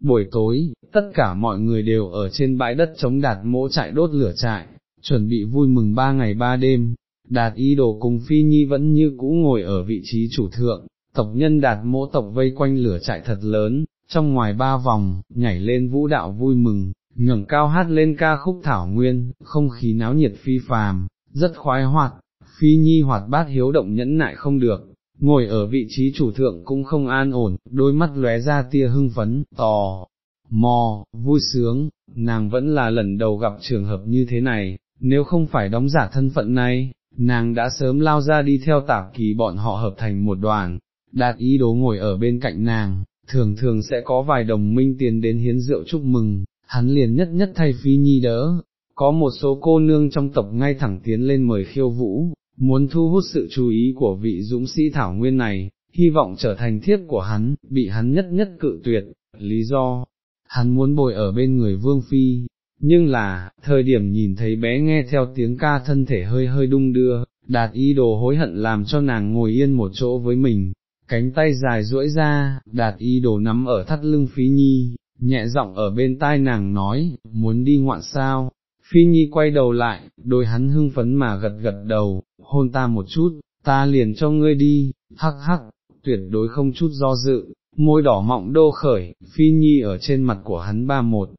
Buổi tối, tất cả mọi người đều ở trên bãi đất chống đạt mỗ trại đốt lửa trại, chuẩn bị vui mừng ba ngày ba đêm. Đạt y đồ cùng Phi Nhi vẫn như cũ ngồi ở vị trí chủ thượng, tộc nhân đạt mỗ tộc vây quanh lửa trại thật lớn, trong ngoài ba vòng, nhảy lên vũ đạo vui mừng, ngẩng cao hát lên ca khúc thảo nguyên, không khí náo nhiệt phi phàm, rất khoái hoạt, Phi Nhi hoạt bát hiếu động nhẫn nại không được, ngồi ở vị trí chủ thượng cũng không an ổn, đôi mắt lóe ra tia hưng phấn, tò, mò, vui sướng, nàng vẫn là lần đầu gặp trường hợp như thế này, nếu không phải đóng giả thân phận này, nàng đã sớm lao ra đi theo tạp kỳ bọn họ hợp thành một đoàn, đạt ý đố ngồi ở bên cạnh nàng, thường thường sẽ có vài đồng minh tiền đến hiến rượu chúc mừng, hắn liền nhất nhất thay phi nhi đỡ, có một số cô nương trong tộc ngay thẳng tiến lên mời khiêu vũ, muốn thu hút sự chú ý của vị dũng sĩ thảo nguyên này, hy vọng trở thành thiếp của hắn, bị hắn nhất nhất cự tuyệt, lý do, hắn muốn bồi ở bên người vương phi, nhưng là, thời điểm nhìn thấy bé nghe theo tiếng ca thân thể hơi hơi đung đưa, đạt ý đồ hối hận làm cho nàng ngồi yên một chỗ với mình, cánh tay dài duỗi ra, đạt ý đồ nắm ở thắt lưng phí nhi, nhẹ giọng ở bên tai nàng nói, muốn đi ngoạn sao, Phi Nhi quay đầu lại, đôi hắn hưng phấn mà gật gật đầu, hôn ta một chút, ta liền cho ngươi đi, hắc hắc, tuyệt đối không chút do dự, môi đỏ mọng đô khởi, Phi Nhi ở trên mặt của hắn ba một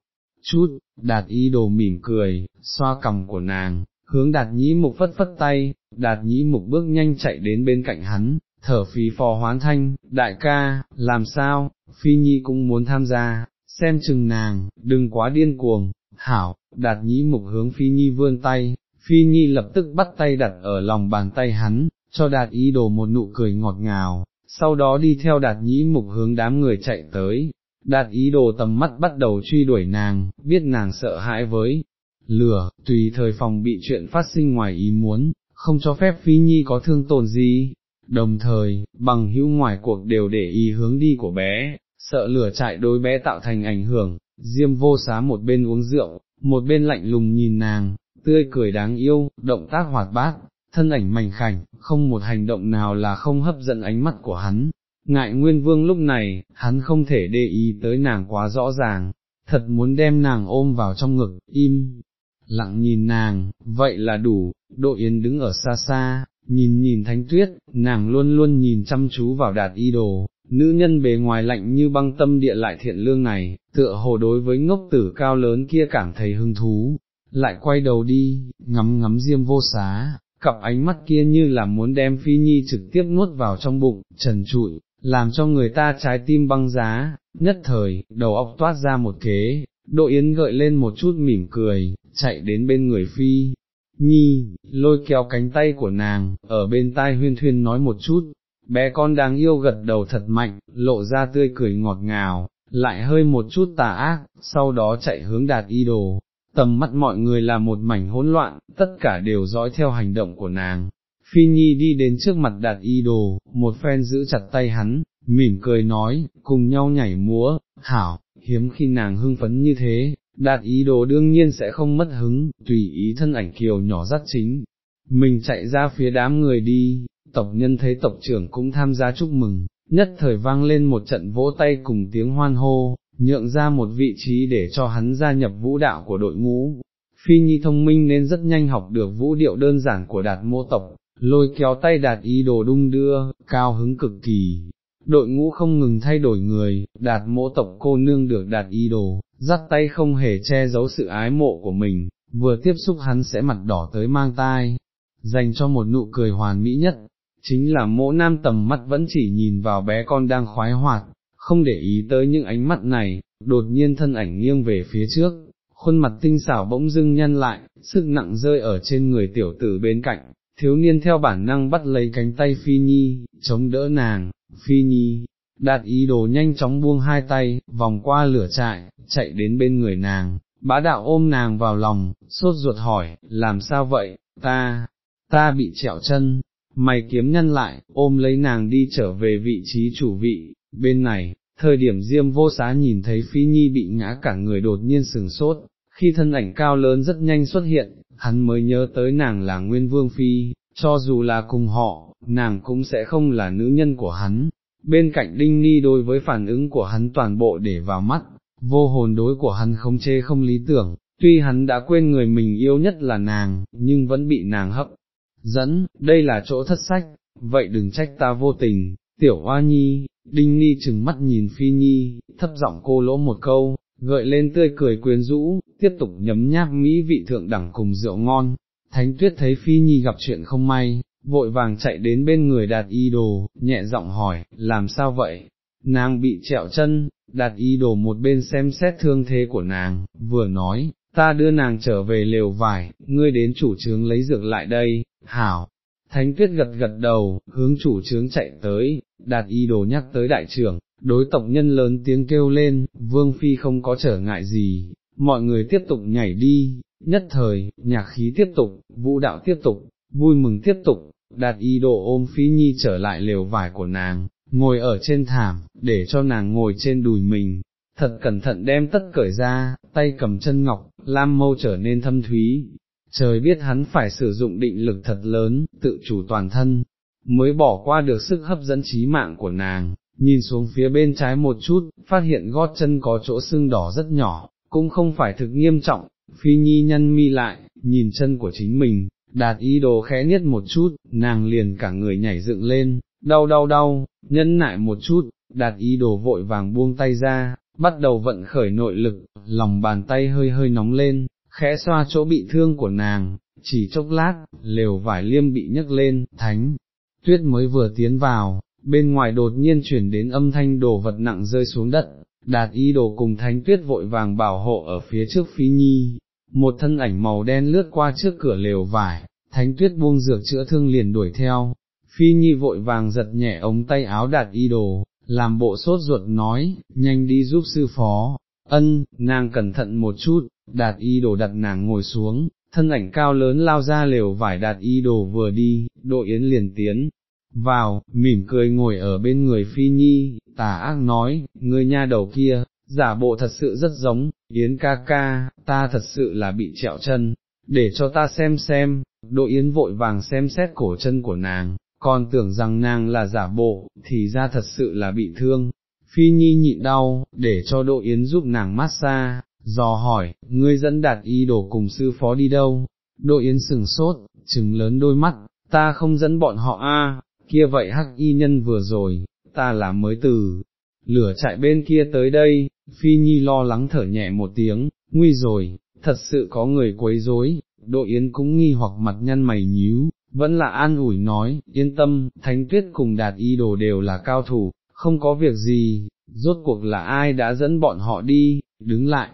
chút, đạt ý đồ mỉm cười, xoa cằm của nàng, hướng đạt nhĩ mục phất phất tay, đạt nhĩ mục bước nhanh chạy đến bên cạnh hắn, thở phì phò hoán thanh, đại ca, làm sao, Phi Nhi cũng muốn tham gia, xem chừng nàng, đừng quá điên cuồng, hảo, đạt nhĩ mục hướng Phi Nhi vươn tay, Phi Nhi lập tức bắt tay đặt ở lòng bàn tay hắn, cho đạt ý đồ một nụ cười ngọt ngào, sau đó đi theo đạt nhĩ mục hướng đám người chạy tới, đạt ý đồ tầm mắt bắt đầu truy đuổi nàng, biết nàng sợ hãi với lửa, tùy thời phòng bị chuyện phát sinh ngoài ý muốn, không cho phép Phi Nhi có thương tổn gì, đồng thời, bằng hữu ngoài cuộc đều để ý hướng đi của bé, sợ lửa chạy đối bé tạo thành ảnh hưởng, Diêm vô xá một bên uống rượu, một bên lạnh lùng nhìn nàng, tươi cười đáng yêu, động tác hoạt bát, thân ảnh mảnh khảnh, không một hành động nào là không hấp dẫn ánh mắt của hắn. Ngại Nguyên Vương lúc này, hắn không thể để ý tới nàng quá rõ ràng, thật muốn đem nàng ôm vào trong ngực, im, lặng nhìn nàng, vậy là đủ, Độ Yến đứng ở xa xa, nhìn nhìn thánh tuyết, nàng luôn luôn nhìn chăm chú vào đạt y đồ, nữ nhân bề ngoài lạnh như băng tâm địa lại thiện lương này, tựa hồ đối với ngốc tử cao lớn kia cảm thấy hứng thú, lại quay đầu đi, ngắm ngắm diêm vô xá, cặp ánh mắt kia như là muốn đem phi nhi trực tiếp nuốt vào trong bụng, trần trụi, làm cho người ta trái tim băng giá, nhất thời, đầu óc toát ra một kế, độ yến gợi lên một chút mỉm cười, chạy đến bên người phi. Nhi, lôi kéo cánh tay của nàng, ở bên tai huyên thuyên nói một chút, bé con đáng yêu gật đầu thật mạnh, lộ ra tươi cười ngọt ngào, lại hơi một chút tà ác, sau đó chạy hướng đạt y đồ, tầm mắt mọi người là một mảnh hỗn loạn, tất cả đều dõi theo hành động của nàng. Phi Nhi đi đến trước mặt đạt y đồ, một phen giữ chặt tay hắn, mỉm cười nói, cùng nhau nhảy múa, hảo, hiếm khi nàng hưng phấn như thế, đạt ý đồ đương nhiên sẽ không mất hứng, tùy ý thân ảnh kiều nhỏ dắt chính. Mình chạy ra phía đám người đi, tộc nhân thấy tộc trưởng cũng tham gia chúc mừng, nhất thời vang lên một trận vỗ tay cùng tiếng hoan hô, nhượng ra một vị trí để cho hắn gia nhập vũ đạo của đội ngũ. Phi Nhi thông minh nên rất nhanh học được vũ điệu đơn giản của đạt mô tộc, lôi kéo tay đạt ý đồ đung đưa, cao hứng cực kỳ. Đội ngũ không ngừng thay đổi người, đạt mô tộc cô nương được đạt ý đồ, dắt tay không hề che giấu sự ái mộ của mình, vừa tiếp xúc hắn sẽ mặt đỏ tới mang tai, dành cho một nụ cười hoàn mỹ nhất, chính là mỗ nam tầm mắt vẫn chỉ nhìn vào bé con đang khoái hoạt, không để ý tới những ánh mắt này, đột nhiên thân ảnh nghiêng về phía trước, khuôn mặt tinh xảo bỗng dưng nhăn lại, sức nặng rơi ở trên người tiểu tử bên cạnh, thiếu niên theo bản năng bắt lấy cánh tay Phi Nhi, chống đỡ nàng, Phi Nhi, đạt ý đồ nhanh chóng buông hai tay, vòng qua lửa trại, chạy đến bên người nàng, bá đạo ôm nàng vào lòng, sốt ruột hỏi, làm sao vậy, ta, ta bị trẹo chân, mày kiếm nhân lại, ôm lấy nàng đi trở về vị trí chủ vị, bên này, thời điểm diêm vô xá nhìn thấy Phi Nhi bị ngã cả người đột nhiên sừng sốt, khi thân ảnh cao lớn rất nhanh xuất hiện, hắn mới nhớ tới nàng là Nguyên Vương Phi, cho dù là cùng họ, nàng cũng sẽ không là nữ nhân của hắn. Bên cạnh Đinh Ni đối với phản ứng của hắn toàn bộ để vào mắt, vô hồn đối của hắn không chê không lý tưởng, tuy hắn đã quên người mình yêu nhất là nàng, nhưng vẫn bị nàng hấp dẫn, đây là chỗ thất sách, vậy đừng trách ta vô tình, tiểu hoa nhi, đinh ni chừng mắt nhìn phi nhi, thấp giọng cô lỗ một câu, gợi lên tươi cười quyến rũ, tiếp tục nhấm nháp mỹ vị thượng đẳng cùng rượu ngon, thánh tuyết thấy phi nhi gặp chuyện không may, vội vàng chạy đến bên người đạt y đồ, nhẹ giọng hỏi, làm sao vậy? Nàng bị trẹo chân, đạt y đồ một bên xem xét thương thế của nàng, vừa nói, ta đưa nàng trở về lều vải, ngươi đến chủ trướng lấy dược lại đây, hảo. Thánh tuyết gật gật đầu, hướng chủ trướng chạy tới, đạt y đồ nhắc tới đại trưởng, đối tộc nhân lớn tiếng kêu lên, vương phi không có trở ngại gì, mọi người tiếp tục nhảy đi, nhất thời, nhạc khí tiếp tục, vũ đạo tiếp tục, vui mừng tiếp tục, đạt y đồ ôm phí nhi trở lại lều vải của nàng, ngồi ở trên thảm, để cho nàng ngồi trên đùi mình, thật cẩn thận đem tất cởi ra, tay cầm chân ngọc, lam mâu trở nên thâm thúy, trời biết hắn phải sử dụng định lực thật lớn, tự chủ toàn thân, mới bỏ qua được sức hấp dẫn trí mạng của nàng, nhìn xuống phía bên trái một chút, phát hiện gót chân có chỗ sưng đỏ rất nhỏ, cũng không phải thực nghiêm trọng, phi nhi nhân mi lại, nhìn chân của chính mình, đạt ý đồ khẽ nhất một chút, nàng liền cả người nhảy dựng lên, đau đau đau, nhẫn nại một chút, đạt ý đồ vội vàng buông tay ra, bắt đầu vận khởi nội lực, lòng bàn tay hơi hơi nóng lên, khẽ xoa chỗ bị thương của nàng, chỉ chốc lát, lều vải liêm bị nhấc lên, thánh, tuyết mới vừa tiến vào, bên ngoài đột nhiên chuyển đến âm thanh đồ vật nặng rơi xuống đất, đạt y đồ cùng thánh tuyết vội vàng bảo hộ ở phía trước phi nhi, một thân ảnh màu đen lướt qua trước cửa lều vải, thánh tuyết buông dược chữa thương liền đuổi theo, phi nhi vội vàng giật nhẹ ống tay áo đạt y đồ, làm bộ sốt ruột nói, nhanh đi giúp sư phó, ân, nàng cẩn thận một chút, đạt y đồ đặt nàng ngồi xuống, thân ảnh cao lớn lao ra lều vải đạt y đồ vừa đi, độ yến liền tiến. Vào, mỉm cười ngồi ở bên người phi nhi, tà ác nói, người nha đầu kia, giả bộ thật sự rất giống, Yến ca ca, ta thật sự là bị trẹo chân, để cho ta xem xem, đội Yến vội vàng xem xét cổ chân của nàng, còn tưởng rằng nàng là giả bộ, thì ra thật sự là bị thương. Phi Nhi nhịn đau, để cho Đỗ Yến giúp nàng massage, dò hỏi, ngươi dẫn đạt y đổ cùng sư phó đi đâu? đội Yến sừng sốt, trừng lớn đôi mắt, ta không dẫn bọn họ a, kia vậy hắc y nhân vừa rồi, ta là mới từ, lửa chạy bên kia tới đây, Phi Nhi lo lắng thở nhẹ một tiếng, nguy rồi, thật sự có người quấy rối. đội Yến cũng nghi hoặc mặt nhăn mày nhíu, vẫn là an ủi nói, yên tâm, Thánh Tuyết cùng Đạt Y Đồ đều là cao thủ, không có việc gì, rốt cuộc là ai đã dẫn bọn họ đi, đứng lại.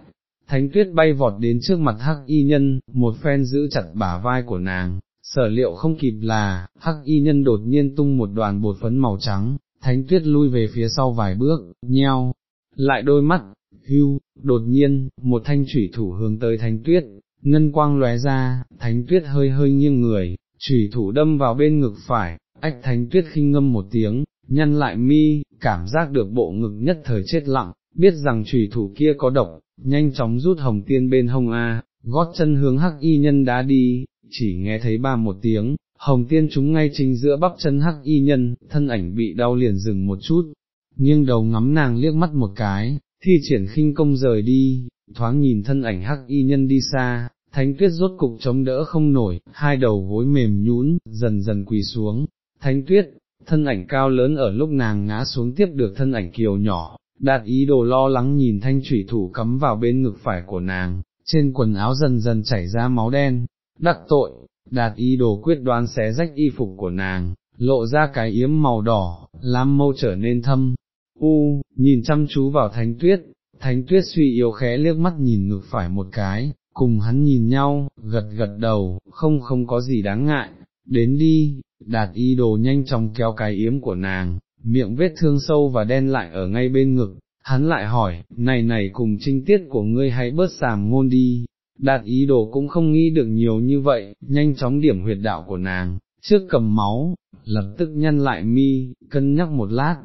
Thánh Tuyết bay vọt đến trước mặt Hắc Y Nhân, một phen giữ chặt bả vai của nàng, sở liệu không kịp là, Hắc Y Nhân đột nhiên tung một đoàn bột phấn màu trắng, Thánh Tuyết lui về phía sau vài bước, nheo, lại đôi mắt, hưu, đột nhiên, một thanh chủy thủ hướng tới thánh tuyết, ngân quang lóe ra, thánh tuyết hơi hơi nghiêng người, chủy thủ đâm vào bên ngực phải, ách thánh tuyết khinh ngâm một tiếng, nhăn lại mi, cảm giác được bộ ngực nhất thời chết lặng, biết rằng chủy thủ kia có độc, nhanh chóng rút hồng tiên bên hông A, gót chân hướng hắc y nhân đá đi, chỉ nghe thấy ba một tiếng, hồng tiên chúng ngay chính giữa bắp chân hắc y nhân, thân ảnh bị đau liền dừng một chút, nghiêng đầu ngắm nàng liếc mắt một cái, thi triển khinh công rời đi, thoáng nhìn thân ảnh hắc y nhân đi xa, thánh tuyết rốt cục chống đỡ không nổi, hai đầu gối mềm nhũn, dần dần quỳ xuống, thánh tuyết, thân ảnh cao lớn ở lúc nàng ngã xuống tiếp được thân ảnh kiều nhỏ, đạt ý đồ lo lắng nhìn thanh thủy thủ cắm vào bên ngực phải của nàng, trên quần áo dần dần chảy ra máu đen, đắc tội, đạt ý đồ quyết đoán xé rách y phục của nàng, lộ ra cái yếm màu đỏ, lam mâu trở nên thâm, u, nhìn chăm chú vào thánh tuyết, thánh tuyết suy yếu khẽ liếc mắt nhìn ngược phải một cái, cùng hắn nhìn nhau, gật gật đầu, không không có gì đáng ngại, đến đi, đạt y đồ nhanh chóng kéo cái yếm của nàng, miệng vết thương sâu và đen lại ở ngay bên ngực, hắn lại hỏi, này này cùng trinh tiết của ngươi hãy bớt sàm ngôn đi, đạt ý đồ cũng không nghĩ được nhiều như vậy, nhanh chóng điểm huyệt đạo của nàng, trước cầm máu, lập tức nhăn lại mi, cân nhắc một lát,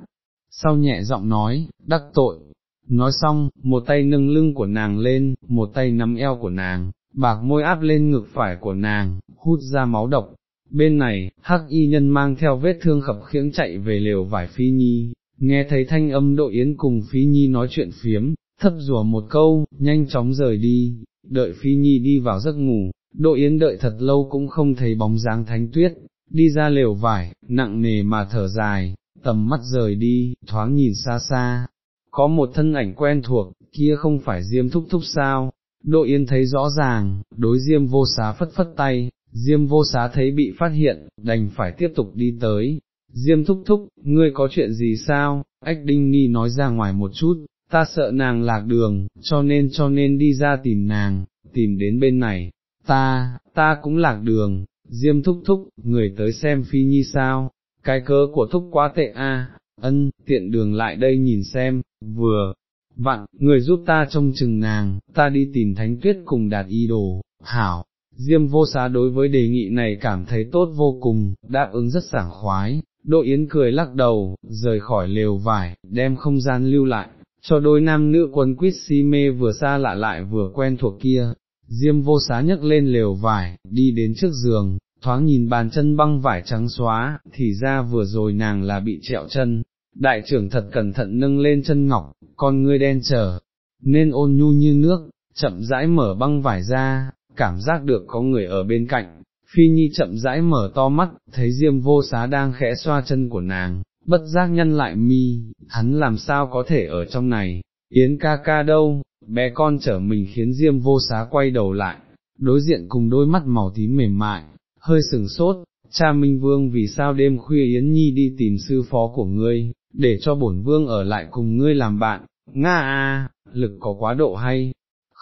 sau nhẹ giọng nói, đắc tội. Nói xong, một tay nâng lưng của nàng lên, một tay nắm eo của nàng, bạc môi áp lên ngực phải của nàng, hút ra máu độc. Bên này, hắc y nhân mang theo vết thương khập khiễng chạy về lều vải phi nhi, nghe thấy thanh âm độ yến cùng phi nhi nói chuyện phiếm, thấp rùa một câu, nhanh chóng rời đi, đợi Phi Nhi đi vào giấc ngủ, đội Yến đợi thật lâu cũng không thấy bóng dáng thánh tuyết, đi ra lều vải, nặng nề mà thở dài, tầm mắt rời đi, thoáng nhìn xa xa, có một thân ảnh quen thuộc, kia không phải Diêm Thúc Thúc sao, đội Yến thấy rõ ràng, đối Diêm vô xá phất phất tay, Diêm vô xá thấy bị phát hiện, đành phải tiếp tục đi tới. Diêm thúc thúc, ngươi có chuyện gì sao? Ách Đinh Ni nói ra ngoài một chút, ta sợ nàng lạc đường, cho nên cho nên đi ra tìm nàng, tìm đến bên này, ta, ta cũng lạc đường, Diêm thúc thúc, người tới xem Phi Nhi sao, cái cớ của thúc quá tệ a, ân, tiện đường lại đây nhìn xem, vừa, vặn, người giúp ta trông chừng nàng, ta đi tìm thánh tuyết cùng đạt y đồ, hảo, Diêm vô xá đối với đề nghị này cảm thấy tốt vô cùng, đáp ứng rất sảng khoái, Đỗ Yến cười lắc đầu, rời khỏi lều vải, đem không gian lưu lại, cho đôi nam nữ quân quýt si mê vừa xa lạ lại vừa quen thuộc kia. Diêm vô xá nhấc lên lều vải, đi đến trước giường, thoáng nhìn bàn chân băng vải trắng xóa, thì ra vừa rồi nàng là bị trẹo chân, đại trưởng thật cẩn thận nâng lên chân ngọc, con ngươi đen trở, nên ôn nhu như nước, chậm rãi mở băng vải ra, cảm giác được có người ở bên cạnh, phi nhi chậm rãi mở to mắt, thấy diêm vô xá đang khẽ xoa chân của nàng, bất giác nhăn lại mi, hắn làm sao có thể ở trong này, yến ca ca đâu, bé con chở mình khiến diêm vô xá quay đầu lại, đối diện cùng đôi mắt màu tím mềm mại, hơi sừng sốt, cha Minh Vương vì sao đêm khuya Yến Nhi đi tìm sư phó của ngươi, để cho bổn vương ở lại cùng ngươi làm bạn, Nga a, lực có quá độ hay,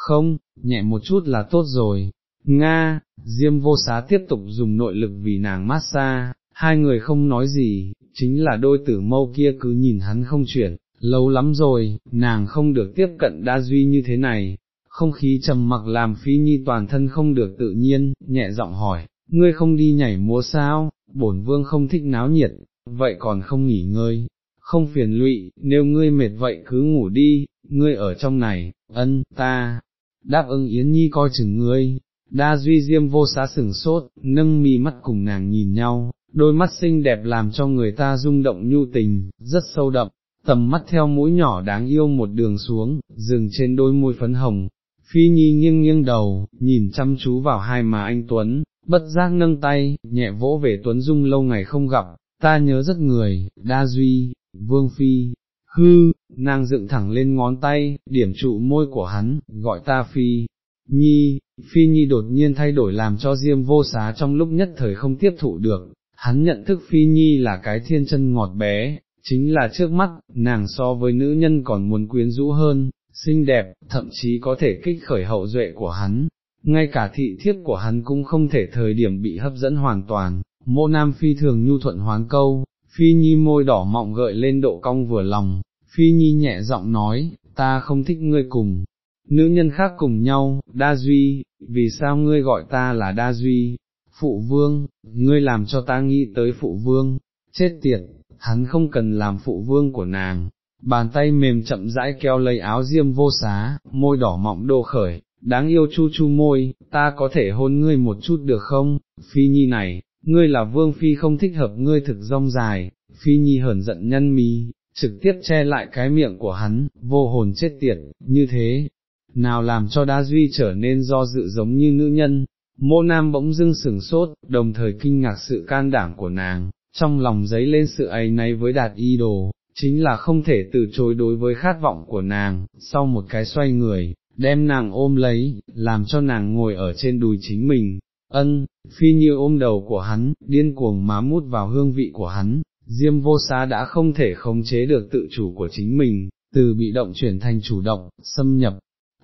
không, nhẹ một chút là tốt rồi, Nga, Diêm vô xá tiếp tục dùng nội lực vì nàng massage, hai người không nói gì, chính là đôi tử mâu kia cứ nhìn hắn không chuyển, lâu lắm rồi, nàng không được tiếp cận đa duy như thế này, không khí trầm mặc làm phi nhi toàn thân không được tự nhiên, nhẹ giọng hỏi, ngươi không đi nhảy múa sao, bổn vương không thích náo nhiệt, vậy còn không nghỉ ngơi, không phiền lụy, nếu ngươi mệt vậy cứ ngủ đi, ngươi ở trong này, ân, ta, đáp ứng Yến Nhi coi chừng ngươi, đa duy diêm vô xá sừng sốt, nâng mi mắt cùng nàng nhìn nhau, đôi mắt xinh đẹp làm cho người ta rung động nhu tình, rất sâu đậm, tầm mắt theo mũi nhỏ đáng yêu một đường xuống, dừng trên đôi môi phấn hồng. Phi Nhi nghiêng nghiêng đầu, nhìn chăm chú vào hai má anh Tuấn, bất giác nâng tay, nhẹ vỗ về Tuấn Dung lâu ngày không gặp, ta nhớ rất người, đa duy, vương phi, hư, nàng dựng thẳng lên ngón tay, điểm trụ môi của hắn, gọi ta phi, nhi, phi nhi đột nhiên thay đổi làm cho diêm vô xá trong lúc nhất thời không tiếp thụ được, hắn nhận thức phi nhi là cái thiên chân ngọt bé, chính là trước mắt, nàng so với nữ nhân còn muốn quyến rũ hơn, xinh đẹp, thậm chí có thể kích khởi hậu duệ của hắn, ngay cả thị thiếp của hắn cũng không thể thời điểm bị hấp dẫn hoàn toàn, mô nam phi thường nhu thuận hoán câu, phi nhi môi đỏ mọng gợi lên độ cong vừa lòng, phi nhi nhẹ giọng nói, ta không thích ngươi cùng, nữ nhân khác cùng nhau, đa duy, vì sao ngươi gọi ta là đa duy, phụ vương, ngươi làm cho ta nghĩ tới phụ vương, chết tiệt, hắn không cần làm phụ vương của nàng. Bàn tay mềm chậm rãi kéo lấy áo diêm vô xá, môi đỏ mọng đô khởi, đáng yêu chu chu môi, ta có thể hôn ngươi một chút được không, phi nhi này, ngươi là vương phi không thích hợp ngươi thực rong dài, phi nhi hờn giận nhân mi, trực tiếp che lại cái miệng của hắn, vô hồn chết tiệt, như thế, nào làm cho đa duy trở nên do dự giống như nữ nhân, mô nam bỗng dưng sừng sốt, đồng thời kinh ngạc sự can đảm của nàng, trong lòng giấy lên sự ấy nay với đạt y đồ, chính là không thể từ chối đối với khát vọng của nàng, sau một cái xoay người, đem nàng ôm lấy, làm cho nàng ngồi ở trên đùi chính mình, ân, phi như ôm đầu của hắn, điên cuồng má mút vào hương vị của hắn, diêm vô xá đã không thể khống chế được tự chủ của chính mình, từ bị động chuyển thành chủ động, xâm nhập,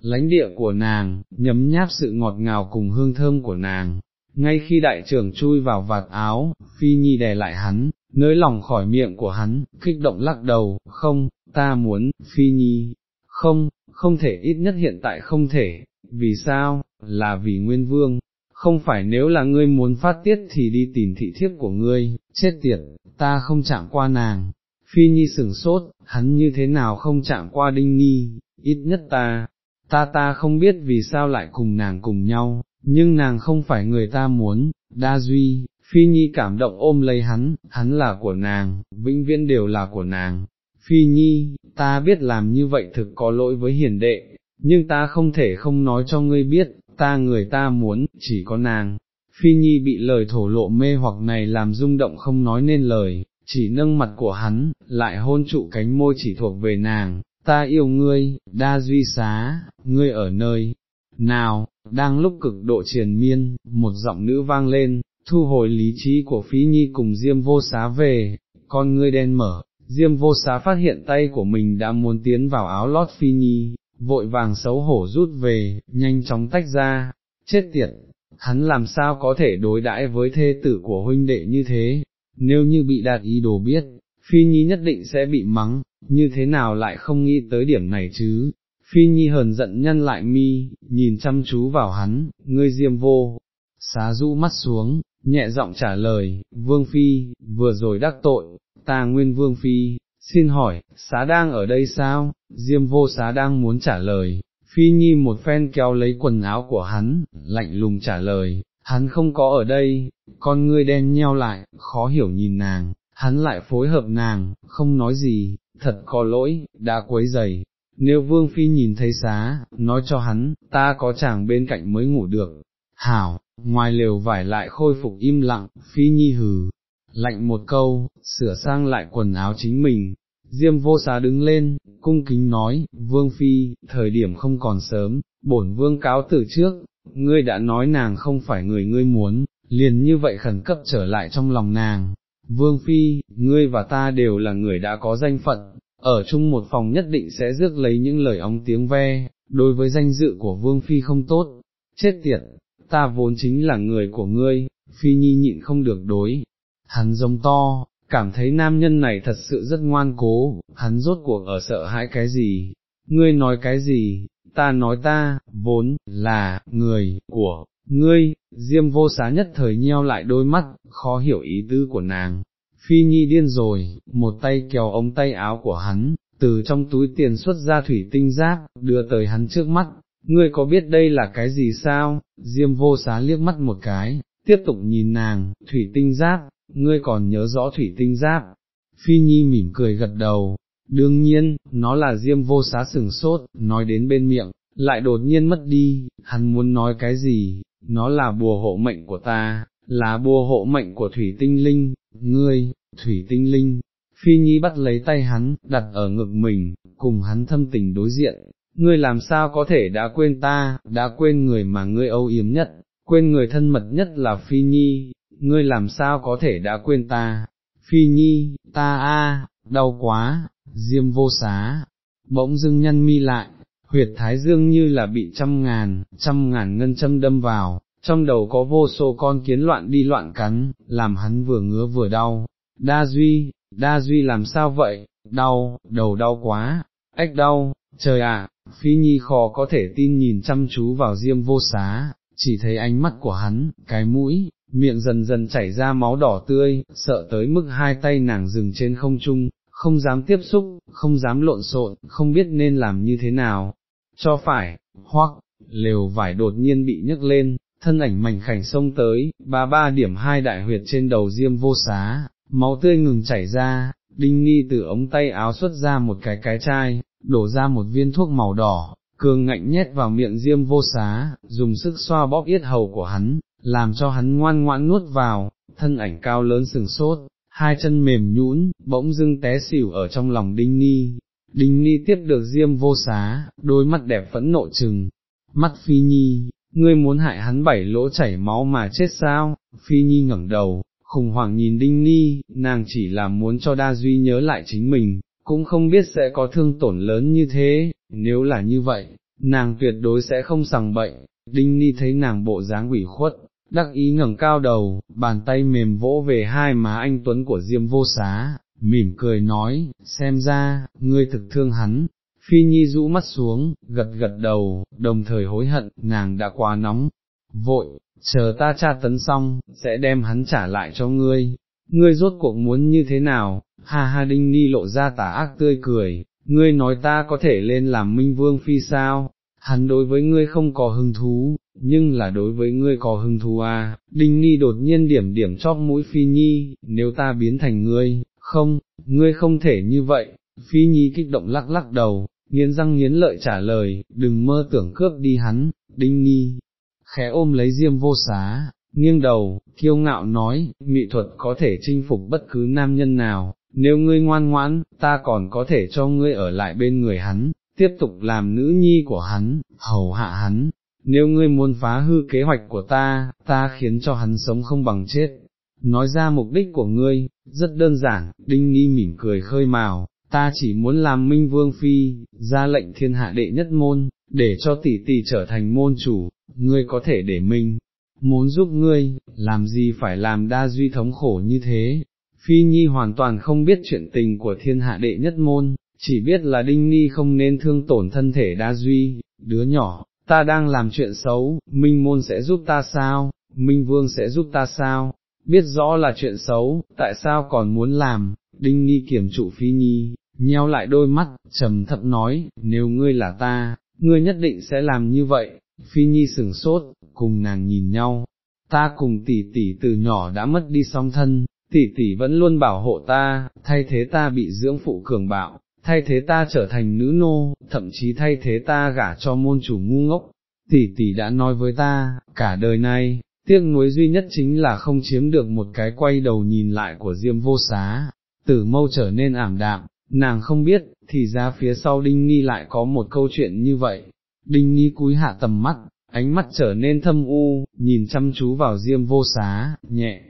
lãnh địa của nàng, nhấm nháp sự ngọt ngào cùng hương thơm của nàng. Ngay khi đại trưởng chui vào vạt áo, phi nhi đè lại hắn, nới lòng khỏi miệng của hắn, kích động lắc đầu, không, ta muốn, phi nhi, không, không thể ít nhất hiện tại không thể, vì sao, là vì nguyên vương, không phải nếu là ngươi muốn phát tiết thì đi tìm thị thiếp của ngươi, chết tiệt, ta không chạm qua nàng. Phi Nhi sừng sốt, hắn như thế nào không chạm qua Đinh Nhi, ít nhất ta, ta ta không biết vì sao lại cùng nàng cùng nhau, nhưng nàng không phải người ta muốn, đa duy, Phi Nhi cảm động ôm lấy hắn, hắn là của nàng, vĩnh viễn đều là của nàng. Phi Nhi, ta biết làm như vậy thực có lỗi với hiền đệ, nhưng ta không thể không nói cho ngươi biết, ta người ta muốn, chỉ có nàng. Phi Nhi bị lời thổ lộ mê hoặc này làm rung động không nói nên lời, chỉ nâng mặt của hắn, lại hôn trụ cánh môi chỉ thuộc về nàng, ta yêu ngươi, đa duy xá, ngươi ở nơi, nào, đang lúc cực độ triền miên, một giọng nữ vang lên, thu hồi lý trí của phí nhi cùng diêm vô xá về, con ngươi đen mở, diêm vô xá phát hiện tay của mình đã muốn tiến vào áo lót phi nhi, vội vàng xấu hổ rút về, nhanh chóng tách ra, chết tiệt, hắn làm sao có thể đối đãi với thê tử của huynh đệ như thế, nếu như bị đạt ý đồ biết, phi nhi nhất định sẽ bị mắng, như thế nào lại không nghĩ tới điểm này chứ, Phi Nhi hờn giận nhân lại mi, nhìn chăm chú vào hắn, ngươi diêm vô, xá rũ mắt xuống, nhẹ giọng trả lời, Vương Phi, vừa rồi đắc tội, ta nguyên Vương Phi, xin hỏi, xá đang ở đây sao, diêm vô xá đang muốn trả lời, Phi Nhi một phen kéo lấy quần áo của hắn, lạnh lùng trả lời, hắn không có ở đây, con ngươi đen nheo lại, khó hiểu nhìn nàng, hắn lại phối hợp nàng, không nói gì, thật có lỗi, đã quấy giày, nếu Vương Phi nhìn thấy xá, nói cho hắn, ta có chàng bên cạnh mới ngủ được, hảo, ngoài lều vải lại khôi phục im lặng, Phi Nhi hừ, lạnh một câu, sửa sang lại quần áo chính mình, Diêm vô xá đứng lên, cung kính nói, Vương Phi, thời điểm không còn sớm, bổn Vương cáo từ trước, ngươi đã nói nàng không phải người ngươi muốn, liền như vậy khẩn cấp trở lại trong lòng nàng. Vương Phi, ngươi và ta đều là người đã có danh phận, ở chung một phòng nhất định sẽ rước lấy những lời ống tiếng ve, đối với danh dự của Vương Phi không tốt, chết tiệt, ta vốn chính là người của ngươi, Phi Nhi nhịn không được đối, hắn giống to, cảm thấy nam nhân này thật sự rất ngoan cố, hắn rốt cuộc ở sợ hãi cái gì, ngươi nói cái gì, ta nói ta, vốn, là, người, của, ngươi, diêm vô xá nhất thời nheo lại đôi mắt, khó hiểu ý tư của nàng, Phi Nhi điên rồi, một tay kéo ống tay áo của hắn, từ trong túi tiền xuất ra thủy tinh giáp, đưa tới hắn trước mắt, ngươi có biết đây là cái gì sao, Diêm vô xá liếc mắt một cái, tiếp tục nhìn nàng, thủy tinh giáp, ngươi còn nhớ rõ thủy tinh giáp, Phi Nhi mỉm cười gật đầu, đương nhiên, nó là Diêm vô xá sừng sốt, nói đến bên miệng, lại đột nhiên mất đi, hắn muốn nói cái gì, nó là bùa hộ mệnh của ta, là bùa hộ mệnh của thủy tinh linh, ngươi, thủy tinh linh, phi nhi bắt lấy tay hắn, đặt ở ngực mình, cùng hắn thâm tình đối diện, ngươi làm sao có thể đã quên ta, đã quên người mà ngươi âu yếm nhất, quên người thân mật nhất là phi nhi, ngươi làm sao có thể đã quên ta, phi nhi, ta a, đau quá, diêm vô xá, bỗng dưng nhăn mi lại, huyệt thái dương như là bị trăm ngàn, trăm ngàn ngân châm đâm vào, trong đầu có vô số con kiến loạn đi loạn cắn, làm hắn vừa ngứa vừa đau, đa duy, đa duy làm sao vậy, đau, đầu đau quá, ếch đau, trời ạ, phi nhi khó có thể tin nhìn chăm chú vào diêm vô xá, chỉ thấy ánh mắt của hắn, cái mũi, miệng dần dần chảy ra máu đỏ tươi, sợ tới mức hai tay nàng dừng trên không trung, không dám tiếp xúc, không dám lộn xộn, không biết nên làm như thế nào, cho phải, hoặc, lều vải đột nhiên bị nhấc lên, thân ảnh mảnh khảnh xông tới, ba ba điểm hai đại huyệt trên đầu diêm vô xá, máu tươi ngừng chảy ra, đinh ni từ ống tay áo xuất ra một cái cái chai, đổ ra một viên thuốc màu đỏ, cường ngạnh nhét vào miệng diêm vô xá, dùng sức xoa bóp yết hầu của hắn, làm cho hắn ngoan ngoãn nuốt vào, thân ảnh cao lớn sừng sốt, hai chân mềm nhũn, bỗng dưng té xỉu ở trong lòng đinh ni. Đinh Ni tiếp được diêm vô xá, đôi mắt đẹp phẫn nộ trừng, mắt phi nhi, ngươi muốn hại hắn bảy lỗ chảy máu mà chết sao, phi nhi ngẩng đầu, khủng hoảng nhìn đinh ni, nàng chỉ là muốn cho đa duy nhớ lại chính mình, cũng không biết sẽ có thương tổn lớn như thế, nếu là như vậy, nàng tuyệt đối sẽ không sằng bệnh, đinh ni thấy nàng bộ dáng ủy khuất, đắc ý ngẩng cao đầu, bàn tay mềm vỗ về hai má anh Tuấn của Diêm vô xá, mỉm cười nói, xem ra, ngươi thực thương hắn, Phi Nhi rũ mắt xuống, gật gật đầu, đồng thời hối hận, nàng đã quá nóng, vội, chờ ta tra tấn xong, sẽ đem hắn trả lại cho ngươi, ngươi rốt cuộc muốn như thế nào, ha ha đinh ni lộ ra tà ác tươi cười, ngươi nói ta có thể lên làm minh vương phi sao, hắn đối với ngươi không có hứng thú, nhưng là đối với ngươi có hứng thú à, đinh ni đột nhiên điểm điểm chóp mũi phi nhi, nếu ta biến thành ngươi, không, ngươi không thể như vậy, Phi Nhi kích động lắc lắc đầu, nghiến răng nghiến lợi trả lời, đừng mơ tưởng cướp đi hắn, đinh ni. khẽ ôm lấy diêm vô xá, nghiêng đầu, kiêu ngạo nói, mỹ thuật có thể chinh phục bất cứ nam nhân nào, nếu ngươi ngoan ngoãn, ta còn có thể cho ngươi ở lại bên người hắn, tiếp tục làm nữ nhi của hắn, hầu hạ hắn, nếu ngươi muốn phá hư kế hoạch của ta, ta khiến cho hắn sống không bằng chết. Nói ra mục đích của ngươi, rất đơn giản, đinh nghi mỉm cười khơi mào, ta chỉ muốn làm minh vương phi, ra lệnh thiên hạ đệ nhất môn, để cho tỷ tỷ trở thành môn chủ, ngươi có thể để mình, muốn giúp ngươi, làm gì phải làm đa duy thống khổ như thế. Phi Nhi hoàn toàn không biết chuyện tình của thiên hạ đệ nhất môn, chỉ biết là Đinh Nhi không nên thương tổn thân thể đa duy, đứa nhỏ, ta đang làm chuyện xấu, Minh Môn sẽ giúp ta sao, Minh Vương sẽ giúp ta sao, biết rõ là chuyện xấu, tại sao còn muốn làm, Đinh Nhi kiểm trụ Phi Nhi, nheo lại đôi mắt, trầm thấp nói, nếu ngươi là ta, ngươi nhất định sẽ làm như vậy, Phi Nhi sửng sốt, cùng nàng nhìn nhau, ta cùng tỷ tỷ từ nhỏ đã mất đi song thân, tỷ tỷ vẫn luôn bảo hộ ta, thay thế ta bị dưỡng phụ cường bạo, thay thế ta trở thành nữ nô, thậm chí thay thế ta gả cho môn chủ ngu ngốc, tỷ tỷ đã nói với ta, cả đời này, tiếc nuối duy nhất chính là không chiếm được một cái quay đầu nhìn lại của Diêm vô xá, tử mâu trở nên ảm đạm, nàng không biết, thì ra phía sau Đinh Nhi lại có một câu chuyện như vậy, Đinh Nhi cúi hạ tầm mắt, ánh mắt trở nên thâm u, nhìn chăm chú vào Diêm vô xá, nhẹ,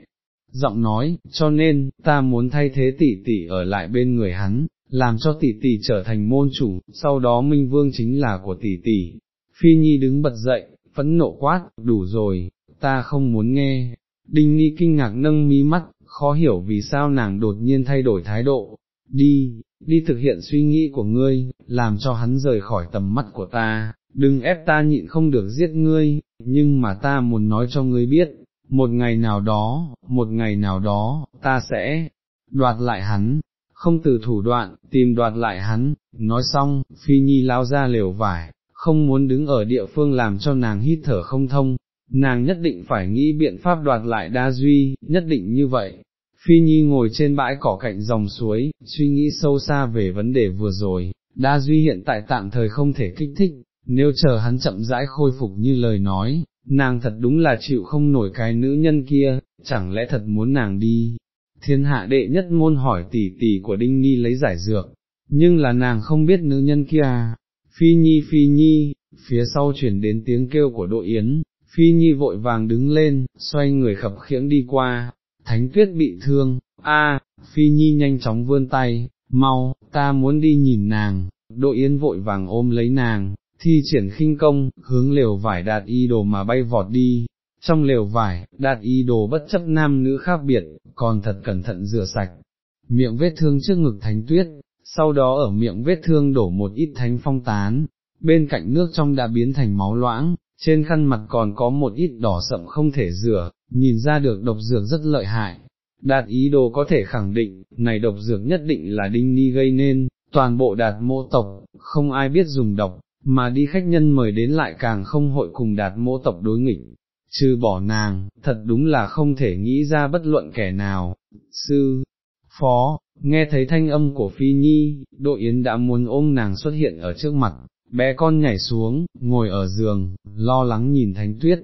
giọng nói, cho nên, ta muốn thay thế tỷ tỷ ở lại bên người hắn, làm cho tỷ tỷ trở thành môn chủ, sau đó Minh Vương chính là của tỷ tỷ. Phi Nhi đứng bật dậy, phẫn nộ quát, đủ rồi, ta không muốn nghe. Đinh Nhi kinh ngạc nâng mí mắt, khó hiểu vì sao nàng đột nhiên thay đổi thái độ. Đi, đi thực hiện suy nghĩ của ngươi, làm cho hắn rời khỏi tầm mắt của ta, đừng ép ta nhịn không được giết ngươi, nhưng mà ta muốn nói cho ngươi biết, một ngày nào đó, một ngày nào đó, ta sẽ đoạt lại hắn, không từ thủ đoạn, tìm đoạt lại hắn, nói xong, phi nhi lao ra liều vải, không muốn đứng ở địa phương làm cho nàng hít thở không thông, nàng nhất định phải nghĩ biện pháp đoạt lại đa duy, nhất định như vậy. Phi Nhi ngồi trên bãi cỏ cạnh dòng suối, suy nghĩ sâu xa về vấn đề vừa rồi, đa duy hiện tại tạm thời không thể kích thích, nếu chờ hắn chậm rãi khôi phục như lời nói, nàng thật đúng là chịu không nổi cái nữ nhân kia, chẳng lẽ thật muốn nàng đi, thiên hạ đệ nhất môn hỏi tỷ tỷ của Đinh Nhi lấy giải dược, nhưng là nàng không biết nữ nhân kia, à. phi nhi phi nhi, phía sau chuyển đến tiếng kêu của đội yến, phi nhi vội vàng đứng lên, xoay người khập khiễng đi qua, thánh tuyết bị thương, a, phi nhi nhanh chóng vươn tay, mau, ta muốn đi nhìn nàng, đội yến vội vàng ôm lấy nàng, thi triển khinh công, hướng liều vải đạt y đồ mà bay vọt đi, trong lều vải, đạt y đồ bất chấp nam nữ khác biệt, còn thật cẩn thận rửa sạch, miệng vết thương trước ngực thánh tuyết, sau đó ở miệng vết thương đổ một ít thánh phong tán, bên cạnh nước trong đã biến thành máu loãng, trên khăn mặt còn có một ít đỏ sậm không thể rửa, nhìn ra được độc dược rất lợi hại. Đạt ý đồ có thể khẳng định, này độc dược nhất định là đinh ni gây nên, toàn bộ đạt mô tộc, không ai biết dùng độc, mà đi khách nhân mời đến lại càng không hội cùng đạt mô tộc đối nghịch, trừ bỏ nàng, thật đúng là không thể nghĩ ra bất luận kẻ nào, sư, phó, nghe thấy thanh âm của Phi Nhi, Độ Yến đã muốn ôm nàng xuất hiện ở trước mặt, bé con nhảy xuống, ngồi ở giường, lo lắng nhìn thánh tuyết,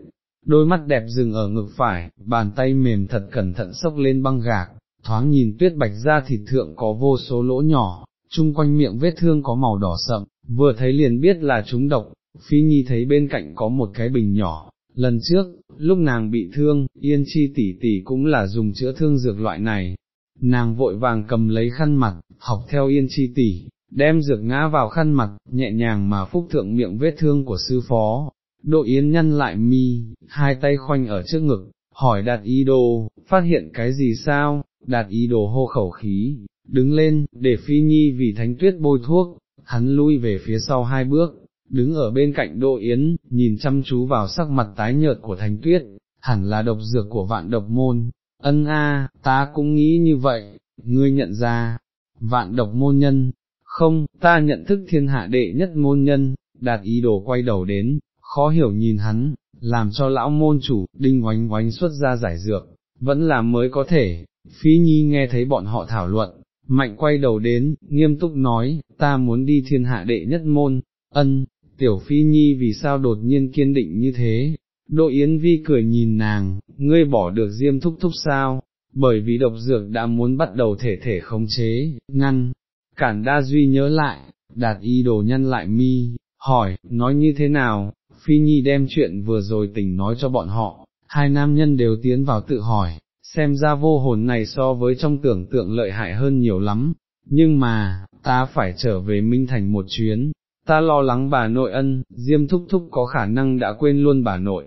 đôi mắt đẹp dừng ở ngực phải, bàn tay mềm thật cẩn thận sốc lên băng gạc, thoáng nhìn tuyết bạch ra thịt thượng có vô số lỗ nhỏ, chung quanh miệng vết thương có màu đỏ sậm, vừa thấy liền biết là chúng độc, Phi Nhi thấy bên cạnh có một cái bình nhỏ, lần trước, lúc nàng bị thương, yên chi tỷ tỷ cũng là dùng chữa thương dược loại này, nàng vội vàng cầm lấy khăn mặt, học theo yên chi tỷ, đem dược ngã vào khăn mặt, nhẹ nhàng mà phúc thượng miệng vết thương của sư phó, độ yến nhăn lại mi, hai tay khoanh ở trước ngực, hỏi đạt ý đồ, phát hiện cái gì sao, đạt ý đồ hô khẩu khí, đứng lên, để phi nhi vì thánh tuyết bôi thuốc, hắn lui về phía sau hai bước, đứng ở bên cạnh Đỗ Yến, nhìn chăm chú vào sắc mặt tái nhợt của Thánh Tuyết, hẳn là độc dược của vạn độc môn, ân a, ta cũng nghĩ như vậy, ngươi nhận ra, vạn độc môn nhân, không, ta nhận thức thiên hạ đệ nhất môn nhân, đạt ý đồ quay đầu đến, khó hiểu nhìn hắn, làm cho lão môn chủ, đinh oánh oánh xuất ra giải dược, vẫn là mới có thể, phí nhi nghe thấy bọn họ thảo luận, mạnh quay đầu đến, nghiêm túc nói, ta muốn đi thiên hạ đệ nhất môn, ân, tiểu phi nhi vì sao đột nhiên kiên định như thế, Đỗ Yến Vi cười nhìn nàng, ngươi bỏ được diêm thúc thúc sao, bởi vì độc dược đã muốn bắt đầu thể thể khống chế, ngăn, cản đa duy nhớ lại, đạt y đồ nhân lại mi, hỏi, nói như thế nào, Phi Nhi đem chuyện vừa rồi tỉnh nói cho bọn họ, hai nam nhân đều tiến vào tự hỏi, xem ra vô hồn này so với trong tưởng tượng lợi hại hơn nhiều lắm, nhưng mà, ta phải trở về Minh Thành một chuyến, ta lo lắng bà nội ân, Diêm Thúc Thúc có khả năng đã quên luôn bà nội,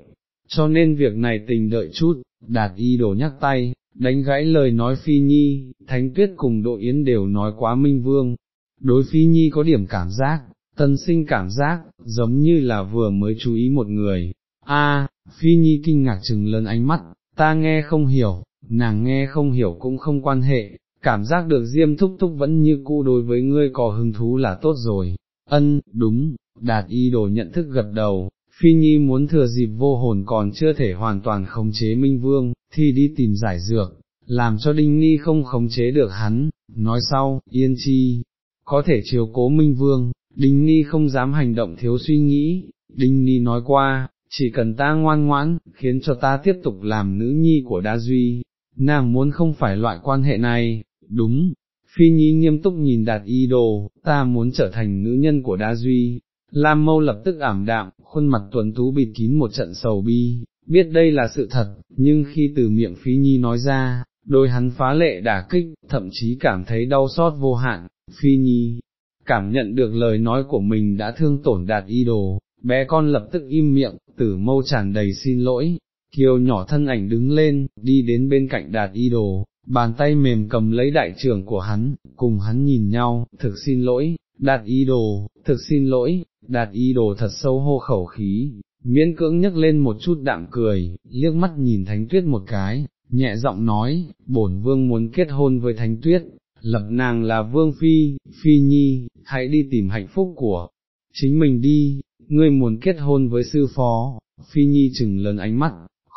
cho nên việc này tình đợi chút, đạt y đổ nhắc tay, đánh gãy lời nói Phi Nhi, Thánh Tuyết cùng Độ Yến đều nói quá Minh Vương, đối Phi Nhi có điểm cảm giác, tân sinh cảm giác, giống như là vừa mới chú ý một người. A, Phi Nhi kinh ngạc chừng lớn ánh mắt, ta nghe không hiểu, nàng nghe không hiểu cũng không quan hệ, cảm giác được Diêm Thúc Thúc vẫn như cũ đối với ngươi có hứng thú là tốt rồi. Ân, đúng, đạt y đồ nhận thức gật đầu, Phi Nhi muốn thừa dịp vô hồn còn chưa thể hoàn toàn khống chế Minh Vương, thì đi tìm giải dược, làm cho Đinh Ni không khống chế được hắn, nói sau, yên chi, có thể chiếu cố Minh Vương, Đinh Ni không dám hành động thiếu suy nghĩ, Đinh Ni nói qua, chỉ cần ta ngoan ngoãn, khiến cho ta tiếp tục làm nữ nhi của Đa Duy, nàng muốn không phải loại quan hệ này, đúng, Phi Nhi nghiêm túc nhìn đạt y đồ, ta muốn trở thành nữ nhân của Đa Duy, Lam Mâu lập tức ảm đạm, khuôn mặt tuấn tú bịt kín một trận sầu bi, biết đây là sự thật, nhưng khi từ miệng Phi Nhi nói ra, đôi hắn phá lệ đả kích, thậm chí cảm thấy đau xót vô hạn, Phi Nhi, cảm nhận được lời nói của mình đã thương tổn đạt y đồ, bé con lập tức im miệng, tử mâu tràn đầy xin lỗi, kiều nhỏ thân ảnh đứng lên, đi đến bên cạnh đạt y đồ, bàn tay mềm cầm lấy đại trưởng của hắn, cùng hắn nhìn nhau, thực xin lỗi, đạt y đồ, thực xin lỗi, đạt y đồ thật sâu hô khẩu khí, miễn cưỡng nhấc lên một chút đạm cười, liếc mắt nhìn thánh tuyết một cái, nhẹ giọng nói, bổn vương muốn kết hôn với thánh tuyết, lập nàng là vương phi, phi nhi, hãy đi tìm hạnh phúc của chính mình đi, ngươi muốn kết hôn với sư phó, phi nhi chừng lớn ánh mắt,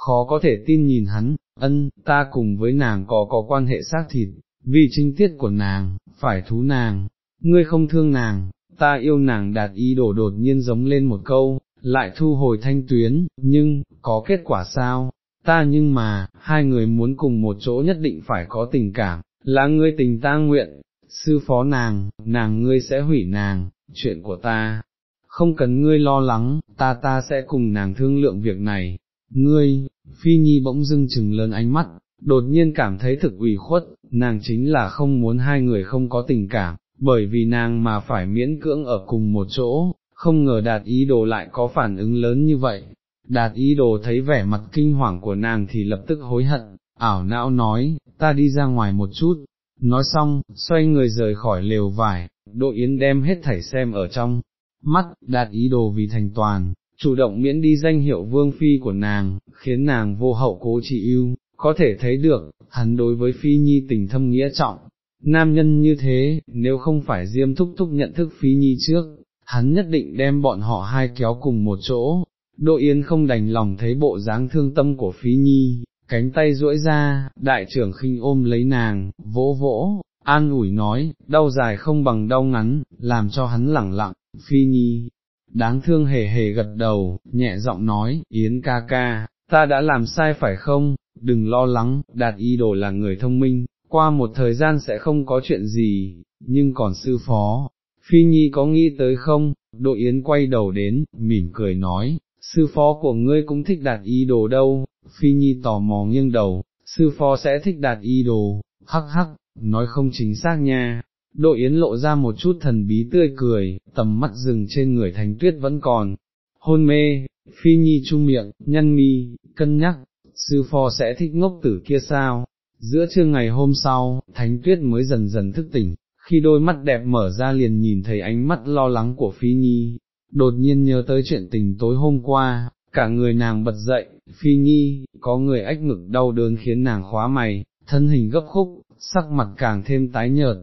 khó có thể tin nhìn hắn, ân, ta cùng với nàng có có quan hệ xác thịt, vì trinh tiết của nàng, phải thú nàng, ngươi không thương nàng, ta yêu nàng đạt ý đổ đột nhiên giống lên một câu, lại thu hồi thanh tuyến, nhưng, có kết quả sao, ta nhưng mà, hai người muốn cùng một chỗ nhất định phải có tình cảm, là ngươi tình ta nguyện, sư phó nàng, nàng ngươi sẽ hủy nàng, chuyện của ta, không cần ngươi lo lắng, ta ta sẽ cùng nàng thương lượng việc này, ngươi, phi nhi bỗng dưng chừng lớn ánh mắt, đột nhiên cảm thấy thực ủy khuất, nàng chính là không muốn hai người không có tình cảm, bởi vì nàng mà phải miễn cưỡng ở cùng một chỗ, không ngờ đạt ý đồ lại có phản ứng lớn như vậy. Đạt ý đồ thấy vẻ mặt kinh hoàng của nàng thì lập tức hối hận, ảo não nói, ta đi ra ngoài một chút, nói xong, xoay người rời khỏi lều vải, Đỗ Yến đem hết thảy xem ở trong, mắt, đạt ý đồ vì thành toàn, chủ động miễn đi danh hiệu vương phi của nàng, khiến nàng vô hậu cố trị ưu, có thể thấy được, hắn đối với phi nhi tình thâm nghĩa trọng, nam nhân như thế, nếu không phải diêm thúc thúc nhận thức phi nhi trước, hắn nhất định đem bọn họ hai kéo cùng một chỗ, Đỗ Yến không đành lòng thấy bộ dáng thương tâm của Phi Nhi, cánh tay duỗi ra, đại trưởng khinh ôm lấy nàng, vỗ vỗ, an ủi nói, đau dài không bằng đau ngắn, làm cho hắn lẳng lặng, Phi Nhi, đáng thương hề hề gật đầu, nhẹ giọng nói, Yến ca ca, ta đã làm sai phải không, đừng lo lắng, đạt y đồ là người thông minh, qua một thời gian sẽ không có chuyện gì, nhưng còn sư phó, Phi Nhi có nghĩ tới không, đội Yến quay đầu đến, mỉm cười nói, sư phó của ngươi cũng thích đạt y đồ đâu, Phi Nhi tò mò nghiêng đầu, sư phó sẽ thích đạt y đồ, hắc hắc, nói không chính xác nha. Đỗ Yến lộ ra một chút thần bí tươi cười, tầm mắt dừng trên người Thánh Tuyết vẫn còn, hôn mê, Phi Nhi chung miệng, nhăn mi, cân nhắc, sư phò sẽ thích ngốc tử kia sao, Giữa trưa ngày hôm sau, Thánh Tuyết mới dần dần thức tỉnh, khi đôi mắt đẹp mở ra liền nhìn thấy ánh mắt lo lắng của Phi Nhi, đột nhiên nhớ tới chuyện tình tối hôm qua, cả người nàng bật dậy, Phi Nhi, có người ách ngực đau đớn khiến nàng khóa mày, thân hình gấp khúc, sắc mặt càng thêm tái nhợt,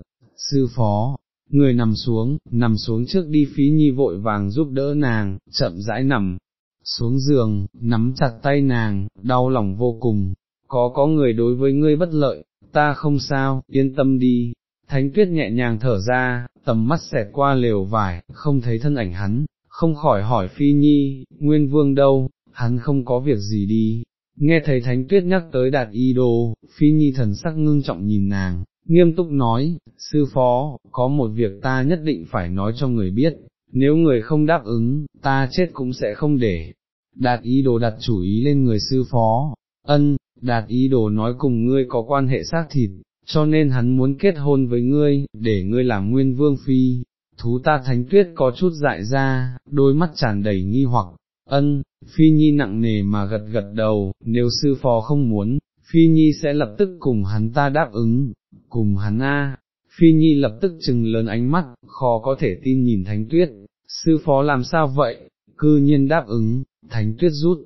sư phó. Người nằm xuống, nằm xuống trước đi phí nhi vội vàng giúp đỡ nàng, chậm rãi nằm, xuống giường, nắm chặt tay nàng, đau lòng vô cùng, có có người đối với ngươi bất lợi, ta không sao, yên tâm đi, thánh tuyết nhẹ nhàng thở ra, tầm mắt xẹt qua lều vải, không thấy thân ảnh hắn, không khỏi hỏi phi nhi, nguyên vương đâu, hắn không có việc gì đi. Nghe thấy thánh tuyết nhắc tới đạt y đồ, phi nhi thần sắc ngưng trọng nhìn nàng, nghiêm túc nói, sư phó, có một việc ta nhất định phải nói cho người biết, nếu người không đáp ứng, ta chết cũng sẽ không để. Đạt ý đồ đặt chủ ý lên người sư phó, ân, đạt ý đồ nói cùng ngươi có quan hệ xác thịt, cho nên hắn muốn kết hôn với ngươi, để ngươi làm nguyên vương phi. Thú ta thánh tuyết có chút dại ra, đôi mắt tràn đầy nghi hoặc, ân, phi nhi nặng nề mà gật gật đầu, nếu sư phó không muốn, phi nhi sẽ lập tức cùng hắn ta đáp ứng, cùng hắn a. Phi Nhi lập tức chừng lớn ánh mắt, khó có thể tin nhìn Thánh Tuyết, sư phó làm sao vậy, cư nhiên đáp ứng, Thánh Tuyết rút,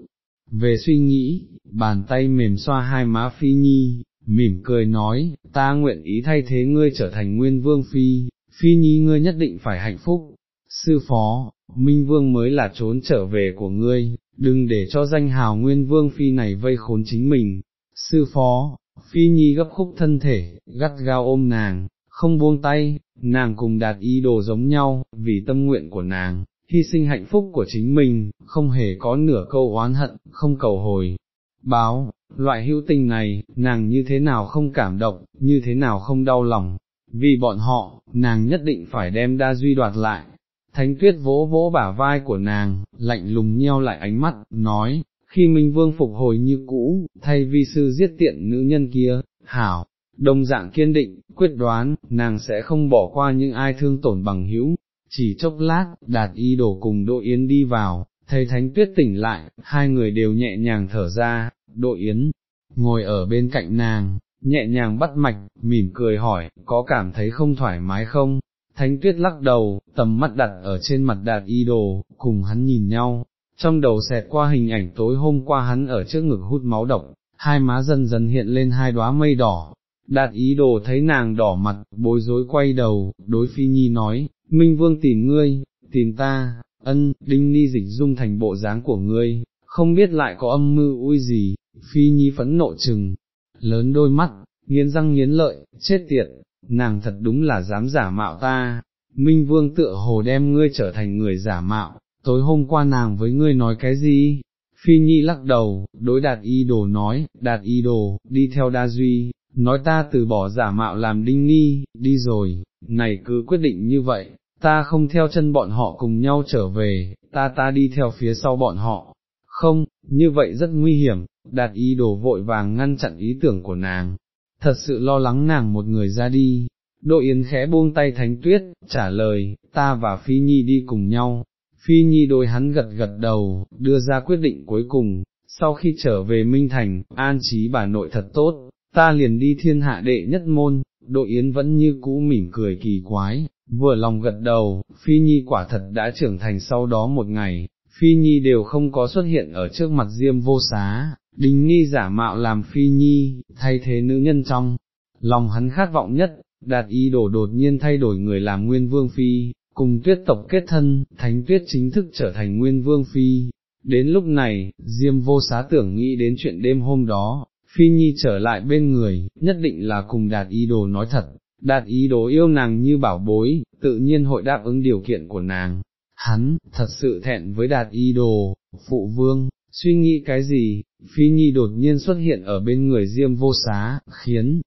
về suy nghĩ, bàn tay mềm xoa hai má Phi Nhi, mỉm cười nói, ta nguyện ý thay thế ngươi trở thành nguyên vương Phi, Phi Nhi ngươi nhất định phải hạnh phúc, sư phó, Minh Vương mới là trốn trở về của ngươi, đừng để cho danh hào nguyên vương Phi này vây khốn chính mình, sư phó, Phi Nhi gấp khúc thân thể, gắt gao ôm nàng, không buông tay, nàng cùng đạt ý đồ giống nhau, vì tâm nguyện của nàng, hy sinh hạnh phúc của chính mình, không hề có nửa câu oán hận, không cầu hồi. Báo, loại hữu tình này, nàng như thế nào không cảm động, như thế nào không đau lòng, vì bọn họ, nàng nhất định phải đem đa duy đoạt lại. Thánh tuyết vỗ vỗ bả vai của nàng, lạnh lùng nheo lại ánh mắt, nói, khi Minh Vương phục hồi như cũ, thay vi sư giết tiện nữ nhân kia, hảo, đồng dạng kiên định, quyết đoán, nàng sẽ không bỏ qua những ai thương tổn bằng hữu. Chỉ chốc lát, đạt y đổ cùng Đỗ Yến đi vào, thấy Thánh Tuyết tỉnh lại, hai người đều nhẹ nhàng thở ra, Đỗ Yến, ngồi ở bên cạnh nàng, nhẹ nhàng bắt mạch, mỉm cười hỏi, có cảm thấy không thoải mái không? Thánh Tuyết lắc đầu, tầm mắt đặt ở trên mặt đạt y đồ, cùng hắn nhìn nhau, trong đầu xẹt qua hình ảnh tối hôm qua hắn ở trước ngực hút máu độc, hai má dần dần hiện lên hai đóa mây đỏ. Đạt ý đồ thấy nàng đỏ mặt, bối rối quay đầu, đối phi nhi nói, Minh Vương tìm ngươi, tìm ta, ân, đinh ni dịch dung thành bộ dáng của ngươi, không biết lại có âm mưu ui gì, phi nhi phẫn nộ chừng, lớn đôi mắt, nghiến răng nghiến lợi, chết tiệt, nàng thật đúng là dám giả mạo ta, Minh Vương tựa hồ đem ngươi trở thành người giả mạo, tối hôm qua nàng với ngươi nói cái gì? Phi Nhi lắc đầu, đối đạt y đồ nói, đạt y đồ, đi theo đa duy, nói ta từ bỏ giả mạo làm đinh ni, đi rồi, này cứ quyết định như vậy, ta không theo chân bọn họ cùng nhau trở về, ta ta đi theo phía sau bọn họ, không, như vậy rất nguy hiểm, đạt y đồ vội vàng ngăn chặn ý tưởng của nàng, thật sự lo lắng nàng một người ra đi. Đội Yến khẽ buông tay Thánh Tuyết, trả lời, ta và Phi Nhi đi cùng nhau, Phi Nhi đôi hắn gật gật đầu, đưa ra quyết định cuối cùng, sau khi trở về Minh Thành, an trí bà nội thật tốt, ta liền đi thiên hạ đệ nhất môn, đội yến vẫn như cũ mỉm cười kỳ quái, vừa lòng gật đầu, Phi Nhi quả thật đã trưởng thành sau đó một ngày, Phi Nhi đều không có xuất hiện ở trước mặt Diêm vô xá, Đinh Nhi giả mạo làm Phi Nhi, thay thế nữ nhân trong, lòng hắn khát vọng nhất, đạt ý đồ đột nhiên thay đổi người làm nguyên vương Phi, cùng tuyết tộc kết thân, thánh tuyết chính thức trở thành nguyên vương phi. Đến lúc này, Diêm vô xá tưởng nghĩ đến chuyện đêm hôm đó, Phi Nhi trở lại bên người, nhất định là cùng đạt ý đồ nói thật, đạt ý đồ yêu nàng như bảo bối, tự nhiên hội đáp ứng điều kiện của nàng. Hắn, thật sự thẹn với đạt ý đồ, phụ vương, suy nghĩ cái gì, Phi Nhi đột nhiên xuất hiện ở bên người Diêm vô xá, khiến,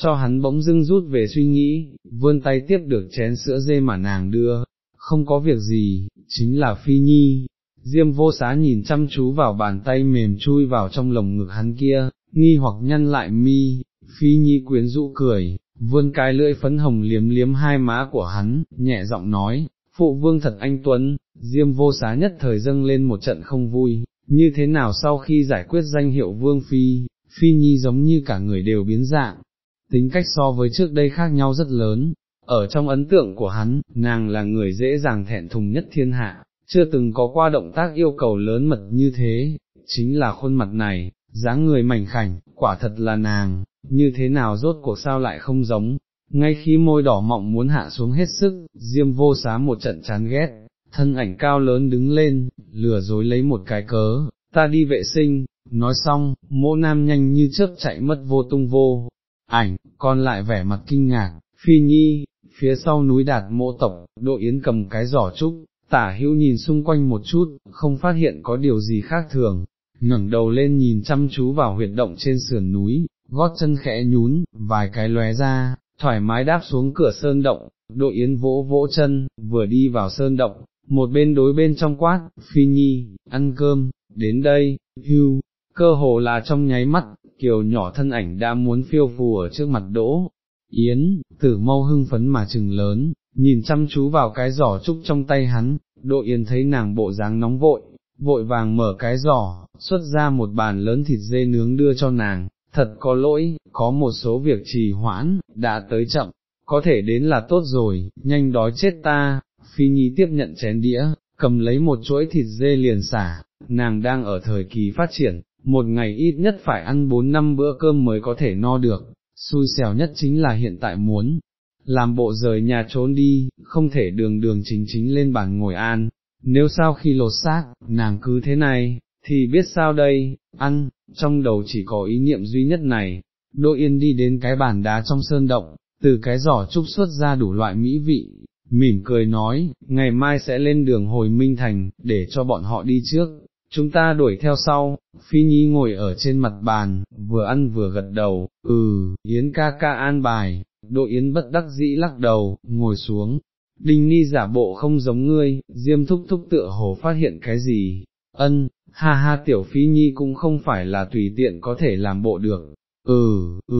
cho hắn bỗng dưng rút về suy nghĩ, vươn tay tiếp được chén sữa dê mà nàng đưa, không có việc gì, chính là phi nhi. Diêm vô xá nhìn chăm chú vào bàn tay mềm chui vào trong lồng ngực hắn kia, nghi hoặc nhăn lại mi, phi nhi quyến rũ cười, vươn cái lưỡi phấn hồng liếm liếm hai má của hắn, nhẹ giọng nói, phụ vương thật anh Tuấn, diêm vô xá nhất thời dâng lên một trận không vui, như thế nào sau khi giải quyết danh hiệu vương phi, phi nhi giống như cả người đều biến dạng, tính cách so với trước đây khác nhau rất lớn, ở trong ấn tượng của hắn, nàng là người dễ dàng thẹn thùng nhất thiên hạ, chưa từng có qua động tác yêu cầu lớn mật như thế, chính là khuôn mặt này, dáng người mảnh khảnh, quả thật là nàng, như thế nào rốt cuộc sao lại không giống, ngay khi môi đỏ mọng muốn hạ xuống hết sức, diêm vô xá một trận chán ghét, thân ảnh cao lớn đứng lên, lừa dối lấy một cái cớ, ta đi vệ sinh, nói xong, mỗ nam nhanh như chớp chạy mất vô tung vô, ảnh, còn lại vẻ mặt kinh ngạc, Phi Nhi, phía sau núi đạt mộ tộc, Độ Yến cầm cái giỏ trúc, tả hữu nhìn xung quanh một chút, không phát hiện có điều gì khác thường, ngẩng đầu lên nhìn chăm chú vào huyệt động trên sườn núi, gót chân khẽ nhún, vài cái lóe ra, thoải mái đáp xuống cửa sơn động, Độ Yến vỗ vỗ chân, vừa đi vào sơn động, một bên đối bên trong quát, Phi Nhi, ăn cơm, đến đây, hưu, cơ hồ là trong nháy mắt, kiều nhỏ thân ảnh đã muốn phiêu phù ở trước mặt đỗ. Yến, tử mâu hưng phấn mà trừng lớn, nhìn chăm chú vào cái giỏ trúc trong tay hắn, Đỗ Yến thấy nàng bộ dáng nóng vội, vội vàng mở cái giỏ, xuất ra một bàn lớn thịt dê nướng đưa cho nàng, thật có lỗi, có một số việc trì hoãn, đã tới chậm, có thể đến là tốt rồi, nhanh đói chết ta, Phi Nhi tiếp nhận chén đĩa, cầm lấy một chuỗi thịt dê liền xả, nàng đang ở thời kỳ phát triển, một ngày ít nhất phải ăn bốn năm bữa cơm mới có thể no được, xui xẻo nhất chính là hiện tại muốn, làm bộ rời nhà trốn đi, không thể đường đường chính chính lên bàn ngồi an, nếu sau khi lột xác, nàng cứ thế này, thì biết sao đây, ăn, trong đầu chỉ có ý niệm duy nhất này, Đỗ Yên đi đến cái bàn đá trong sơn động, từ cái giỏ trúc xuất ra đủ loại mỹ vị, mỉm cười nói, ngày mai sẽ lên đường hồi Minh Thành, để cho bọn họ đi trước, chúng ta đuổi theo sau, Phi Nhi ngồi ở trên mặt bàn, vừa ăn vừa gật đầu, ừ, Yến ca ca an bài, đội Yến bất đắc dĩ lắc đầu, ngồi xuống, Đinh Ni giả bộ không giống ngươi, Diêm thúc thúc tựa hồ phát hiện cái gì, ân, ha ha tiểu Phi Nhi cũng không phải là tùy tiện có thể làm bộ được, ừ, ừ,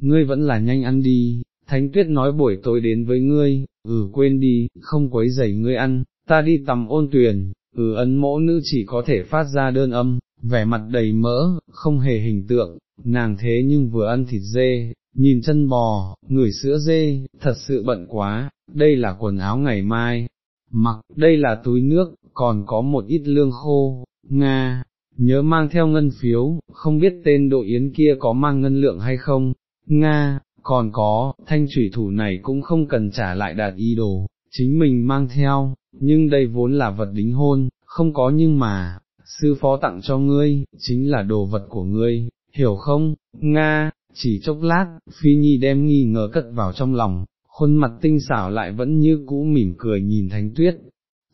ngươi vẫn là nhanh ăn đi, Thánh Tuyết nói buổi tối đến với ngươi, ừ quên đi, không quấy rầy ngươi ăn, ta đi tầm ôn tuyền, ừ ấn mỗ nữ chỉ có thể phát ra đơn âm, vẻ mặt đầy mỡ, không hề hình tượng, nàng thế nhưng vừa ăn thịt dê, nhìn chân bò, ngửi sữa dê, thật sự bận quá, đây là quần áo ngày mai, mặc, đây là túi nước, còn có một ít lương khô, Nga, nhớ mang theo ngân phiếu, không biết tên đội yến kia có mang ngân lượng hay không, Nga, còn có, thanh thủy thủ này cũng không cần trả lại đạt y đồ, chính mình mang theo, nhưng đây vốn là vật đính hôn, không có nhưng mà, sư phó tặng cho ngươi, chính là đồ vật của ngươi, hiểu không, Nga, chỉ chốc lát, Phi Nhi đem nghi ngờ cất vào trong lòng, khuôn mặt tinh xảo lại vẫn như cũ mỉm cười nhìn Thánh Tuyết.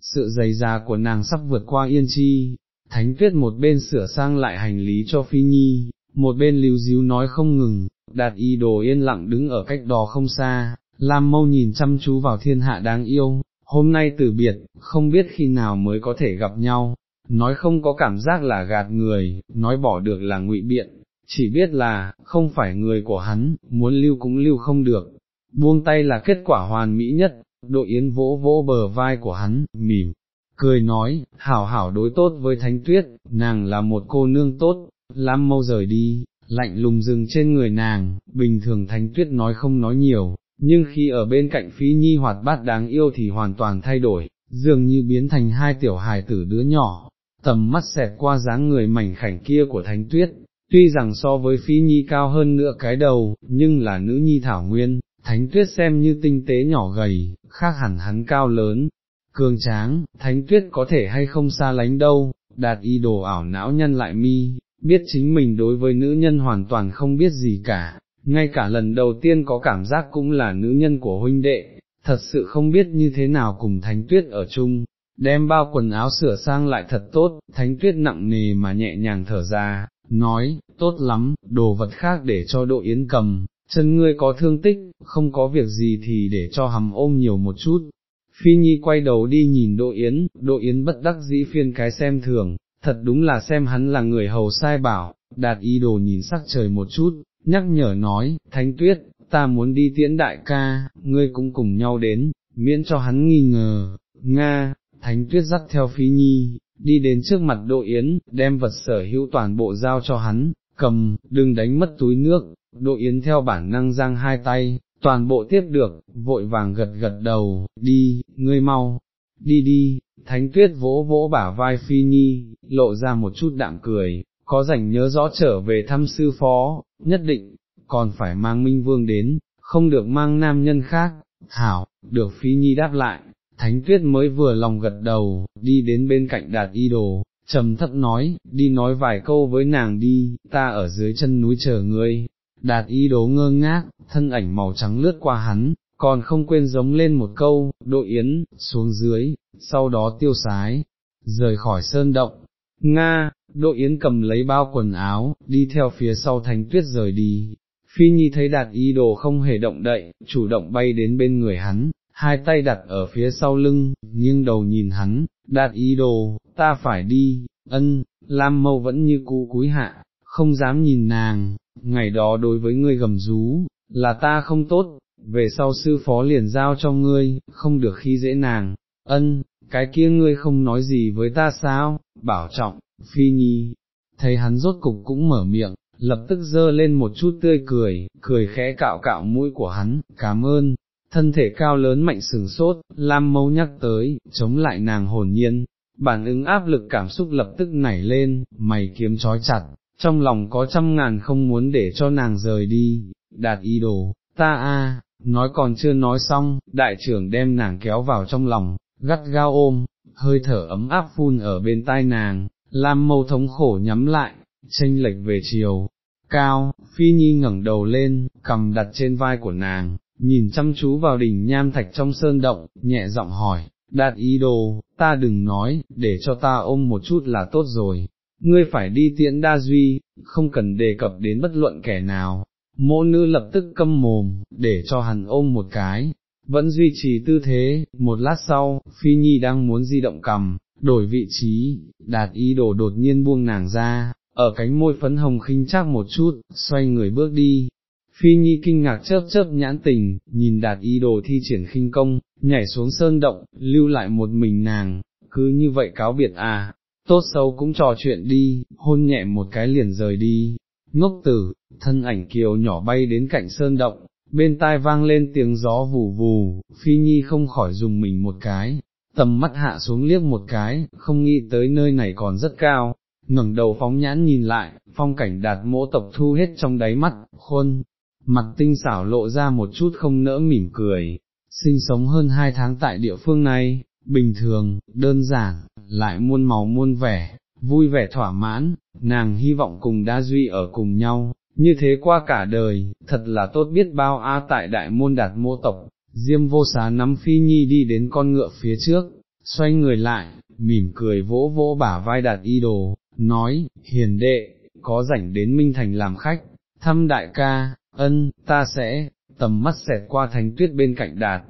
Sự dày già của nàng sắp vượt qua yên chi, Thánh Tuyết một bên sửa sang lại hành lý cho Phi Nhi, một bên lưu díu nói không ngừng, đạt y đồ yên lặng đứng ở cách đó không xa, Lam mâu nhìn chăm chú vào thiên hạ đáng yêu, hôm nay từ biệt, không biết khi nào mới có thể gặp nhau, nói không có cảm giác là gạt người, nói bỏ được là ngụy biện, chỉ biết là, không phải người của hắn, muốn lưu cũng lưu không được, buông tay là kết quả hoàn mỹ nhất, đội yến vỗ vỗ bờ vai của hắn, mỉm, cười nói, hảo hảo đối tốt với thánh tuyết, nàng là một cô nương tốt, lắm mâu rời đi, lạnh lùng dừng trên người nàng, bình thường thánh tuyết nói không nói nhiều, nhưng khi ở bên cạnh phí nhi hoạt bát đáng yêu thì hoàn toàn thay đổi, dường như biến thành hai tiểu hài tử đứa nhỏ, tầm mắt xẹt qua dáng người mảnh khảnh kia của thánh tuyết, tuy rằng so với phí nhi cao hơn nửa cái đầu, nhưng là nữ nhi thảo nguyên, thánh tuyết xem như tinh tế nhỏ gầy, khác hẳn hắn cao lớn, cường tráng, thánh tuyết có thể hay không xa lánh đâu, đạt y đồ ảo não nhân lại mi, biết chính mình đối với nữ nhân hoàn toàn không biết gì cả, ngay cả lần đầu tiên có cảm giác cũng là nữ nhân của huynh đệ, thật sự không biết như thế nào cùng thánh tuyết ở chung, đem bao quần áo sửa sang lại thật tốt, thánh tuyết nặng nề mà nhẹ nhàng thở ra, nói, tốt lắm, đồ vật khác để cho độ yến cầm, chân ngươi có thương tích, không có việc gì thì để cho hầm ôm nhiều một chút. Phi Nhi quay đầu đi nhìn Đỗ Yến, Đỗ Yến bất đắc dĩ phiên cái xem thường, thật đúng là xem hắn là người hầu sai bảo, đạt ý đồ nhìn sắc trời một chút, nhắc nhở nói, Thánh Tuyết, ta muốn đi tiễn đại ca, ngươi cũng cùng nhau đến, miễn cho hắn nghi ngờ, Nga, Thánh Tuyết dắt theo Phi Nhi, đi đến trước mặt Đỗ Yến, đem vật sở hữu toàn bộ giao cho hắn, cầm, đừng đánh mất túi nước, Đỗ Yến theo bản năng giang hai tay, toàn bộ tiếp được, vội vàng gật gật đầu, đi, ngươi mau, đi đi, Thánh Tuyết vỗ vỗ bả vai Phi Nhi, lộ ra một chút đạm cười, có rảnh nhớ rõ trở về thăm sư phó, nhất định, còn phải mang Minh Vương đến, không được mang nam nhân khác, hảo, được Phi Nhi đáp lại, Thánh Tuyết mới vừa lòng gật đầu, đi đến bên cạnh đạt y đồ, trầm thấp nói, đi nói vài câu với nàng đi, ta ở dưới chân núi chờ ngươi, đạt y đố ngơ ngác, thân ảnh màu trắng lướt qua hắn, còn không quên giống lên một câu, đội yến, xuống dưới, sau đó tiêu sái, rời khỏi sơn động. Nga, Đỗ Yến cầm lấy bao quần áo, đi theo phía sau Thánh Tuyết rời đi. Phi Nhi thấy đạt Y đồ không hề động đậy, chủ động bay đến bên người hắn, hai tay đặt ở phía sau lưng, nghiêng đầu nhìn hắn, đạt Y đồ, ta phải đi, ân, Lam Mâu vẫn như cũ cúi hạ, không dám nhìn nàng, ngày đó đối với ngươi gầm rú, là ta không tốt, về sau sư phó liền giao cho ngươi, không được khi dễ nàng, ân, cái kia ngươi không nói gì với ta sao, bảo trọng, phi nhi, thấy hắn rốt cục cũng mở miệng, lập tức dơ lên một chút tươi cười, cười khẽ cạo cạo mũi của hắn, cảm ơn, thân thể cao lớn mạnh sừng sốt, Lam mâu nhắc tới, chống lại nàng hồn nhiên, bản ứng áp lực cảm xúc lập tức nảy lên, mày kiếm trói chặt, trong lòng có trăm ngàn không muốn để cho nàng rời đi, đạt ý đồ, ta a, nói còn chưa nói xong, đại trưởng đem nàng kéo vào trong lòng, gắt gao ôm, hơi thở ấm áp phun ở bên tai nàng, Lam mâu thống khổ nhắm lại, tranh lệch về chiều, cao, phi nhi ngẩng đầu lên, cầm đặt trên vai của nàng, nhìn chăm chú vào đỉnh nham thạch trong sơn động, nhẹ giọng hỏi, đạt ý đồ, ta đừng nói, để cho ta ôm một chút là tốt rồi, ngươi phải đi tiễn đa duy, không cần đề cập đến bất luận kẻ nào, mỗ nữ lập tức câm mồm, để cho hắn ôm một cái, vẫn duy trì tư thế, một lát sau, Phi Nhi đang muốn di động cầm, đổi vị trí, đạt ý đồ đột nhiên buông nàng ra, ở cánh môi phấn hồng khinh chắc một chút, xoay người bước đi. Phi Nhi kinh ngạc chớp chớp nhãn tình, nhìn đạt ý đồ thi triển khinh công, nhảy xuống sơn động, lưu lại một mình nàng, cứ như vậy cáo biệt à, tốt xấu cũng trò chuyện đi, hôn nhẹ một cái liền rời đi. Ngốc tử, thân ảnh kiều nhỏ bay đến cạnh sơn động, bên tai vang lên tiếng gió vù vù, Phi Nhi không khỏi dùng mình một cái, tầm mắt hạ xuống liếc một cái, không nghĩ tới nơi này còn rất cao, ngẩng đầu phóng nhãn nhìn lại, phong cảnh đạt mỗ tộc thu hết trong đáy mắt, khuôn, mặt tinh xảo lộ ra một chút không nỡ mỉm cười, sinh sống hơn hai tháng tại địa phương này, bình thường, đơn giản, lại muôn màu muôn vẻ, vui vẻ thỏa mãn, nàng hy vọng cùng đa duy ở cùng nhau, như thế qua cả đời, thật là tốt biết bao a tại đại môn đạt mô tộc, Diêm vô xá nắm phi nhi đi đến con ngựa phía trước, xoay người lại, mỉm cười vỗ vỗ bả vai đạt y đồ, nói, hiền đệ, có rảnh đến Minh Thành làm khách, thăm đại ca, ân, ta sẽ, tầm mắt xẹt qua thánh tuyết bên cạnh đạt.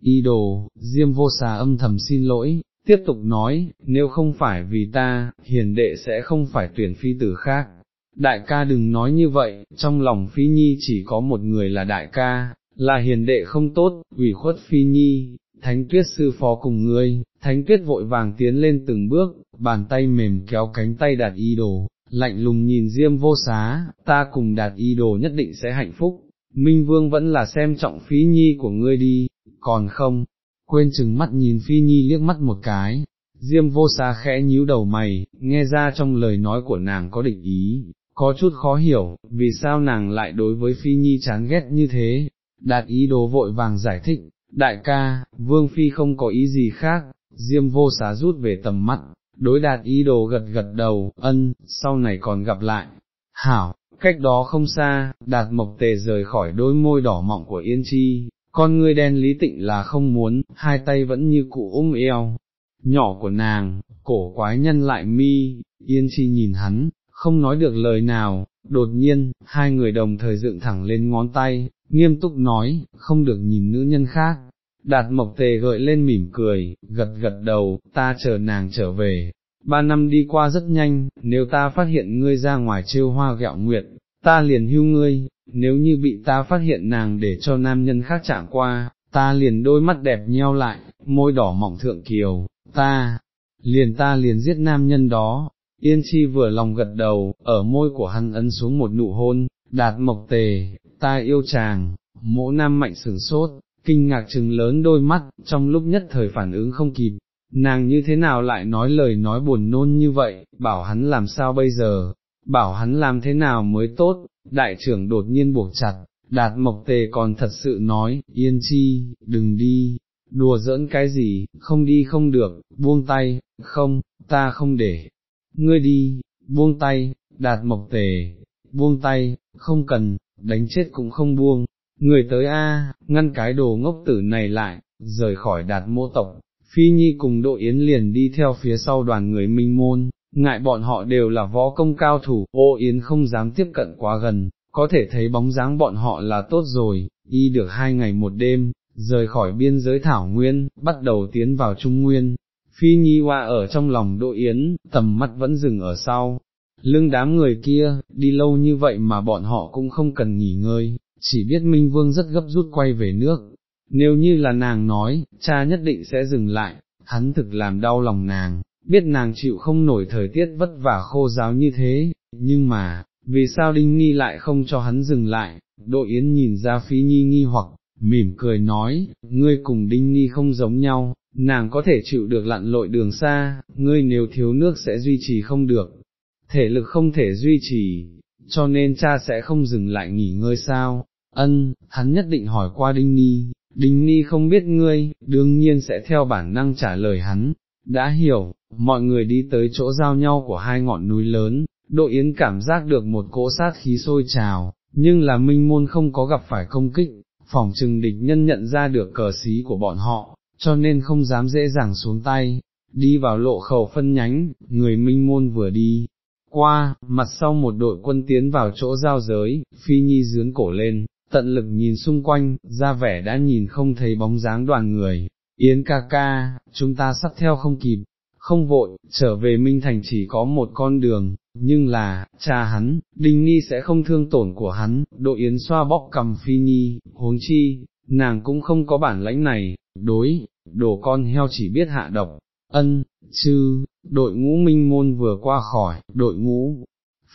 Y đồ, Diêm vô xà âm thầm xin lỗi, tiếp tục nói, nếu không phải vì ta, hiền đệ sẽ không phải tuyển phi tử khác. Đại ca đừng nói như vậy, trong lòng phi nhi chỉ có một người là đại ca, là hiền đệ không tốt, ủy khuất phi nhi, thánh tuyết sư phó cùng ngươi, thánh tuyết vội vàng tiến lên từng bước, bàn tay mềm kéo cánh tay đạt y đồ, lạnh lùng nhìn diêm vô xá, ta cùng đạt y đồ nhất định sẽ hạnh phúc, Minh Vương vẫn là xem trọng phi nhi của ngươi đi, còn không, quên chừng mắt nhìn phi nhi liếc mắt một cái. Diêm vô xá khẽ nhíu đầu mày, nghe ra trong lời nói của nàng có định ý, có chút khó hiểu, vì sao nàng lại đối với Phi Nhi chán ghét như thế, đạt ý đồ vội vàng giải thích, đại ca, vương phi không có ý gì khác, diêm vô xá rút về tầm mắt, đối đạt ý đồ gật gật đầu, ân, sau này còn gặp lại, hảo, cách đó không xa, đạt mộc tề rời khỏi đôi môi đỏ mọng của yên chi, con ngươi đen lý tịnh là không muốn, hai tay vẫn như cụ ôm eo, nhỏ của nàng, cổ quái nhân lại mi, yên chi nhìn hắn, không nói được lời nào, đột nhiên, hai người đồng thời dựng thẳng lên ngón tay, nghiêm túc nói, không được nhìn nữ nhân khác. Đạt mộc tề gợi lên mỉm cười, gật gật đầu, ta chờ nàng trở về. Ba năm đi qua rất nhanh, nếu ta phát hiện ngươi ra ngoài trêu hoa gạo nguyệt, ta liền hưu ngươi, nếu như bị ta phát hiện nàng để cho nam nhân khác chạm qua, ta liền đôi mắt đẹp nheo lại, môi đỏ mỏng thượng kiều, ta, liền ta liền giết nam nhân đó. Yên chi vừa lòng gật đầu, ở môi của hắn ấn xuống một nụ hôn, đạt mộc tề, ta yêu chàng, mỗ nam mạnh sửng sốt, kinh ngạc trừng lớn đôi mắt, trong lúc nhất thời phản ứng không kịp, nàng như thế nào lại nói lời nói buồn nôn như vậy, bảo hắn làm sao bây giờ, bảo hắn làm thế nào mới tốt, đại trưởng đột nhiên buộc chặt, đạt mộc tề còn thật sự nói, yên chi, đừng đi, đùa giỡn cái gì, không đi không được, buông tay, không, ta không để, ngươi đi, buông tay, đạt mộc tề, buông tay, không cần, đánh chết cũng không buông, người tới a, ngăn cái đồ ngốc tử này lại, rời khỏi đạt mô tộc, Phi Nhi cùng Độ Yến liền đi theo phía sau đoàn người minh môn, ngại bọn họ đều là võ công cao thủ, ô Yến không dám tiếp cận quá gần, có thể thấy bóng dáng bọn họ là tốt rồi, y được hai ngày một đêm, rời khỏi biên giới Thảo Nguyên, bắt đầu tiến vào Trung Nguyên. Phi Nhi hoa ở trong lòng Đỗ Yến, tầm mắt vẫn dừng ở sau, lưng đám người kia, đi lâu như vậy mà bọn họ cũng không cần nghỉ ngơi, chỉ biết Minh Vương rất gấp rút quay về nước. Nếu như là nàng nói, cha nhất định sẽ dừng lại, hắn thực làm đau lòng nàng, biết nàng chịu không nổi thời tiết vất vả khô giáo như thế, nhưng mà, vì sao Đinh Nhi lại không cho hắn dừng lại, Đỗ Yến nhìn ra Phi Nhi nghi hoặc, mỉm cười nói, ngươi cùng Đinh Nhi không giống nhau, nàng có thể chịu được lặn lội đường xa, ngươi nếu thiếu nước sẽ duy trì không được, thể lực không thể duy trì, cho nên cha sẽ không dừng lại nghỉ ngơi sao, ân, hắn nhất định hỏi qua Đinh Ni, Đinh Ni không biết ngươi, đương nhiên sẽ theo bản năng trả lời hắn, đã hiểu, mọi người đi tới chỗ giao nhau của hai ngọn núi lớn, Độ Yến cảm giác được một cỗ sát khí sôi trào, nhưng là minh môn không có gặp phải công kích, phòng trừng địch nhân nhận ra được cờ xí của bọn họ, cho nên không dám dễ dàng xuống tay, đi vào lộ khẩu phân nhánh, người minh môn vừa đi. Qua, mặt sau một đội quân tiến vào chỗ giao giới, phi nhi dướn cổ lên, tận lực nhìn xung quanh, ra vẻ đã nhìn không thấy bóng dáng đoàn người, Yến ca ca, chúng ta sắp theo không kịp, không vội, trở về Minh Thành chỉ có một con đường, nhưng là, cha hắn, Đinh Ni sẽ không thương tổn của hắn, đội Yến xoa bóc cầm Phi Nhi, huống chi, nàng cũng không có bản lãnh này, đối, đồ con heo chỉ biết hạ độc, ân, chư, đội ngũ minh môn vừa qua khỏi, đội ngũ,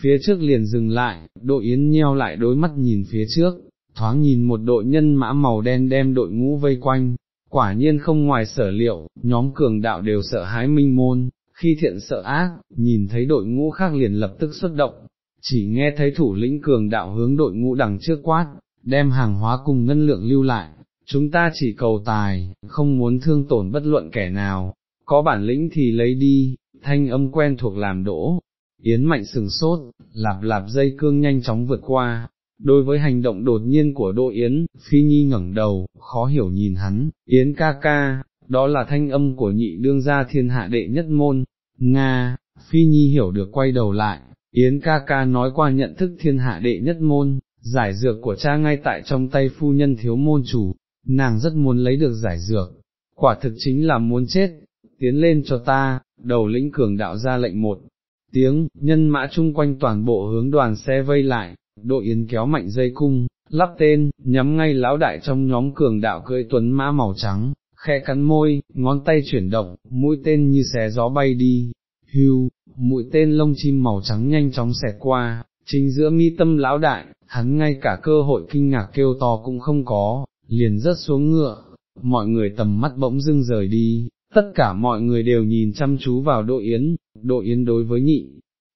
phía trước liền dừng lại, đội Yến nheo lại đôi mắt nhìn phía trước, thoáng nhìn một đội nhân mã màu đen đem đội ngũ vây quanh, quả nhiên không ngoài sở liệu, nhóm cường đạo đều sợ hái minh môn, khi thiện sợ ác, nhìn thấy đội ngũ khác liền lập tức xuất động, chỉ nghe thấy thủ lĩnh cường đạo hướng đội ngũ đằng trước quát, đem hàng hóa cùng ngân lượng lưu lại, chúng ta chỉ cầu tài, không muốn thương tổn bất luận kẻ nào, có bản lĩnh thì lấy đi, thanh âm quen thuộc làm đỗ. Yến mạnh sừng sốt, lạp lạp dây cương nhanh chóng vượt qua, Đối với hành động đột nhiên của Đỗ Yến, Phi Nhi ngẩng đầu, khó hiểu nhìn hắn, Yến ca ca, đó là thanh âm của nhị đương gia thiên hạ đệ nhất môn, Nga, Phi Nhi hiểu được quay đầu lại, Yến ca ca nói qua nhận thức thiên hạ đệ nhất môn, giải dược của cha ngay tại trong tay phu nhân thiếu môn chủ, nàng rất muốn lấy được giải dược, quả thực chính là muốn chết, tiến lên cho ta, đầu lĩnh cường đạo ra lệnh một. Tiếng, nhân mã chung quanh toàn bộ hướng đoàn xe vây lại, đội Yến kéo mạnh dây cung, lắp tên, nhắm ngay lão đại trong nhóm cường đạo cưỡi tuấn mã màu trắng, khe cắn môi, ngón tay chuyển động, mũi tên như xé gió bay đi, hưu, mũi tên lông chim màu trắng nhanh chóng xẹt qua, chính giữa mi tâm lão đại, hắn ngay cả cơ hội kinh ngạc kêu to cũng không có, liền rớt xuống ngựa, mọi người tầm mắt bỗng dưng rời đi, tất cả mọi người đều nhìn chăm chú vào đội yến, đội yến đối với nhị,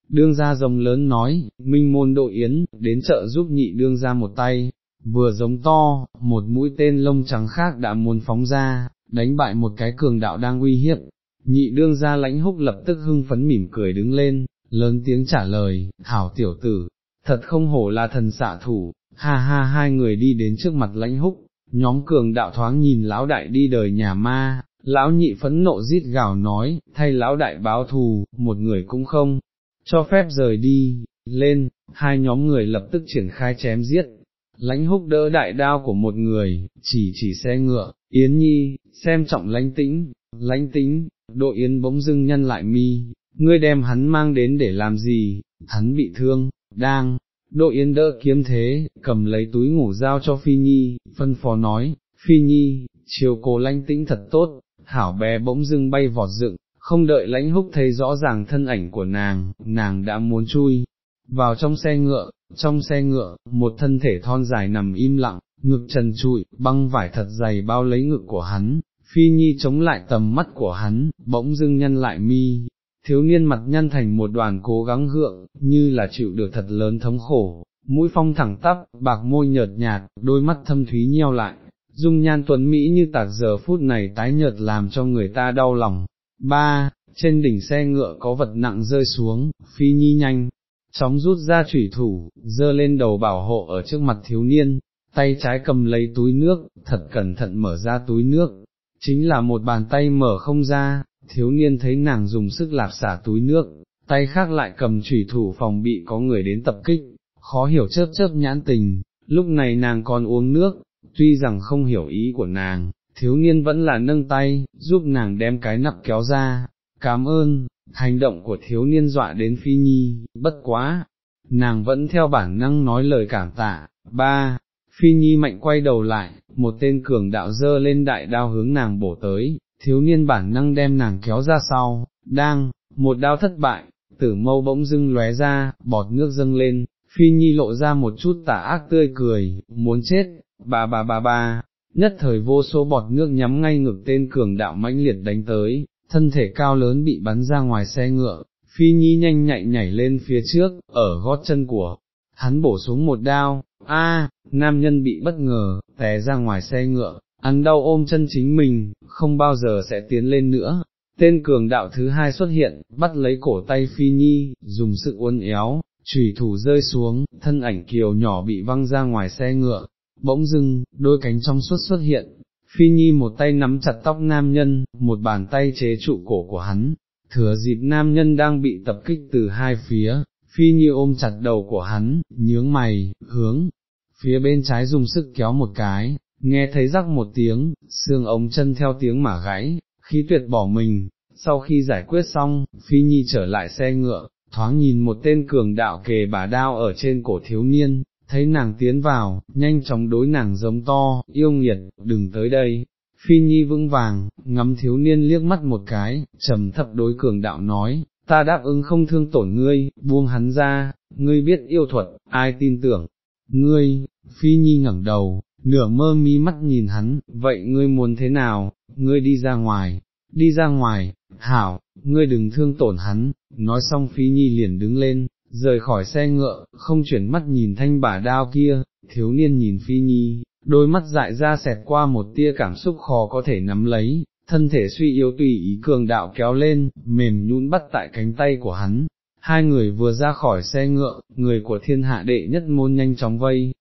đương ra rồng lớn nói, minh môn Đội yến, đến chợ giúp nhị đương ra một tay, vừa giống to, một mũi tên lông trắng khác đã muốn phóng ra, đánh bại một cái cường đạo đang uy hiếp, nhị đương ra lãnh húc lập tức hưng phấn mỉm cười đứng lên, lớn tiếng trả lời, hảo tiểu tử, thật không hổ là thần xạ thủ, ha ha hai người đi đến trước mặt lãnh húc, nhóm cường đạo thoáng nhìn lão đại đi đời nhà ma, lão nhị phẫn nộ rít gào nói, thay lão đại báo thù, một người cũng không, cho phép rời đi, lên, hai nhóm người lập tức triển khai chém giết, lãnh húc đỡ đại đao của một người, chỉ chỉ xe ngựa, Yến Nhi, xem trọng lãnh tĩnh, lãnh tĩnh, đội Yến bỗng dưng nhân lại mi, ngươi đem hắn mang đến để làm gì, hắn bị thương, đang, đội Yến đỡ kiếm thế, cầm lấy túi ngủ giao cho Phi Nhi, phân phó nói, Phi Nhi, chiều cô lanh tĩnh thật tốt, hảo bé bỗng dưng bay vọt dựng, không đợi lãnh húc thấy rõ ràng thân ảnh của nàng, nàng đã muốn chui, vào trong xe ngựa, trong xe ngựa, một thân thể thon dài nằm im lặng, ngực trần trụi, băng vải thật dày bao lấy ngực của hắn, phi nhi chống lại tầm mắt của hắn, bỗng dưng nhăn lại mi, thiếu niên mặt nhăn thành một đoàn cố gắng gượng, như là chịu được thật lớn thống khổ, mũi phong thẳng tắp, bạc môi nhợt nhạt, đôi mắt thâm thúy nheo lại, dung nhan tuấn Mỹ như tạc giờ phút này tái nhợt làm cho người ta đau lòng, ba, trên đỉnh xe ngựa có vật nặng rơi xuống, phi nhi nhanh, chóng rút ra thủy thủ, dơ lên đầu bảo hộ ở trước mặt thiếu niên, tay trái cầm lấy túi nước, thật cẩn thận mở ra túi nước, chính là một bàn tay mở không ra, thiếu niên thấy nàng dùng sức lạp xả túi nước, tay khác lại cầm chủy thủ phòng bị có người đến tập kích, khó hiểu chớp chớp nhãn tình, lúc này nàng còn uống nước, tuy rằng không hiểu ý của nàng, thiếu niên vẫn là nâng tay, giúp nàng đem cái nắp kéo ra, cảm ơn, hành động của thiếu niên dọa đến phi nhi, bất quá, nàng vẫn theo bản năng nói lời cảm tạ, ba, phi nhi mạnh quay đầu lại, một tên cường đạo dơ lên đại đao hướng nàng bổ tới, thiếu niên bản năng đem nàng kéo ra sau, đang, một đao thất bại, tử mâu bỗng dưng lóe ra, bọt nước dâng lên, phi nhi lộ ra một chút tả ác tươi cười, muốn chết, bà bà bà bà, nhất thời vô số bọt nước nhắm ngay ngực tên cường đạo mãnh liệt đánh tới, thân thể cao lớn bị bắn ra ngoài xe ngựa, phi nhi nhanh nhạy nhảy lên phía trước, ở gót chân của, hắn bổ xuống một đao, a, nam nhân bị bất ngờ, té ra ngoài xe ngựa, ăn đau ôm chân chính mình, không bao giờ sẽ tiến lên nữa. Tên cường đạo thứ hai xuất hiện, bắt lấy cổ tay Phi Nhi, dùng sự uốn éo, chủy thủ rơi xuống, thân ảnh kiều nhỏ bị văng ra ngoài xe ngựa, bỗng dưng, đôi cánh trong suốt xuất hiện, Phi Nhi một tay nắm chặt tóc nam nhân, một bàn tay chế trụ cổ của hắn, thừa dịp nam nhân đang bị tập kích từ hai phía, Phi Nhi ôm chặt đầu của hắn, nhướng mày, hướng, phía bên trái dùng sức kéo một cái, nghe thấy rắc một tiếng, xương ống chân theo tiếng mà gãy, khí tuyệt bỏ mình, sau khi giải quyết xong, Phi Nhi trở lại xe ngựa, thoáng nhìn một tên cường đạo kề bà đao ở trên cổ thiếu niên, thấy nàng tiến vào, nhanh chóng đối nàng giống to, yêu nghiệt, đừng tới đây. Phi Nhi vững vàng, ngắm thiếu niên liếc mắt một cái, trầm thập đối cường đạo nói, ta đáp ứng không thương tổn ngươi, buông hắn ra, ngươi biết yêu thuật, ai tin tưởng, ngươi, Phi Nhi ngẩng đầu, nửa mơ mi mắt nhìn hắn, vậy ngươi muốn thế nào, ngươi đi ra ngoài, đi ra ngoài, hảo, ngươi đừng thương tổn hắn, nói xong Phi Nhi liền đứng lên, rời khỏi xe ngựa, không chuyển mắt nhìn thanh bả đao kia, thiếu niên nhìn Phi Nhi, đôi mắt dại ra xẹt qua một tia cảm xúc khó có thể nắm lấy, thân thể suy yếu tùy ý cường đạo kéo lên, mềm nhũn bắt tại cánh tay của hắn. Hai người vừa ra khỏi xe ngựa, người của thiên hạ đệ nhất môn nhanh chóng vây.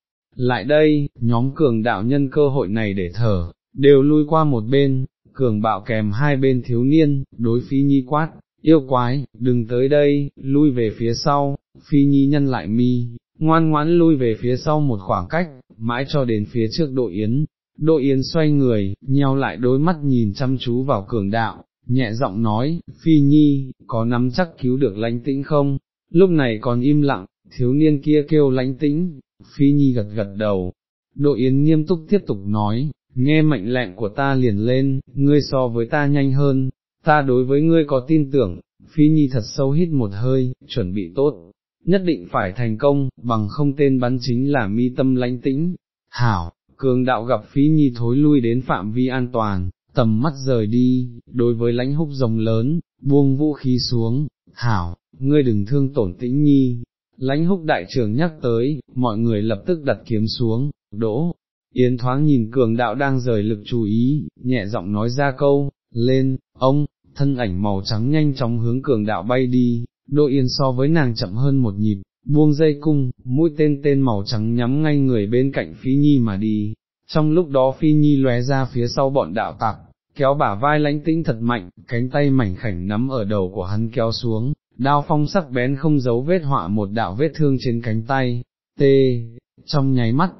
Lại đây, nhóm cường đạo nhân cơ hội này để thở, đều lui qua một bên, cường bạo kèm hai bên thiếu niên, đối phi nhi quát, yêu quái, đừng tới đây, lui về phía sau, phi nhi nhân lại mi, ngoan ngoãn lui về phía sau một khoảng cách, mãi cho đến phía trước đội yến, đội yến xoay người, nheo lại đôi mắt nhìn chăm chú vào cường đạo, nhẹ giọng nói, phi nhi, có nắm chắc cứu được lãnh tĩnh không, lúc này còn im lặng, thiếu niên kia kêu lãnh tĩnh, phi nhi gật gật đầu, đội yến nghiêm túc tiếp tục nói, nghe mệnh lệnh của ta liền lên, ngươi so với ta nhanh hơn, ta đối với ngươi có tin tưởng, phi nhi thật sâu hít một hơi, chuẩn bị tốt, nhất định phải thành công, bằng không tên bắn chính là mi tâm lãnh tĩnh, hảo, cường đạo gặp phi nhi thối lui đến phạm vi an toàn, tầm mắt rời đi, đối với lãnh húc rồng lớn, buông vũ khí xuống, hảo, ngươi đừng thương tổn tĩnh nhi. Lãnh húc đại trưởng nhắc tới, mọi người lập tức đặt kiếm xuống, đỗ, Yến thoáng nhìn cường đạo đang rời lực chú ý, nhẹ giọng nói ra câu, lên, ông, thân ảnh màu trắng nhanh chóng hướng cường đạo bay đi, Đỗ Yên so với nàng chậm hơn một nhịp, buông dây cung, mũi tên tên màu trắng nhắm ngay người bên cạnh Phi Nhi mà đi, trong lúc đó Phi Nhi lóe ra phía sau bọn đạo tặc, kéo bả vai lãnh tĩnh thật mạnh, cánh tay mảnh khảnh nắm ở đầu của hắn kéo xuống, đao phong sắc bén không giấu vết họa một đạo vết thương trên cánh tay, tê, trong nháy mắt,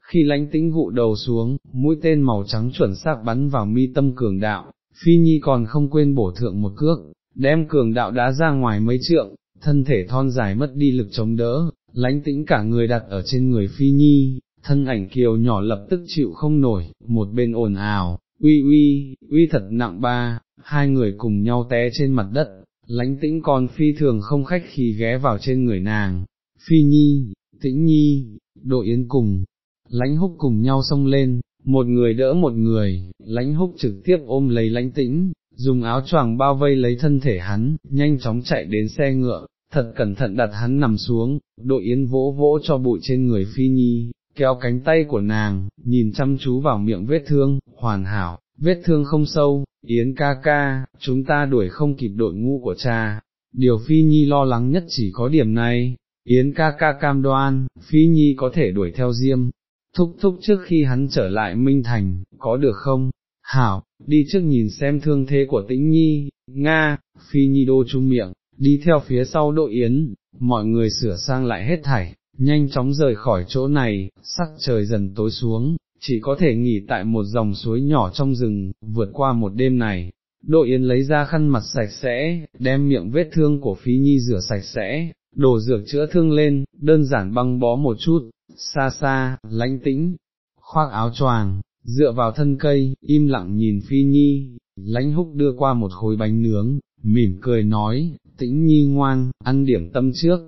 khi lãnh tĩnh vụ đầu xuống, mũi tên màu trắng chuẩn xác bắn vào mi tâm cường đạo, Phi Nhi còn không quên bổ thượng một cước, đem cường đạo đá ra ngoài mấy trượng, thân thể thon dài mất đi lực chống đỡ, lãnh tĩnh cả người đặt ở trên người Phi Nhi, thân ảnh kiều nhỏ lập tức chịu không nổi, một bên ồn ào, uy uy, uy thật nặng ba, hai người cùng nhau té trên mặt đất, lãnh tĩnh còn phi thường không khách khi ghé vào trên người nàng, Phi Nhi, tĩnh Nhi, đội yến cùng, lãnh húc cùng nhau xông lên, một người đỡ một người, lãnh húc trực tiếp ôm lấy lãnh tĩnh, dùng áo choàng bao vây lấy thân thể hắn, nhanh chóng chạy đến xe ngựa, thật cẩn thận đặt hắn nằm xuống, đội yến vỗ vỗ cho bụi trên người phi nhi, kéo cánh tay của nàng, nhìn chăm chú vào miệng vết thương, hoàn hảo, vết thương không sâu, yến ca ca, chúng ta đuổi không kịp đội ngũ của cha. Điều phi nhi lo lắng nhất chỉ có điểm này, Yến ca ca cam đoan, Phi Nhi có thể đuổi theo Diêm, thúc thúc trước khi hắn trở lại Minh Thành, có được không? Hảo, đi trước nhìn xem thương thế của tĩnh nhi, Nga, Phi Nhi đô trung miệng, đi theo phía sau đội yến, mọi người sửa sang lại hết thảy, nhanh chóng rời khỏi chỗ này, sắc trời dần tối xuống, chỉ có thể nghỉ tại một dòng suối nhỏ trong rừng, vượt qua một đêm này. Đội Yến lấy ra khăn mặt sạch sẽ, đem miệng vết thương của Phi Nhi rửa sạch sẽ, đổ dược chữa thương lên, đơn giản băng bó một chút, xa xa, lãnh tĩnh, khoác áo choàng, dựa vào thân cây, im lặng nhìn Phi Nhi, lãnh húc đưa qua một khối bánh nướng, mỉm cười nói, tĩnh nhi ngoan, ăn điểm tâm trước,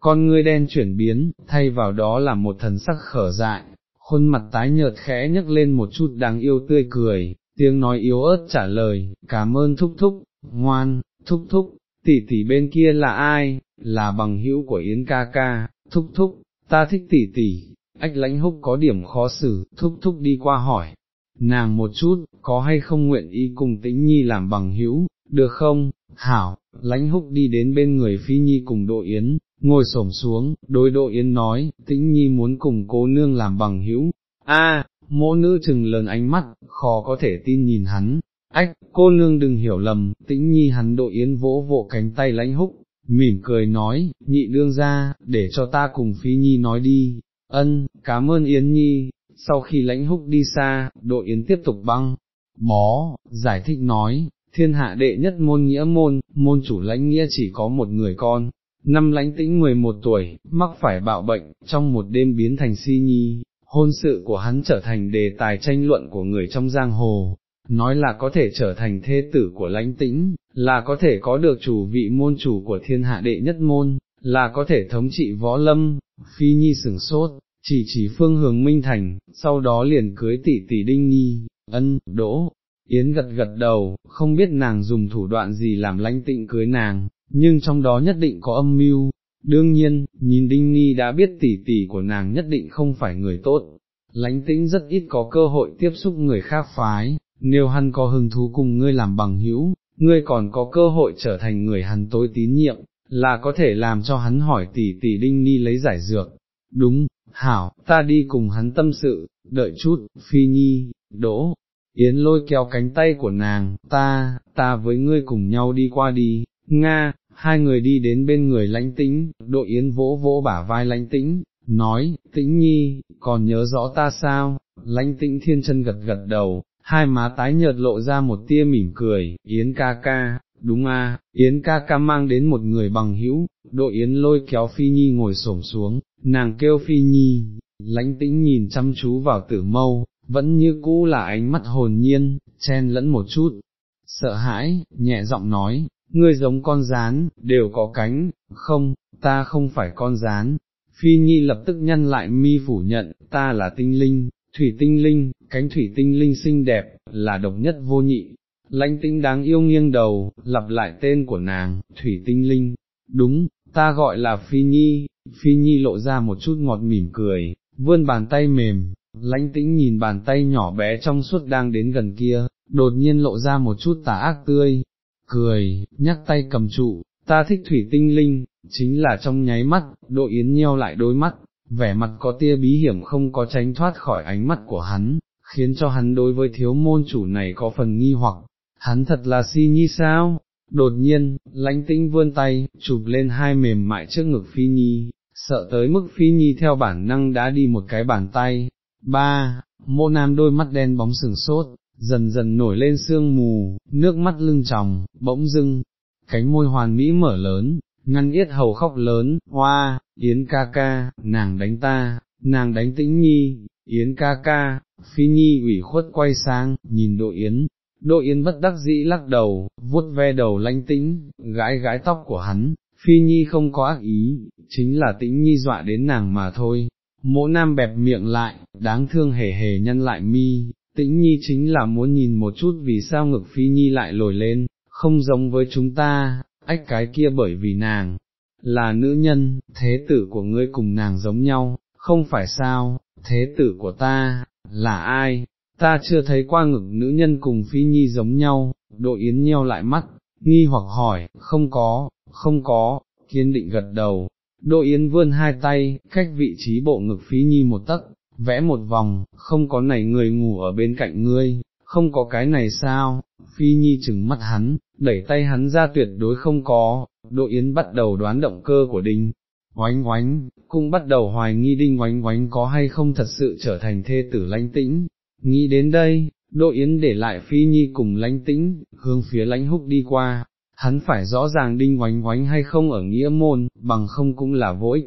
con ngươi đen chuyển biến, thay vào đó là một thần sắc khở dại, khuôn mặt tái nhợt khẽ nhấc lên một chút đáng yêu tươi cười, tiếng nói yếu ớt trả lời, cảm ơn thúc thúc, ngoan, thúc thúc, tỷ tỷ bên kia là ai, là bằng hữu của Yến ca ca, thúc thúc, ta thích tỷ tỷ, ách lãnh húc có điểm khó xử, thúc thúc đi qua hỏi, nàng một chút, có hay không nguyện ý cùng tĩnh nhi làm bằng hữu, được không, hảo, lãnh húc đi đến bên người phi nhi cùng độ yến, ngồi xổm xuống, đối độ yến nói, tĩnh nhi muốn cùng cố nương làm bằng hữu, a mỗ nữ chừng lớn ánh mắt, khó có thể tin nhìn hắn, ách, cô nương đừng hiểu lầm, tĩnh nhi hắn độ yến vỗ vỗ cánh tay lãnh húc, mỉm cười nói, nhị đương ra, để cho ta cùng phi nhi nói đi, ân, cảm ơn yến nhi, sau khi lãnh húc đi xa, độ yến tiếp tục băng, bó, giải thích nói, thiên hạ đệ nhất môn nghĩa môn, môn chủ lãnh nghĩa chỉ có một người con, năm lãnh tĩnh 11 tuổi, mắc phải bạo bệnh, trong một đêm biến thành si nhi, hôn sự của hắn trở thành đề tài tranh luận của người trong giang hồ, nói là có thể trở thành thê tử của lãnh tĩnh, là có thể có được chủ vị môn chủ của thiên hạ đệ nhất môn, là có thể thống trị võ lâm, phi nhi sửng sốt, chỉ chỉ phương hướng minh thành, sau đó liền cưới tỷ tỷ đinh nhi, ân, đỗ, Yến gật gật đầu, không biết nàng dùng thủ đoạn gì làm lãnh tịnh cưới nàng, nhưng trong đó nhất định có âm mưu. Đương nhiên, nhìn Đinh Ni đã biết tỷ tỷ của nàng nhất định không phải người tốt, lãnh tĩnh rất ít có cơ hội tiếp xúc người khác phái, nếu hắn có hứng thú cùng ngươi làm bằng hữu, ngươi còn có cơ hội trở thành người hắn tối tín nhiệm, là có thể làm cho hắn hỏi tỷ tỷ Đinh Ni lấy giải dược. Đúng, hảo, ta đi cùng hắn tâm sự, đợi chút, Phi Nhi, Đỗ, Yến lôi kéo cánh tay của nàng, ta, ta với ngươi cùng nhau đi qua đi, Nga, hai người đi đến bên người lãnh tĩnh, đội Yến vỗ vỗ bả vai lãnh tĩnh, nói, tĩnh nhi, còn nhớ rõ ta sao, lãnh tĩnh thiên chân gật gật đầu, hai má tái nhợt lộ ra một tia mỉm cười, Yến ca ca, đúng a, Yến ca ca mang đến một người bằng hữu, đội Yến lôi kéo Phi Nhi ngồi xổm xuống, nàng kêu Phi Nhi, lãnh tĩnh nhìn chăm chú vào tử mâu, vẫn như cũ là ánh mắt hồn nhiên, chen lẫn một chút, sợ hãi, nhẹ giọng nói, ngươi giống con rán, đều có cánh, không, ta không phải con rán. Phi Nhi lập tức nhăn lại mi phủ nhận, ta là tinh linh, thủy tinh linh, cánh thủy tinh linh xinh đẹp, là độc nhất vô nhị. Lãnh tinh đáng yêu nghiêng đầu, lặp lại tên của nàng, thủy tinh linh, đúng, ta gọi là Phi Nhi, Phi Nhi lộ ra một chút ngọt mỉm cười, vươn bàn tay mềm, lãnh tĩnh nhìn bàn tay nhỏ bé trong suốt đang đến gần kia, đột nhiên lộ ra một chút tà ác tươi, cười, nhắc tay cầm trụ, ta thích thủy tinh linh, chính là trong nháy mắt, đội yến nheo lại đôi mắt, vẻ mặt có tia bí hiểm không có tránh thoát khỏi ánh mắt của hắn, khiến cho hắn đối với thiếu môn chủ này có phần nghi hoặc, hắn thật là si nhi sao? Đột nhiên, lãnh tĩnh vươn tay, chụp lên hai mềm mại trước ngực phi nhi, sợ tới mức phi nhi theo bản năng đã đi một cái bàn tay, Ba, mô nam đôi mắt đen bóng sừng sốt, dần dần nổi lên sương mù, nước mắt lưng tròng, bỗng dưng, cánh môi hoàn mỹ mở lớn, ngăn yết hầu khóc lớn, hoa, yến ca ca, nàng đánh ta, nàng đánh tĩnh nhi, yến ca ca, phi nhi ủy khuất quay sang, nhìn độ yến, độ yến bất đắc dĩ lắc đầu, vuốt ve đầu lanh tĩnh, gái gái tóc của hắn, phi nhi không có ác ý, chính là tĩnh nhi dọa đến nàng mà thôi, Mỗ nam bẹp miệng lại, đáng thương hề hề nhân lại mi, tĩnh nhi chính là muốn nhìn một chút vì sao ngực phi nhi lại lồi lên, không giống với chúng ta, ách cái kia bởi vì nàng, là nữ nhân, thế tử của ngươi cùng nàng giống nhau, không phải sao, thế tử của ta, là ai, ta chưa thấy qua ngực nữ nhân cùng phi nhi giống nhau, độ yến nheo lại mắt, nghi hoặc hỏi, không có, không có, kiên định gật đầu, Đỗ Yến vươn hai tay, cách vị trí bộ ngực phí nhi một tấc, vẽ một vòng, không có này người ngủ ở bên cạnh ngươi, không có cái này sao, phi nhi chừng mắt hắn, đẩy tay hắn ra tuyệt đối không có, Đỗ Yến bắt đầu đoán động cơ của đinh, oánh oánh, cũng bắt đầu hoài nghi đinh oánh oánh có hay không thật sự trở thành thê tử lãnh tĩnh, nghĩ đến đây, Đỗ Yến để lại phi nhi cùng lãnh tĩnh, hướng phía lãnh húc đi qua, hắn phải rõ ràng đinh oánh oánh hay không ở nghĩa môn, bằng không cũng là vô ích.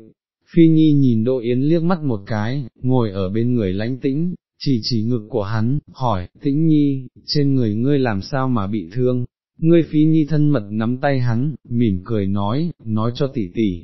Phi Nhi nhìn Đỗ Yến liếc mắt một cái, ngồi ở bên người lãnh tĩnh, chỉ chỉ ngực của hắn, hỏi, tĩnh nhi, trên người ngươi làm sao mà bị thương, ngươi Phi Nhi thân mật nắm tay hắn, mỉm cười nói, nói cho tỷ tỷ.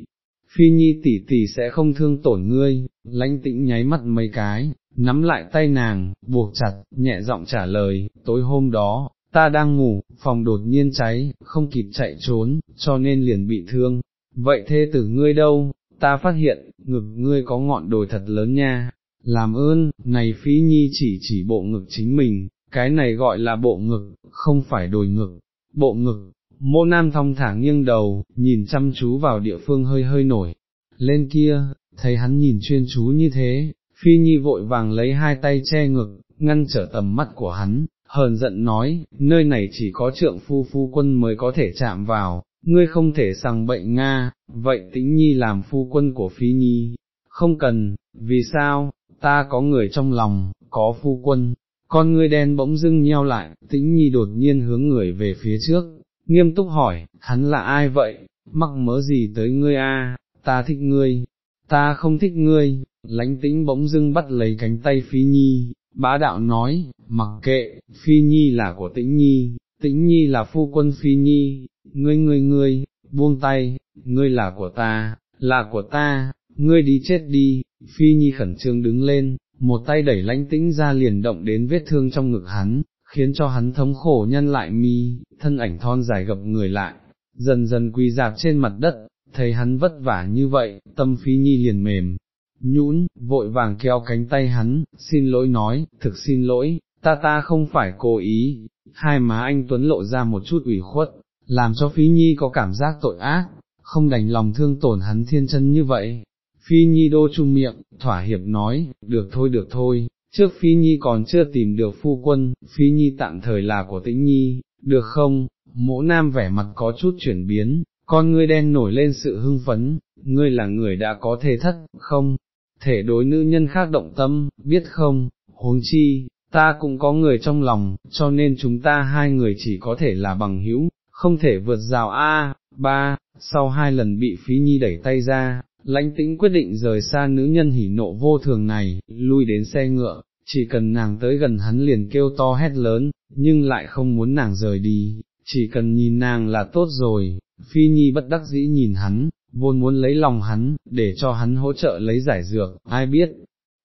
Phi Nhi tỷ tỷ sẽ không thương tổn ngươi, lãnh tĩnh nháy mắt mấy cái, nắm lại tay nàng, buộc chặt, nhẹ giọng trả lời, tối hôm đó, ta đang ngủ, phòng đột nhiên cháy, không kịp chạy trốn, cho nên liền bị thương. Vậy thê tử ngươi đâu, ta phát hiện, ngực ngươi có ngọn đồi thật lớn nha, làm ơn, này phí nhi chỉ chỉ bộ ngực chính mình, cái này gọi là bộ ngực, không phải đồi ngực, bộ ngực, mô nam thong thả nghiêng đầu, nhìn chăm chú vào địa phương hơi hơi nổi, lên kia, thấy hắn nhìn chuyên chú như thế, phi nhi vội vàng lấy hai tay che ngực, ngăn trở tầm mắt của hắn, hờn giận nói, nơi này chỉ có trượng phu phu quân mới có thể chạm vào, ngươi không thể sang bệnh Nga, vậy tĩnh nhi làm phu quân của phi nhi, không cần, vì sao, ta có người trong lòng, có phu quân, con ngươi đen bỗng dưng nheo lại, tĩnh nhi đột nhiên hướng người về phía trước, nghiêm túc hỏi, hắn là ai vậy, mắc mớ gì tới ngươi a? ta thích ngươi, ta không thích ngươi, lánh tĩnh bỗng dưng bắt lấy cánh tay phi nhi, bá đạo nói, mặc kệ, phi nhi là của tĩnh nhi, tĩnh nhi là phu quân phi nhi, ngươi ngươi ngươi, buông tay, ngươi là của ta, là của ta, ngươi đi chết đi, phi nhi khẩn trương đứng lên, một tay đẩy lãnh tĩnh ra liền động đến vết thương trong ngực hắn, khiến cho hắn thống khổ nhân lại mi, thân ảnh thon dài gập người lại, dần dần quỳ dạp trên mặt đất, thấy hắn vất vả như vậy, tâm phi nhi liền mềm, nhũn, vội vàng kéo cánh tay hắn, xin lỗi nói, thực xin lỗi, ta ta không phải cố ý, hai má anh Tuấn lộ ra một chút ủy khuất, làm cho Phi Nhi có cảm giác tội ác, không đành lòng thương tổn hắn thiên chân như vậy. Phi Nhi đô chung miệng, thỏa hiệp nói, được thôi được thôi, trước Phi Nhi còn chưa tìm được phu quân, Phi Nhi tạm thời là của tĩnh Nhi, được không? Mỗ nam vẻ mặt có chút chuyển biến, con ngươi đen nổi lên sự hưng phấn, ngươi là người đã có thể thất, không? Thể đối nữ nhân khác động tâm, biết không? Huống chi, ta cũng có người trong lòng, cho nên chúng ta hai người chỉ có thể là bằng hữu, không thể vượt rào A, ba, sau hai lần bị phí nhi đẩy tay ra, lãnh tĩnh quyết định rời xa nữ nhân hỉ nộ vô thường này, lui đến xe ngựa, chỉ cần nàng tới gần hắn liền kêu to hét lớn, nhưng lại không muốn nàng rời đi, chỉ cần nhìn nàng là tốt rồi, phi nhi bất đắc dĩ nhìn hắn, vốn muốn lấy lòng hắn, để cho hắn hỗ trợ lấy giải dược, ai biết,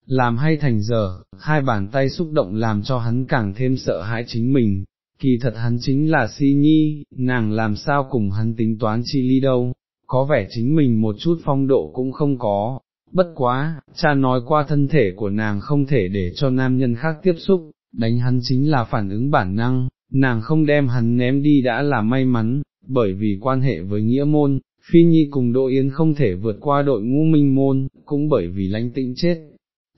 làm hay thành giờ, hai bàn tay xúc động làm cho hắn càng thêm sợ hãi chính mình, kỳ thật hắn chính là si nhi, nàng làm sao cùng hắn tính toán chi ly đâu, có vẻ chính mình một chút phong độ cũng không có, bất quá, cha nói qua thân thể của nàng không thể để cho nam nhân khác tiếp xúc, đánh hắn chính là phản ứng bản năng, nàng không đem hắn ném đi đã là may mắn, bởi vì quan hệ với nghĩa môn, Phi Nhi cùng Đỗ Yến không thể vượt qua đội ngũ minh môn, cũng bởi vì lãnh tĩnh chết.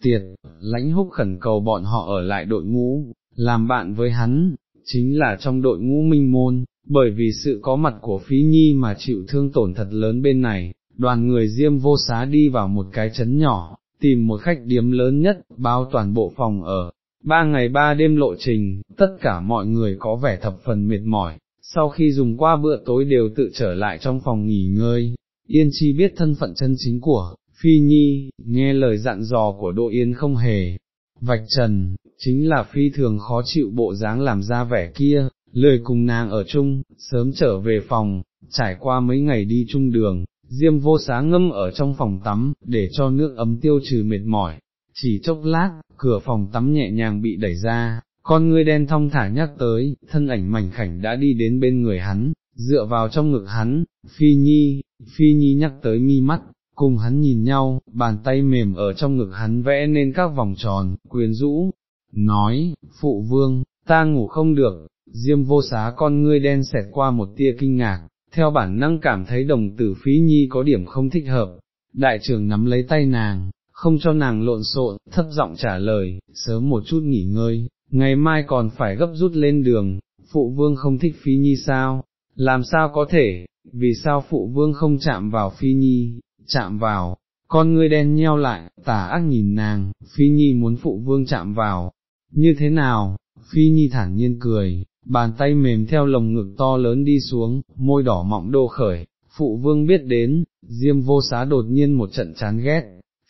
Tiệt, lãnh húc khẩn cầu bọn họ ở lại đội ngũ, làm bạn với hắn, chính là trong đội ngũ minh môn, bởi vì sự có mặt của Phí Nhi mà chịu thương tổn thật lớn bên này, đoàn người diêm vô xá đi vào một cái trấn nhỏ, tìm một khách điếm lớn nhất, bao toàn bộ phòng ở. Ba ngày ba đêm lộ trình, tất cả mọi người có vẻ thập phần mệt mỏi, sau khi dùng qua bữa tối đều tự trở lại trong phòng nghỉ ngơi, Yên Chi biết thân phận chân chính của, Phi Nhi, nghe lời dặn dò của Đỗ Yên không hề, vạch trần, chính là phi thường khó chịu bộ dáng làm ra vẻ kia, lười cùng nàng ở chung, sớm trở về phòng, trải qua mấy ngày đi chung đường, diêm vô xá ngâm ở trong phòng tắm, để cho nước ấm tiêu trừ mệt mỏi, chỉ chốc lát, cửa phòng tắm nhẹ nhàng bị đẩy ra, con ngươi đen thong thả nhắc tới, thân ảnh mảnh khảnh đã đi đến bên người hắn, dựa vào trong ngực hắn, phi nhi, phi nhi nhắc tới mi mắt, cùng hắn nhìn nhau, bàn tay mềm ở trong ngực hắn vẽ nên các vòng tròn, quyến rũ, nói, phụ vương, ta ngủ không được, diêm vô xá con ngươi đen xẹt qua một tia kinh ngạc, theo bản năng cảm thấy đồng tử phí nhi có điểm không thích hợp, đại trưởng nắm lấy tay nàng, không cho nàng lộn xộn, thấp giọng trả lời, sớm một chút nghỉ ngơi, ngày mai còn phải gấp rút lên đường, phụ vương không thích phi nhi sao, làm sao có thể, vì sao phụ vương không chạm vào phi nhi, chạm vào, con ngươi đen nheo lại, tả ác nhìn nàng, phi nhi muốn phụ vương chạm vào, như thế nào, phi nhi thản nhiên cười, bàn tay mềm theo lồng ngực to lớn đi xuống, môi đỏ mọng đô khởi, phụ vương biết đến, diêm vô xá đột nhiên một trận chán ghét,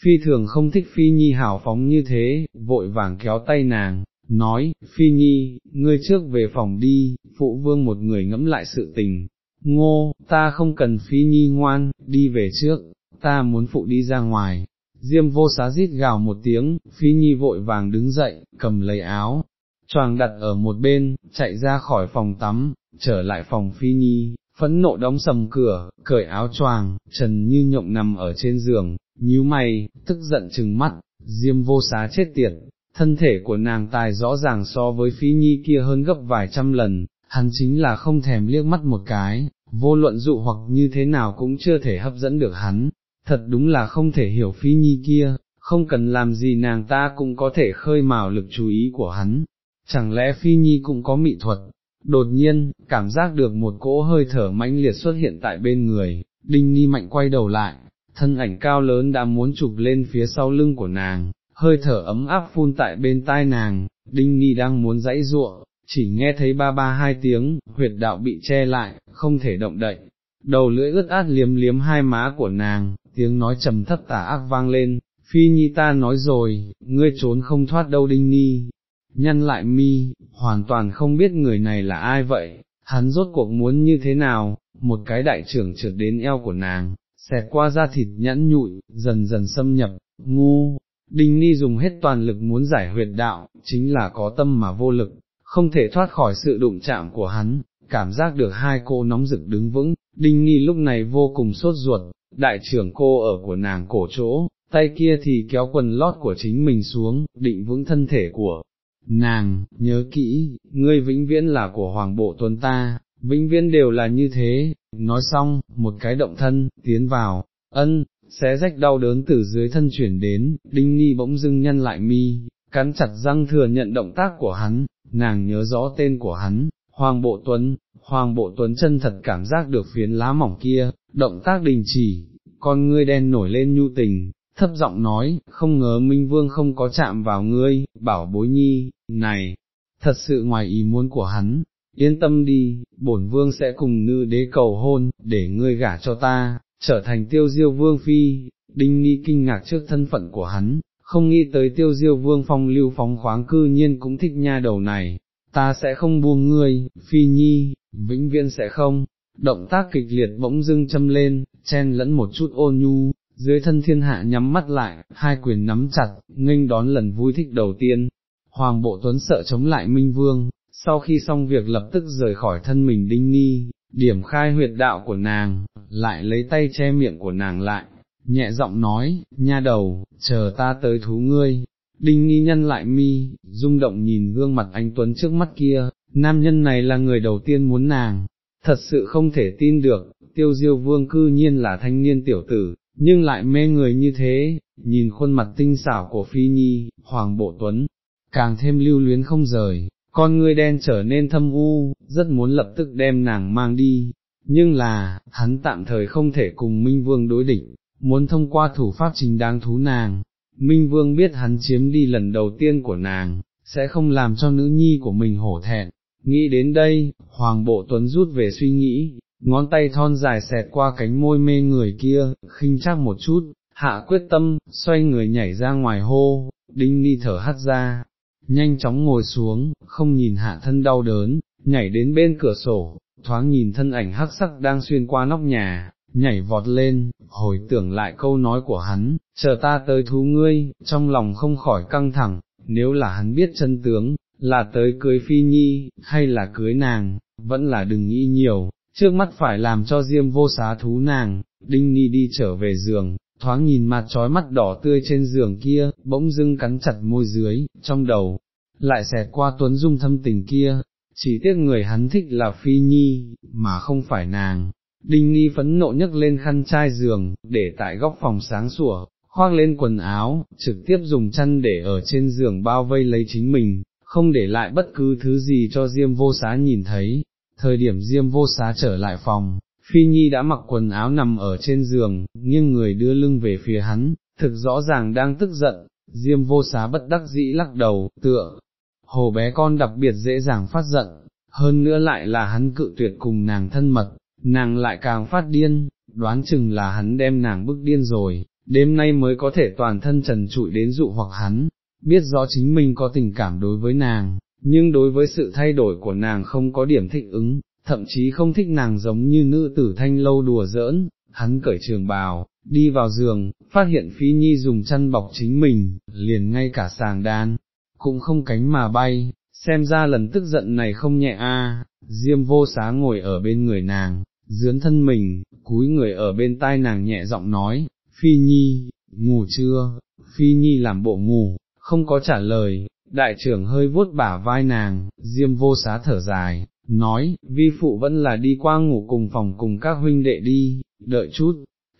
phi thường không thích phi nhi hào phóng như thế, vội vàng kéo tay nàng, nói, phi nhi, ngươi trước về phòng đi, phụ vương một người ngẫm lại sự tình, ngô, ta không cần phi nhi ngoan, đi về trước, ta muốn phụ đi ra ngoài. Diêm vô xá rít gào một tiếng, phi nhi vội vàng đứng dậy, cầm lấy áo, choàng đặt ở một bên, chạy ra khỏi phòng tắm, trở lại phòng phi nhi, phẫn nộ đóng sầm cửa, cởi áo choàng, trần như nhộng nằm ở trên giường, nhíu mày, tức giận chừng mắt, diêm vô xá chết tiệt, thân thể của nàng tài rõ ràng so với phi nhi kia hơn gấp vài trăm lần, hắn chính là không thèm liếc mắt một cái, vô luận dụ hoặc như thế nào cũng chưa thể hấp dẫn được hắn, thật đúng là không thể hiểu phi nhi kia, không cần làm gì nàng ta cũng có thể khơi mào lực chú ý của hắn, chẳng lẽ phi nhi cũng có mị thuật, đột nhiên, cảm giác được một cỗ hơi thở mãnh liệt xuất hiện tại bên người, đinh ni mạnh quay đầu lại, thân ảnh cao lớn đã muốn chụp lên phía sau lưng của nàng, hơi thở ấm áp phun tại bên tai nàng, đinh ni đang muốn dãy ruộng, chỉ nghe thấy ba ba hai tiếng, huyệt đạo bị che lại, không thể động đậy, đầu lưỡi ướt át liếm liếm hai má của nàng, tiếng nói trầm thấp tả ác vang lên, phi nhi ta nói rồi, ngươi trốn không thoát đâu đinh ni, nhăn lại mi, hoàn toàn không biết người này là ai vậy, hắn rốt cuộc muốn như thế nào, một cái đại trưởng trượt đến eo của nàng, xẹt qua da thịt nhẫn nhụi, dần dần xâm nhập, ngu, đinh ni dùng hết toàn lực muốn giải huyệt đạo, chính là có tâm mà vô lực, không thể thoát khỏi sự đụng chạm của hắn, cảm giác được hai cô nóng rực đứng vững, đinh Nghi lúc này vô cùng sốt ruột, đại trưởng cô ở của nàng cổ chỗ, tay kia thì kéo quần lót của chính mình xuống, định vững thân thể của nàng, nhớ kỹ, ngươi vĩnh viễn là của hoàng bộ tuấn ta, vĩnh viễn đều là như thế, nói xong, một cái động thân, tiến vào, ân, xé rách đau đớn từ dưới thân chuyển đến, đinh Nghi bỗng dưng nhăn lại mi, cắn chặt răng thừa nhận động tác của hắn, nàng nhớ rõ tên của hắn, Hoàng Bộ Tuấn, Hoàng Bộ Tuấn chân thật cảm giác được phiến lá mỏng kia, động tác đình chỉ, con ngươi đen nổi lên nhu tình, thấp giọng nói, không ngờ Minh Vương không có chạm vào ngươi, bảo bối nhi, này, thật sự ngoài ý muốn của hắn, yên tâm đi, bổn vương sẽ cùng nữ đế cầu hôn, để ngươi gả cho ta, trở thành tiêu diêu vương phi, đinh ni kinh ngạc trước thân phận của hắn, không nghĩ tới tiêu diêu vương phong lưu phóng khoáng cư nhiên cũng thích nha đầu này, ta sẽ không buông ngươi, phi nhi, vĩnh viễn sẽ không, động tác kịch liệt bỗng dưng châm lên, chen lẫn một chút ôn nhu, dưới thân thiên hạ nhắm mắt lại, hai quyền nắm chặt, nghênh đón lần vui thích đầu tiên. Hoàng bộ tuấn sợ chống lại Minh Vương, sau khi xong việc lập tức rời khỏi thân mình Đinh Ni, điểm khai huyệt đạo của nàng, lại lấy tay che miệng của nàng lại, nhẹ giọng nói, nha đầu, chờ ta tới thú ngươi. Đinh nghi nhân lại mi, rung động nhìn gương mặt anh Tuấn trước mắt kia, nam nhân này là người đầu tiên muốn nàng, thật sự không thể tin được, tiêu diêu vương cư nhiên là thanh niên tiểu tử, nhưng lại mê người như thế, nhìn khuôn mặt tinh xảo của Phi Nhi, Hoàng Bộ Tuấn, càng thêm lưu luyến không rời, con ngươi đen trở nên thâm u, rất muốn lập tức đem nàng mang đi, nhưng là, hắn tạm thời không thể cùng Minh Vương đối địch, muốn thông qua thủ pháp chính đáng thú nàng. Minh Vương biết hắn chiếm đi lần đầu tiên của nàng, sẽ không làm cho nữ nhi của mình hổ thẹn. Nghĩ đến đây, Hoàng Bộ Tuấn rút về suy nghĩ, ngón tay thon dài xẹt qua cánh môi mê người kia, khinh chắc một chút, hạ quyết tâm, xoay người nhảy ra ngoài hô, đinh ni thở hắt ra, nhanh chóng ngồi xuống, không nhìn hạ thân đau đớn, nhảy đến bên cửa sổ, thoáng nhìn thân ảnh hắc sắc đang xuyên qua nóc nhà, nhảy vọt lên, hồi tưởng lại câu nói của hắn, chờ ta tới thú ngươi, trong lòng không khỏi căng thẳng, nếu là hắn biết chân tướng, là tới cưới phi nhi, hay là cưới nàng, vẫn là đừng nghĩ nhiều, trước mắt phải làm cho diêm vô xá thú nàng, đinh ni đi trở về giường, thoáng nhìn mặt trói mắt đỏ tươi trên giường kia, bỗng dưng cắn chặt môi dưới, trong đầu, lại xẹt qua tuấn dung thâm tình kia, chỉ tiếc người hắn thích là phi nhi, mà không phải nàng, Đinh Ni phẫn nộ nhấc lên khăn chai giường, để tại góc phòng sáng sủa, khoác lên quần áo, trực tiếp dùng chăn để ở trên giường bao vây lấy chính mình, không để lại bất cứ thứ gì cho Diêm vô xá nhìn thấy. Thời điểm Diêm vô xá trở lại phòng, Phi Nhi đã mặc quần áo nằm ở trên giường, nghiêng người đưa lưng về phía hắn, thực rõ ràng đang tức giận, Diêm vô xá bất đắc dĩ lắc đầu, tựa, hồ bé con đặc biệt dễ dàng phát giận, hơn nữa lại là hắn cự tuyệt cùng nàng thân mật, nàng lại càng phát điên, đoán chừng là hắn đem nàng bức điên rồi, đêm nay mới có thể toàn thân trần trụi đến dụ hoặc hắn, biết rõ chính mình có tình cảm đối với nàng, nhưng đối với sự thay đổi của nàng không có điểm thích ứng, thậm chí không thích nàng giống như nữ tử thanh lâu đùa giỡn, hắn cởi trường bào, đi vào giường, phát hiện Phi Nhi dùng chăn bọc chính mình, liền ngay cả sàng đan, cũng không cánh mà bay, xem ra lần tức giận này không nhẹ a. Diêm vô xá ngồi ở bên người nàng, dướn thân mình, cúi người ở bên tai nàng nhẹ giọng nói, Phi Nhi, ngủ chưa, Phi Nhi làm bộ ngủ, không có trả lời, đại trưởng hơi vuốt bả vai nàng, diêm vô xá thở dài, nói, vi phụ vẫn là đi qua ngủ cùng phòng cùng các huynh đệ đi, đợi chút,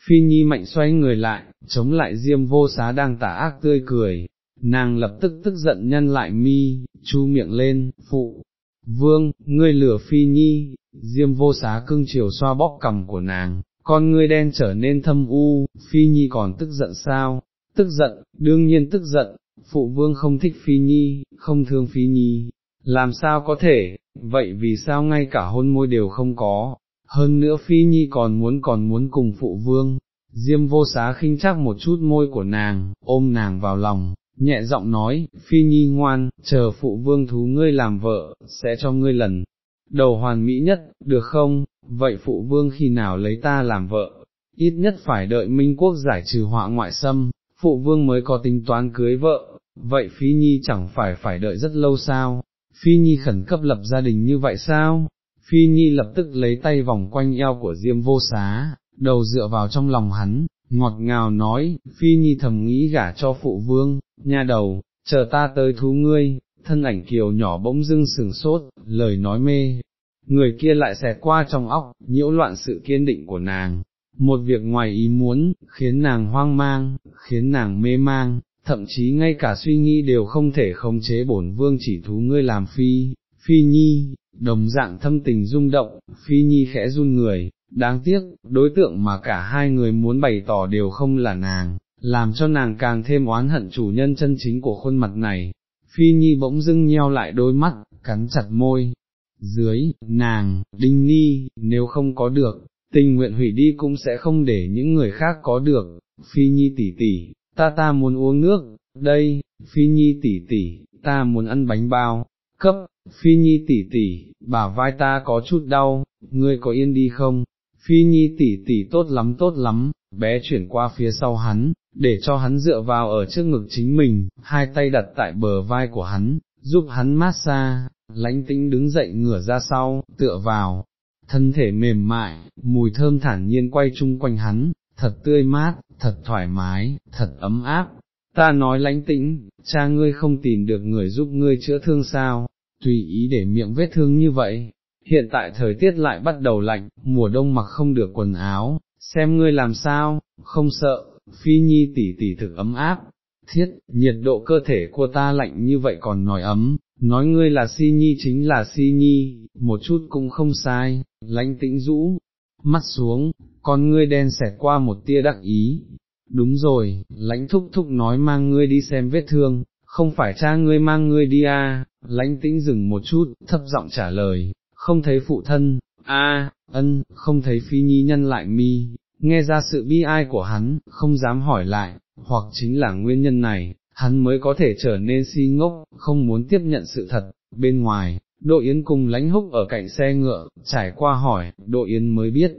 phi nhi mạnh xoay người lại, chống lại diêm vô xá đang tả ác tươi cười, nàng lập tức tức giận nhân lại mi, chu miệng lên, phụ, vương, ngươi lửa phi nhi, diêm vô xá cưng chiều xoa bóp cầm của nàng, con ngươi đen trở nên thâm u, phi nhi còn tức giận sao, tức giận, đương nhiên tức giận, phụ vương không thích phi nhi, không thương phi nhi, làm sao có thể, vậy vì sao ngay cả hôn môi đều không có, hơn nữa phi nhi còn muốn còn muốn cùng phụ vương, diêm vô xá khinh chắc một chút môi của nàng, ôm nàng vào lòng, nhẹ giọng nói, phi nhi ngoan, chờ phụ vương thú ngươi làm vợ, sẽ cho ngươi lần đầu hoàn mỹ nhất, được không, vậy phụ vương khi nào lấy ta làm vợ, ít nhất phải đợi Minh Quốc giải trừ họa ngoại xâm, phụ vương mới có tính toán cưới vợ, vậy Phi Nhi chẳng phải phải đợi rất lâu sao, Phi Nhi khẩn cấp lập gia đình như vậy sao, Phi Nhi lập tức lấy tay vòng quanh eo của Diêm vô xá, đầu dựa vào trong lòng hắn, ngọt ngào nói, Phi Nhi thầm nghĩ gả cho phụ vương, nha đầu, chờ ta tới thú ngươi, thân ảnh kiều nhỏ bỗng dưng sừng sốt, lời nói mê, người kia lại xẹt qua trong óc, nhiễu loạn sự kiên định của nàng, một việc ngoài ý muốn, khiến nàng hoang mang, khiến nàng mê mang, thậm chí ngay cả suy nghĩ đều không thể khống chế bổn vương chỉ thú ngươi làm phi, phi nhi, đồng dạng thâm tình rung động, phi nhi khẽ run người, đáng tiếc, đối tượng mà cả hai người muốn bày tỏ đều không là nàng, làm cho nàng càng thêm oán hận chủ nhân chân chính của khuôn mặt này, phi nhi bỗng dưng nheo lại đôi mắt, cắn chặt môi, dưới, nàng, đinh ni, nếu không có được, tình nguyện hủy đi cũng sẽ không để những người khác có được, phi nhi tỷ tỷ, ta ta muốn uống nước, đây, phi nhi tỷ tỷ, ta muốn ăn bánh bao, cấp, phi nhi tỷ tỷ, bả vai ta có chút đau, ngươi có yên đi không, phi nhi tỷ tỷ tốt lắm tốt lắm, bé chuyển qua phía sau hắn, để cho hắn dựa vào ở trước ngực chính mình, hai tay đặt tại bờ vai của hắn, giúp hắn mát xa. lãnh tĩnh đứng dậy ngửa ra sau, tựa vào, thân thể mềm mại, mùi thơm thản nhiên quay chung quanh hắn, thật tươi mát, thật thoải mái, thật ấm áp. Ta nói lãnh tĩnh, cha ngươi không tìm được người giúp ngươi chữa thương sao, tùy ý để miệng vết thương như vậy. Hiện tại thời tiết lại bắt đầu lạnh, mùa đông mặc không được quần áo, xem ngươi làm sao, không sợ, phi nhi tỉ tỉ thực ấm áp, thiết, nhiệt độ cơ thể của ta lạnh như vậy còn nói ấm, nói ngươi là si nhi chính là si nhi, một chút cũng không sai, lãnh tĩnh rũ, mắt xuống, con ngươi đen xẹt qua một tia đắc ý. Đúng rồi, lãnh thúc thúc nói mang ngươi đi xem vết thương, không phải cha ngươi mang ngươi đi à, lãnh tĩnh dừng một chút, thấp giọng trả lời, không thấy phụ thân, a, ân, không thấy phi nhi nhân lại mi, nghe ra sự bi ai của hắn, không dám hỏi lại, hoặc chính là nguyên nhân này, hắn mới có thể trở nên si ngốc, không muốn tiếp nhận sự thật, bên ngoài, đội Yến cùng lánh húc ở cạnh xe ngựa, trải qua hỏi, đội Yến mới biết,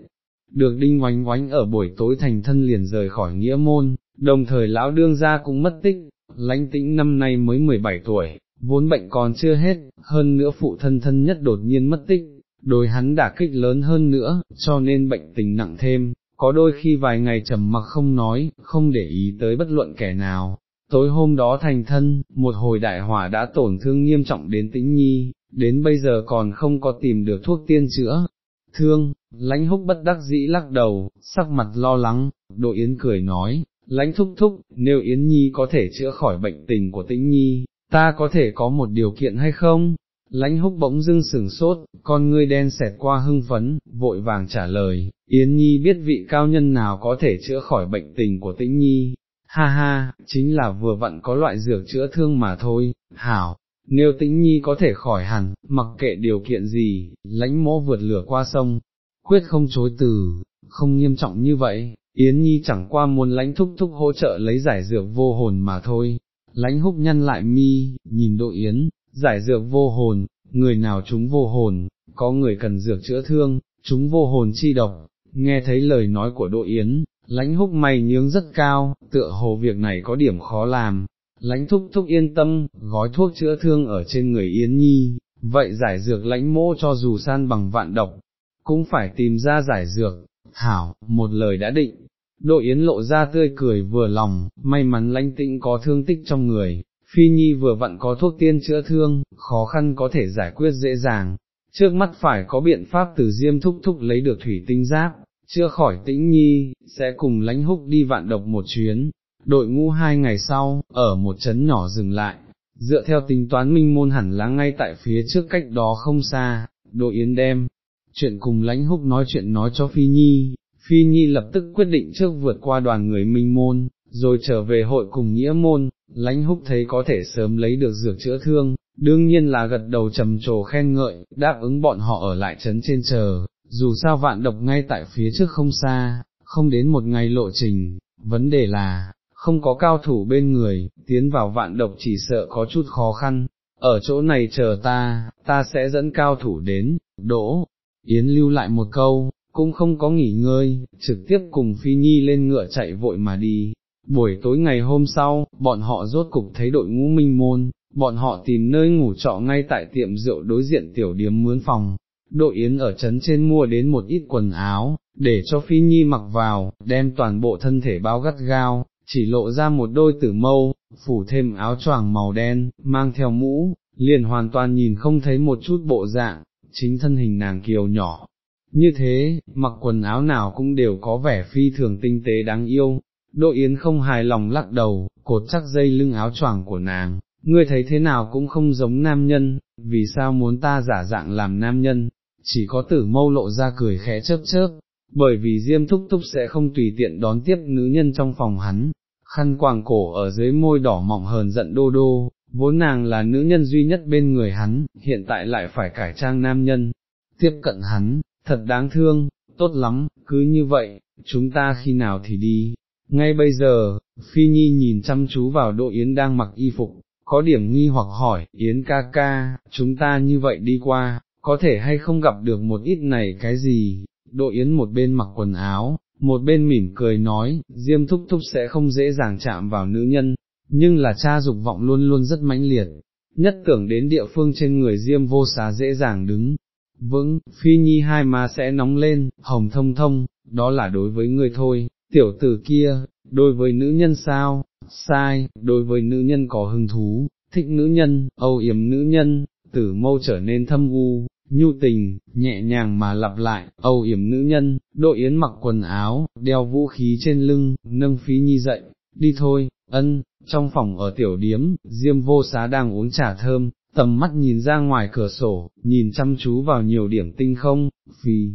được đinh oánh oánh ở buổi tối thành thân liền rời khỏi nghĩa môn, đồng thời lão đương gia cũng mất tích, lãnh tĩnh năm nay mới 17 tuổi, vốn bệnh còn chưa hết, hơn nữa phụ thân thân nhất đột nhiên mất tích, đối hắn đả kích lớn hơn nữa, cho nên bệnh tình nặng thêm, có đôi khi vài ngày trầm mặc không nói, không để ý tới bất luận kẻ nào. Tối hôm đó thành thân, một hồi đại hỏa đã tổn thương nghiêm trọng đến tĩnh nhi, đến bây giờ còn không có tìm được thuốc tiên chữa, thương, lãnh húc bất đắc dĩ lắc đầu, sắc mặt lo lắng, Đỗ Yến cười nói, lãnh thúc thúc, nếu Yến Nhi có thể chữa khỏi bệnh tình của tĩnh Nhi, ta có thể có một điều kiện hay không? Lãnh húc bỗng dưng sừng sốt, con ngươi đen xẹt qua hưng phấn, vội vàng trả lời, Yến Nhi biết vị cao nhân nào có thể chữa khỏi bệnh tình của tĩnh Nhi, ha ha, chính là vừa vặn có loại dược chữa thương mà thôi, hảo, nếu tĩnh Nhi có thể khỏi hẳn, mặc kệ điều kiện gì, lãnh mỗ vượt lửa qua sông, quyết không chối từ, không nghiêm trọng như vậy, Yến Nhi chẳng qua muốn lãnh thúc thúc hỗ trợ lấy giải dược vô hồn mà thôi, lãnh húc nhăn lại mi, nhìn độ Yến, giải dược vô hồn, người nào chúng vô hồn, có người cần dược chữa thương, chúng vô hồn chi độc, nghe thấy lời nói của độ Yến, lãnh húc mày nhướng rất cao, tựa hồ việc này có điểm khó làm, lãnh thúc thúc yên tâm, gói thuốc chữa thương ở trên người Yến Nhi, vậy giải dược lãnh mô cho dù san bằng vạn độc, cũng phải tìm ra giải dược, hảo, một lời đã định. đội Yến lộ ra tươi cười vừa lòng, may mắn lãnh tĩnh có thương tích trong người, Phi Nhi vừa vặn có thuốc tiên chữa thương, khó khăn có thể giải quyết dễ dàng, trước mắt phải có biện pháp từ diêm thúc thúc lấy được thủy tinh giáp, chưa khỏi tĩnh nhi, sẽ cùng lãnh húc đi vạn độc một chuyến, đội ngũ hai ngày sau, ở một trấn nhỏ dừng lại, dựa theo tính toán minh môn hẳn là ngay tại phía trước cách đó không xa, đội yến đem, chuyện cùng lãnh húc nói chuyện nói cho Phi Nhi, Phi Nhi lập tức quyết định trước vượt qua đoàn người minh môn, rồi trở về hội cùng nghĩa môn, lãnh húc thấy có thể sớm lấy được dược chữa thương, đương nhiên là gật đầu trầm trồ khen ngợi, đáp ứng bọn họ ở lại trấn trên chờ, dù sao vạn độc ngay tại phía trước không xa, không đến một ngày lộ trình, vấn đề là, không có cao thủ bên người, tiến vào vạn độc chỉ sợ có chút khó khăn, ở chỗ này chờ ta, ta sẽ dẫn cao thủ đến, đỗ, Yến lưu lại một câu, cũng không có nghỉ ngơi, trực tiếp cùng Phi Nhi lên ngựa chạy vội mà đi. Buổi tối ngày hôm sau, bọn họ rốt cục thấy đội ngũ minh môn, bọn họ tìm nơi ngủ trọ ngay tại tiệm rượu đối diện tiểu điếm mướn phòng, đội yến ở trấn trên mua đến một ít quần áo, để cho Phi Nhi mặc vào, đem toàn bộ thân thể bao gắt gao, chỉ lộ ra một đôi tử mâu, phủ thêm áo choàng màu đen, mang theo mũ, liền hoàn toàn nhìn không thấy một chút bộ dạng, chính thân hình nàng kiều nhỏ. Như thế, mặc quần áo nào cũng đều có vẻ phi thường tinh tế đáng yêu, Đỗ Yến không hài lòng lắc đầu, cột chắc dây lưng áo choàng của nàng, ngươi thấy thế nào cũng không giống nam nhân, vì sao muốn ta giả dạng làm nam nhân, chỉ có tử mâu lộ ra cười khẽ chớp chớp, bởi vì Diêm Thúc Thúc sẽ không tùy tiện đón tiếp nữ nhân trong phòng hắn, khăn quàng cổ ở dưới môi đỏ mỏng hờn giận đô đô, vốn nàng là nữ nhân duy nhất bên người hắn, hiện tại lại phải cải trang nam nhân, tiếp cận hắn, thật đáng thương, tốt lắm, cứ như vậy, chúng ta khi nào thì đi. Ngay bây giờ, Phi Nhi nhìn chăm chú vào Đỗ Yến đang mặc y phục, có điểm nghi hoặc hỏi, Yến ca ca, chúng ta như vậy đi qua, có thể hay không gặp được một ít này cái gì, Đỗ Yến một bên mặc quần áo, một bên mỉm cười nói, Diêm thúc thúc sẽ không dễ dàng chạm vào nữ nhân, nhưng là cha dục vọng luôn luôn rất mãnh liệt, nhất tưởng đến địa phương trên người Diêm vô xá dễ dàng đứng, vững, phi nhi hai má sẽ nóng lên, hồng thông thông, đó là đối với người thôi, tiểu tử kia, đối với nữ nhân sao, sai, đối với nữ nhân có hứng thú, thích nữ nhân, âu yếm nữ nhân, tử mâu trở nên thâm u, nhu tình, nhẹ nhàng mà lặp lại, âu yểm nữ nhân, đội yến mặc quần áo, đeo vũ khí trên lưng, nâng phí nhi dậy, đi thôi, ân, trong phòng ở tiểu điếm, diêm vô xá đang uống trà thơm, tầm mắt nhìn ra ngoài cửa sổ, nhìn chăm chú vào nhiều điểm tinh không, phì.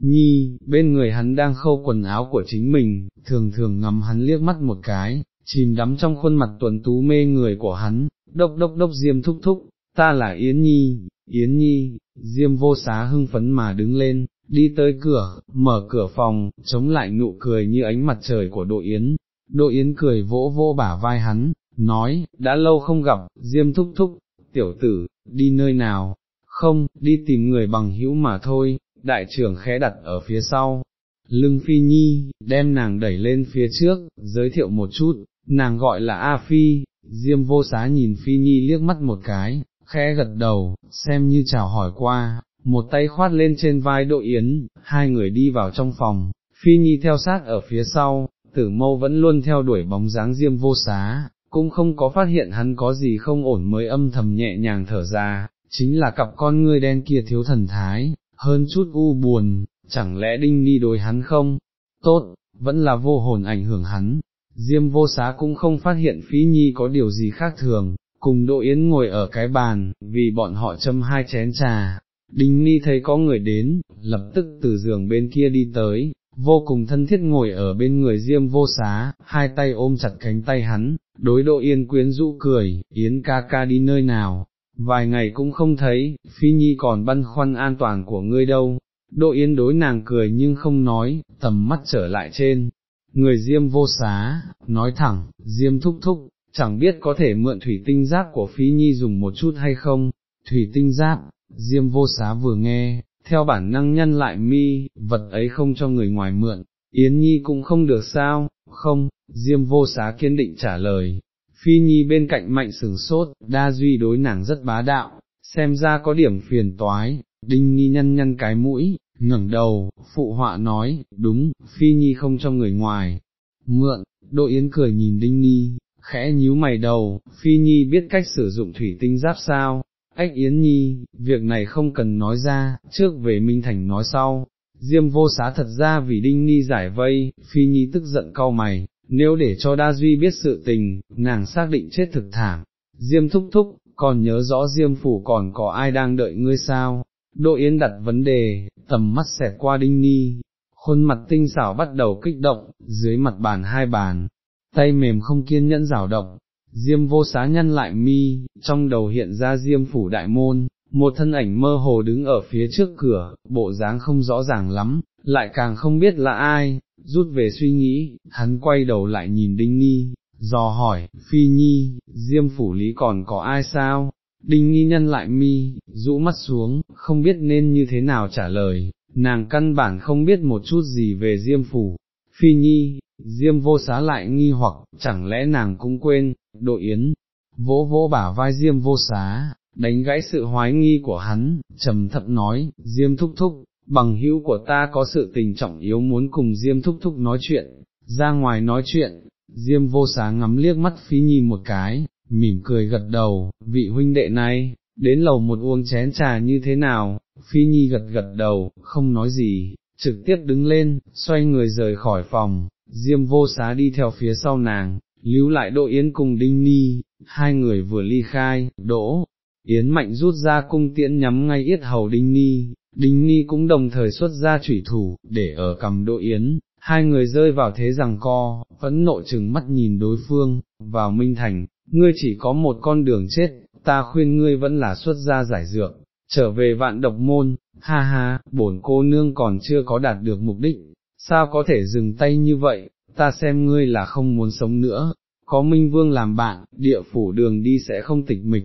Nhi, bên người hắn đang khâu quần áo của chính mình, thường thường ngắm hắn liếc mắt một cái, chìm đắm trong khuôn mặt tuần tú mê người của hắn, đốc đốc đốc diêm thúc thúc, ta là Yến Nhi, Yến Nhi, Diêm vô xá hưng phấn mà đứng lên, đi tới cửa, mở cửa phòng, chống lại nụ cười như ánh mặt trời của đội Yến. Đỗ Yến cười vỗ vô bả vai hắn, nói, đã lâu không gặp, Diêm thúc thúc, tiểu tử, đi nơi nào, không, đi tìm người bằng hữu mà thôi, đại trưởng khẽ đặt ở phía sau. Lưng Phi Nhi, đem nàng đẩy lên phía trước, giới thiệu một chút, nàng gọi là A Phi, Diêm vô xá nhìn Phi Nhi liếc mắt một cái, khẽ gật đầu, xem như chào hỏi qua, một tay khoát lên trên vai Đỗ Yến, hai người đi vào trong phòng, Phi Nhi theo sát ở phía sau, tử mâu vẫn luôn theo đuổi bóng dáng diêm vô xá, cũng không có phát hiện hắn có gì không ổn mới âm thầm nhẹ nhàng thở ra, chính là cặp con ngươi đen kia thiếu thần thái, hơn chút u buồn, chẳng lẽ đinh ni đối hắn không, tốt, vẫn là vô hồn ảnh hưởng hắn, Diêm vô xá cũng không phát hiện phí nhi có điều gì khác thường, cùng Đỗ Yến ngồi ở cái bàn, vì bọn họ châm hai chén trà. Đinh Ni thấy có người đến, lập tức từ giường bên kia đi tới, vô cùng thân thiết ngồi ở bên người Diêm vô xá, hai tay ôm chặt cánh tay hắn, đối Đỗ Yên quyến rũ cười, Yến ca ca đi nơi nào, vài ngày cũng không thấy, Phi Nhi còn băn khoăn an toàn của ngươi đâu. Đỗ Yên đối nàng cười nhưng không nói, tầm mắt trở lại trên, người Diêm vô xá, nói thẳng, Diêm thúc thúc, chẳng biết có thể mượn thủy tinh giáp của Phi Nhi dùng một chút hay không, thủy tinh giáp, Diêm vô xá vừa nghe, theo bản năng nhân lại mi, vật ấy không cho người ngoài mượn, Yến Nhi cũng không được sao, không, Diêm vô xá kiên định trả lời. Phi Nhi bên cạnh mạnh sừng sốt, đa duy đối nàng rất bá đạo, xem ra có điểm phiền toái, đinh Nhi nhăn nhăn cái mũi, ngẩng đầu, phụ họa nói, đúng, Phi Nhi không cho người ngoài, mượn, Đỗ Yến cười nhìn Đinh Nhi, khẽ nhíu mày đầu, Phi Nhi biết cách sử dụng thủy tinh giáp sao, ách Yến Nhi, việc này không cần nói ra, trước về Minh Thành nói sau. Diêm vô xá thật ra vì Đinh Nhi giải vây, Phi Nhi tức giận cau mày, nếu để cho Đa Duy biết sự tình, nàng xác định chết thực thảm. Diêm thúc thúc, còn nhớ rõ Diêm phủ còn có ai đang đợi ngươi sao? Đỗ Yến đặt vấn đề, tầm mắt xẹt qua Đinh Nhi, khuôn mặt tinh xảo bắt đầu kích động, dưới mặt bàn hai bàn, tay mềm không kiên nhẫn rào động, Diêm vô xá nhân lại mi, trong đầu hiện ra Diêm phủ đại môn, một thân ảnh mơ hồ đứng ở phía trước cửa, bộ dáng không rõ ràng lắm, lại càng không biết là ai, rút về suy nghĩ, hắn quay đầu lại nhìn Đinh Nhi, dò hỏi, Phi Nhi, Diêm phủ lý còn có ai sao? Đinh Nhi nhân lại mi, rũ mắt xuống, không biết nên như thế nào trả lời, nàng căn bản không biết một chút gì về Diêm phủ. Phi Nhi, Diêm vô xá lại nghi hoặc, chẳng lẽ nàng cũng quên, đội yến, vỗ vỗ bả vai Diêm vô xá, đánh gãy sự hoái nghi của hắn, trầm thấp nói, Diêm thúc thúc, bằng hữu của ta có sự tình trọng yếu muốn cùng Diêm thúc thúc nói chuyện, ra ngoài nói chuyện, Diêm vô xá ngắm liếc mắt Phi Nhi một cái, mỉm cười gật đầu, vị huynh đệ này, đến lầu một uống chén trà như thế nào, Phi Nhi gật gật đầu, không nói gì, trực tiếp đứng lên, xoay người rời khỏi phòng, Diêm vô xá đi theo phía sau nàng, lưu lại Đỗ Yến cùng Đinh Ni, hai người vừa ly khai, Đỗ, Yến mạnh rút ra cung tiễn nhắm ngay yết hầu Đinh Ni, Đinh Ni cũng đồng thời xuất ra chủy thủ, để ở cầm Đỗ Yến, hai người rơi vào thế rằng co, phẫn nộ chừng mắt nhìn đối phương, vào Minh Thành, ngươi chỉ có một con đường chết, ta khuyên ngươi vẫn là xuất ra giải dược, trở về vạn độc môn, ha ha, bổn cô nương còn chưa có đạt được mục đích, sao có thể dừng tay như vậy, ta xem ngươi là không muốn sống nữa, có Minh Vương làm bạn, địa phủ đường đi sẽ không tịch mịch,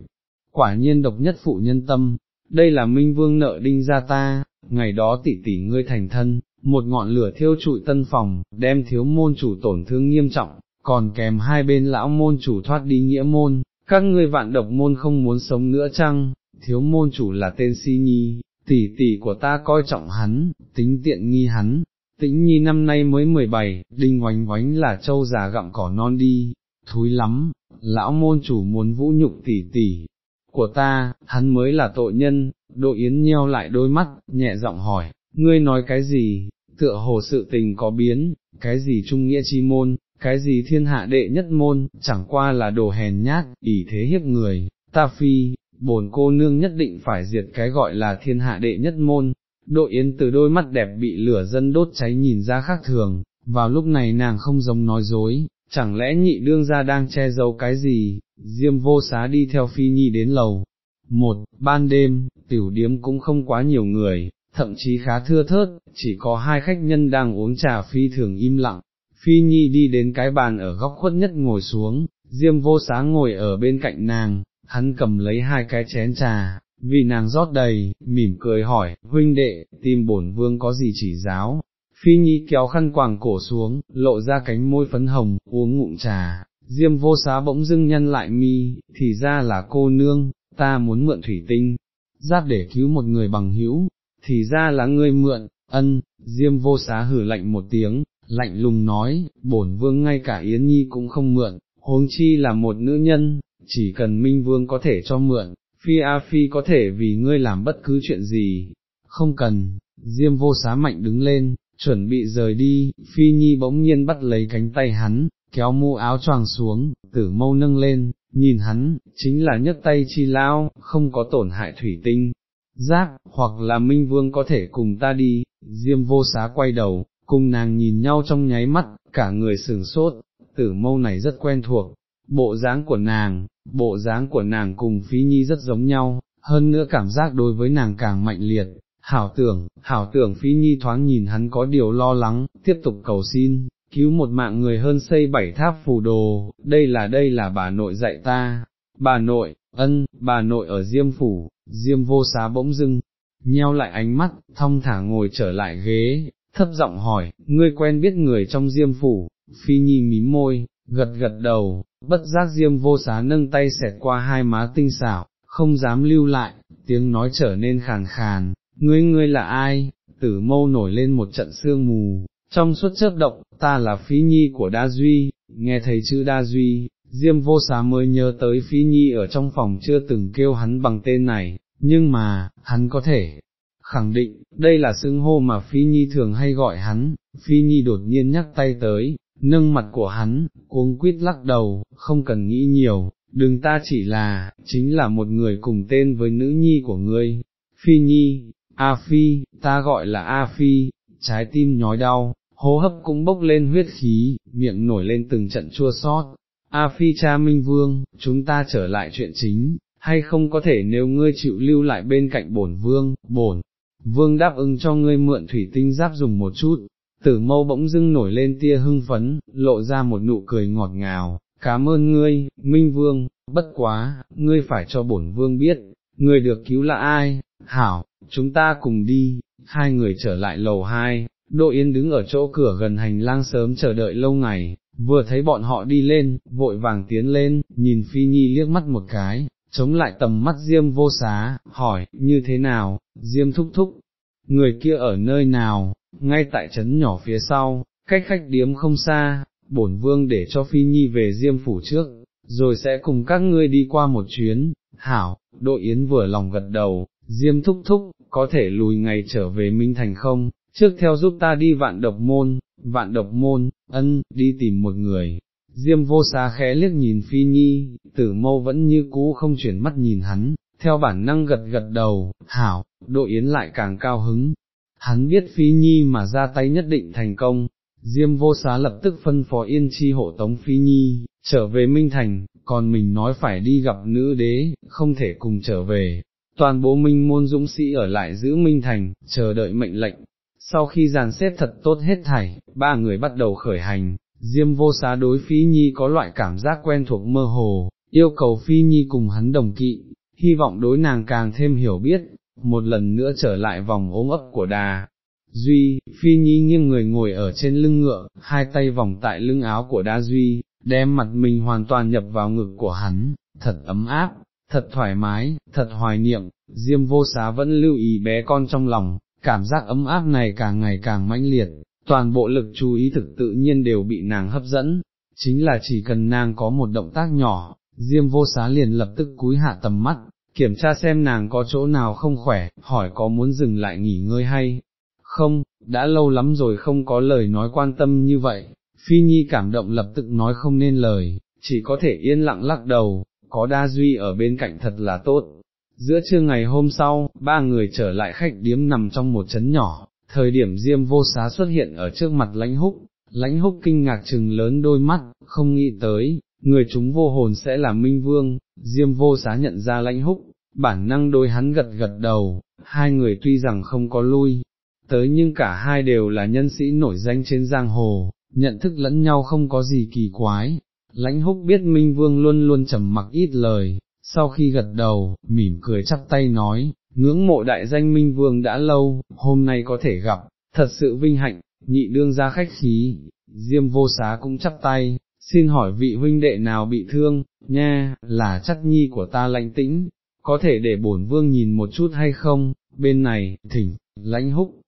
quả nhiên độc nhất phụ nhân tâm, đây là Minh Vương nợ đinh ra ta, ngày đó tỷ tỷ ngươi thành thân, một ngọn lửa thiêu trụi tân phòng, đem thiếu môn chủ tổn thương nghiêm trọng, còn kèm hai bên lão môn chủ thoát đi nghĩa môn, các ngươi vạn độc môn không muốn sống nữa chăng, thiếu môn chủ là tên si nhi, tỷ tỷ của ta coi trọng hắn, tính tiện nghi hắn, tĩnh nhi năm nay mới 17, đinh oánh oánh là châu già gặm cỏ non đi, thúi lắm, lão môn chủ muốn vũ nhục tỷ tỷ của ta, hắn mới là tội nhân, độ yến nheo lại đôi mắt, nhẹ giọng hỏi, ngươi nói cái gì, tựa hồ sự tình có biến, cái gì trung nghĩa chi môn, cái gì thiên hạ đệ nhất môn, chẳng qua là đồ hèn nhát, ỷ thế hiếp người, ta phi, bổn cô nương nhất định phải diệt cái gọi là thiên hạ đệ nhất môn, đội Yến từ đôi mắt đẹp bị lửa dân đốt cháy nhìn ra khác thường, vào lúc này nàng không giống nói dối, chẳng lẽ nhị đương ra đang che giấu cái gì, diêm vô xá đi theo phi nhi đến lầu. Một, ban đêm, tiểu điếm cũng không quá nhiều người, thậm chí khá thưa thớt, chỉ có hai khách nhân đang uống trà phi thường im lặng. Phi Nhi đi đến cái bàn ở góc khuất nhất ngồi xuống, Diêm vô xá ngồi ở bên cạnh nàng, hắn cầm lấy hai cái chén trà, vì nàng rót đầy, mỉm cười hỏi, huynh đệ, tìm bổn vương có gì chỉ giáo. Phi Nhi kéo khăn quàng cổ xuống, lộ ra cánh môi phấn hồng, uống ngụm trà, diêm vô xá bỗng dưng nhân lại mi, thì ra là cô nương, ta muốn mượn thủy tinh, giáp để cứu một người bằng hữu, thì ra là ngươi mượn, ân, diêm vô xá hử lạnh một tiếng, lạnh lùng nói, bổn vương ngay cả Yến Nhi cũng không mượn, huống chi là một nữ nhân, chỉ cần Minh Vương có thể cho mượn, Phi A Phi có thể vì ngươi làm bất cứ chuyện gì, không cần, Diêm vô xá mạnh đứng lên, chuẩn bị rời đi, Phi Nhi bỗng nhiên bắt lấy cánh tay hắn, kéo mũ áo choàng xuống, tử mâu nâng lên, nhìn hắn, chính là nhất tay chi lao, không có tổn hại thủy tinh. Giác, hoặc là Minh Vương có thể cùng ta đi, Diêm vô xá quay đầu, cùng nàng nhìn nhau trong nháy mắt, cả người sừng sốt, tử mâu này rất quen thuộc, bộ dáng của nàng, bộ dáng của nàng cùng Phí Nhi rất giống nhau, hơn nữa cảm giác đối với nàng càng mạnh liệt, hảo tưởng, hảo tưởng Phí Nhi thoáng nhìn hắn có điều lo lắng, tiếp tục cầu xin, cứu một mạng người hơn xây bảy tháp phù đồ, đây là đây là bà nội dạy ta, bà nội, ân, bà nội ở Diêm Phủ, Diêm vô xá bỗng dưng, nheo lại ánh mắt, thong thả ngồi trở lại ghế, thấp giọng hỏi, ngươi quen biết người trong Diêm Phủ, Phi Nhi mím môi, gật gật đầu, bất giác Diêm vô xá nâng tay xẹt qua hai má tinh xảo, không dám lưu lại, tiếng nói trở nên khàn khàn, ngươi ngươi là ai, tử mâu nổi lên một trận sương mù, trong suốt chớp động, ta là Phi Nhi của Đa Duy, nghe thấy chữ Đa Duy, Diêm vô xá mới nhớ tới Phi Nhi ở trong phòng chưa từng kêu hắn bằng tên này, nhưng mà, hắn có thể khẳng định, đây là xưng hô mà Phi Nhi thường hay gọi hắn, Phi Nhi đột nhiên nhắc tay tới, nâng mặt của hắn, cuống quýt lắc đầu, không cần nghĩ nhiều, đừng ta chỉ là, chính là một người cùng tên với nữ nhi của ngươi, Phi Nhi, A Phi, ta gọi là A Phi, trái tim nhói đau, hô hấp cũng bốc lên huyết khí, miệng nổi lên từng trận chua sót. A Phi cha Minh Vương, chúng ta trở lại chuyện chính, hay không có thể nếu ngươi chịu lưu lại bên cạnh bổn vương, bổn, vương đáp ứng cho ngươi mượn thủy tinh giáp dùng một chút, tử mâu bỗng dưng nổi lên tia hưng phấn, lộ ra một nụ cười ngọt ngào, cảm ơn ngươi, Minh Vương, bất quá, ngươi phải cho bổn vương biết, ngươi được cứu là ai, hảo, chúng ta cùng đi, hai người trở lại lầu hai, Đỗ Yên đứng ở chỗ cửa gần hành lang sớm chờ đợi lâu ngày, vừa thấy bọn họ đi lên, vội vàng tiến lên, nhìn Phi Nhi liếc mắt một cái, chống lại tầm mắt Diêm vô xá, hỏi, như thế nào, Diêm thúc thúc, người kia ở nơi nào, ngay tại trấn nhỏ phía sau, cách khách điếm không xa, bổn vương để cho Phi Nhi về Diêm phủ trước, rồi sẽ cùng các ngươi đi qua một chuyến, hảo, đội Yến vừa lòng gật đầu, Diêm thúc thúc, có thể lùi ngày trở về Minh Thành không, trước theo giúp ta đi vạn độc môn, vạn độc môn, ân, đi tìm một người. Diêm vô xá khẽ liếc nhìn Phi Nhi, tử mâu vẫn như cũ không chuyển mắt nhìn hắn, theo bản năng gật gật đầu, hảo, độ yến lại càng cao hứng. Hắn biết Phi Nhi mà ra tay nhất định thành công, Diêm vô xá lập tức phân phó yên chi hộ tống Phi Nhi, trở về Minh Thành, còn mình nói phải đi gặp nữ đế, không thể cùng trở về. Toàn bộ minh môn dũng sĩ ở lại giữ Minh Thành, chờ đợi mệnh lệnh, sau khi dàn xếp thật tốt hết thảy, ba người bắt đầu khởi hành, Diêm vô xá đối Phi Nhi có loại cảm giác quen thuộc mơ hồ, yêu cầu Phi Nhi cùng hắn đồng kỵ, hy vọng đối nàng càng thêm hiểu biết, một lần nữa trở lại vòng ốm ấp của đà. Duy, Phi Nhi nghiêng người ngồi ở trên lưng ngựa, hai tay vòng tại lưng áo của Đa Duy, đem mặt mình hoàn toàn nhập vào ngực của hắn, thật ấm áp, thật thoải mái, thật hoài niệm, Diêm vô xá vẫn lưu ý bé con trong lòng, cảm giác ấm áp này càng ngày càng mãnh liệt, toàn bộ lực chú ý thực tự nhiên đều bị nàng hấp dẫn, chính là chỉ cần nàng có một động tác nhỏ, Diêm vô xá liền lập tức cúi hạ tầm mắt, kiểm tra xem nàng có chỗ nào không khỏe, hỏi có muốn dừng lại nghỉ ngơi hay không, đã lâu lắm rồi không có lời nói quan tâm như vậy, Phi Nhi cảm động lập tức nói không nên lời, chỉ có thể yên lặng lắc đầu, có đa duy ở bên cạnh thật là tốt, Giữa trưa ngày hôm sau, ba người trở lại khách điếm nằm trong một trấn nhỏ, thời điểm Diêm vô xá xuất hiện ở trước mặt lãnh húc, lãnh húc kinh ngạc trừng lớn đôi mắt, không nghĩ tới, người chúng vô hồn sẽ là Minh Vương, Diêm vô xá nhận ra lãnh húc, bản năng đôi hắn gật gật đầu, hai người tuy rằng không có lui, tới nhưng cả hai đều là nhân sĩ nổi danh trên giang hồ, nhận thức lẫn nhau không có gì kỳ quái. Lãnh húc biết Minh Vương luôn luôn trầm mặc ít lời, sau khi gật đầu, mỉm cười chắp tay nói, ngưỡng mộ đại danh minh vương đã lâu, hôm nay có thể gặp, thật sự vinh hạnh, nhị đương ra khách khí, diêm vô xá cũng chắp tay, xin hỏi vị huynh đệ nào bị thương, nha, là chắc nhi của ta lãnh tĩnh, có thể để bổn vương nhìn một chút hay không, bên này, thỉnh, lãnh húc,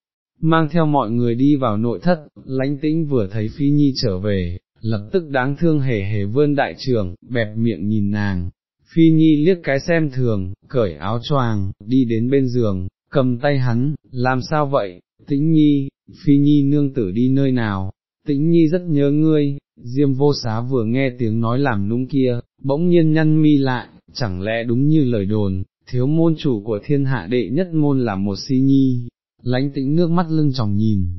mang theo mọi người đi vào nội thất, lãnh tĩnh vừa thấy phi nhi trở về, lập tức đáng thương hề hề vươn đại trường, bẹp miệng nhìn nàng, Phi Nhi liếc cái xem thường, cởi áo choàng, đi đến bên giường, cầm tay hắn, làm sao vậy, tĩnh nhi, phi nhi nương tử đi nơi nào, tĩnh nhi rất nhớ ngươi, diêm vô xá vừa nghe tiếng nói làm nũng kia, bỗng nhiên nhăn mi lại, chẳng lẽ đúng như lời đồn, thiếu môn chủ của thiên hạ đệ nhất môn là một si nhi, lánh tĩnh nước mắt lưng tròng nhìn.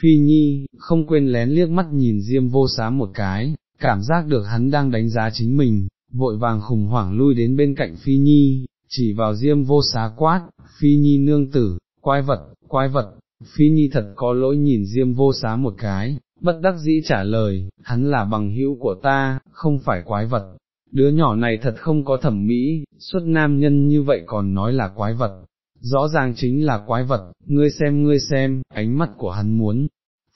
Phi Nhi, không quên lén liếc mắt nhìn Diêm vô xá một cái, cảm giác được hắn đang đánh giá chính mình, vội vàng khủng hoảng lui đến bên cạnh Phi Nhi, chỉ vào Diêm vô xá quát, Phi Nhi nương tử, quái vật, quái vật, Phi Nhi thật có lỗi nhìn Diêm vô xá một cái, bất đắc dĩ trả lời, hắn là bằng hữu của ta, không phải quái vật, đứa nhỏ này thật không có thẩm mỹ, xuất nam nhân như vậy còn nói là quái vật, rõ ràng chính là quái vật, ngươi xem ngươi xem, ánh mắt của hắn muốn,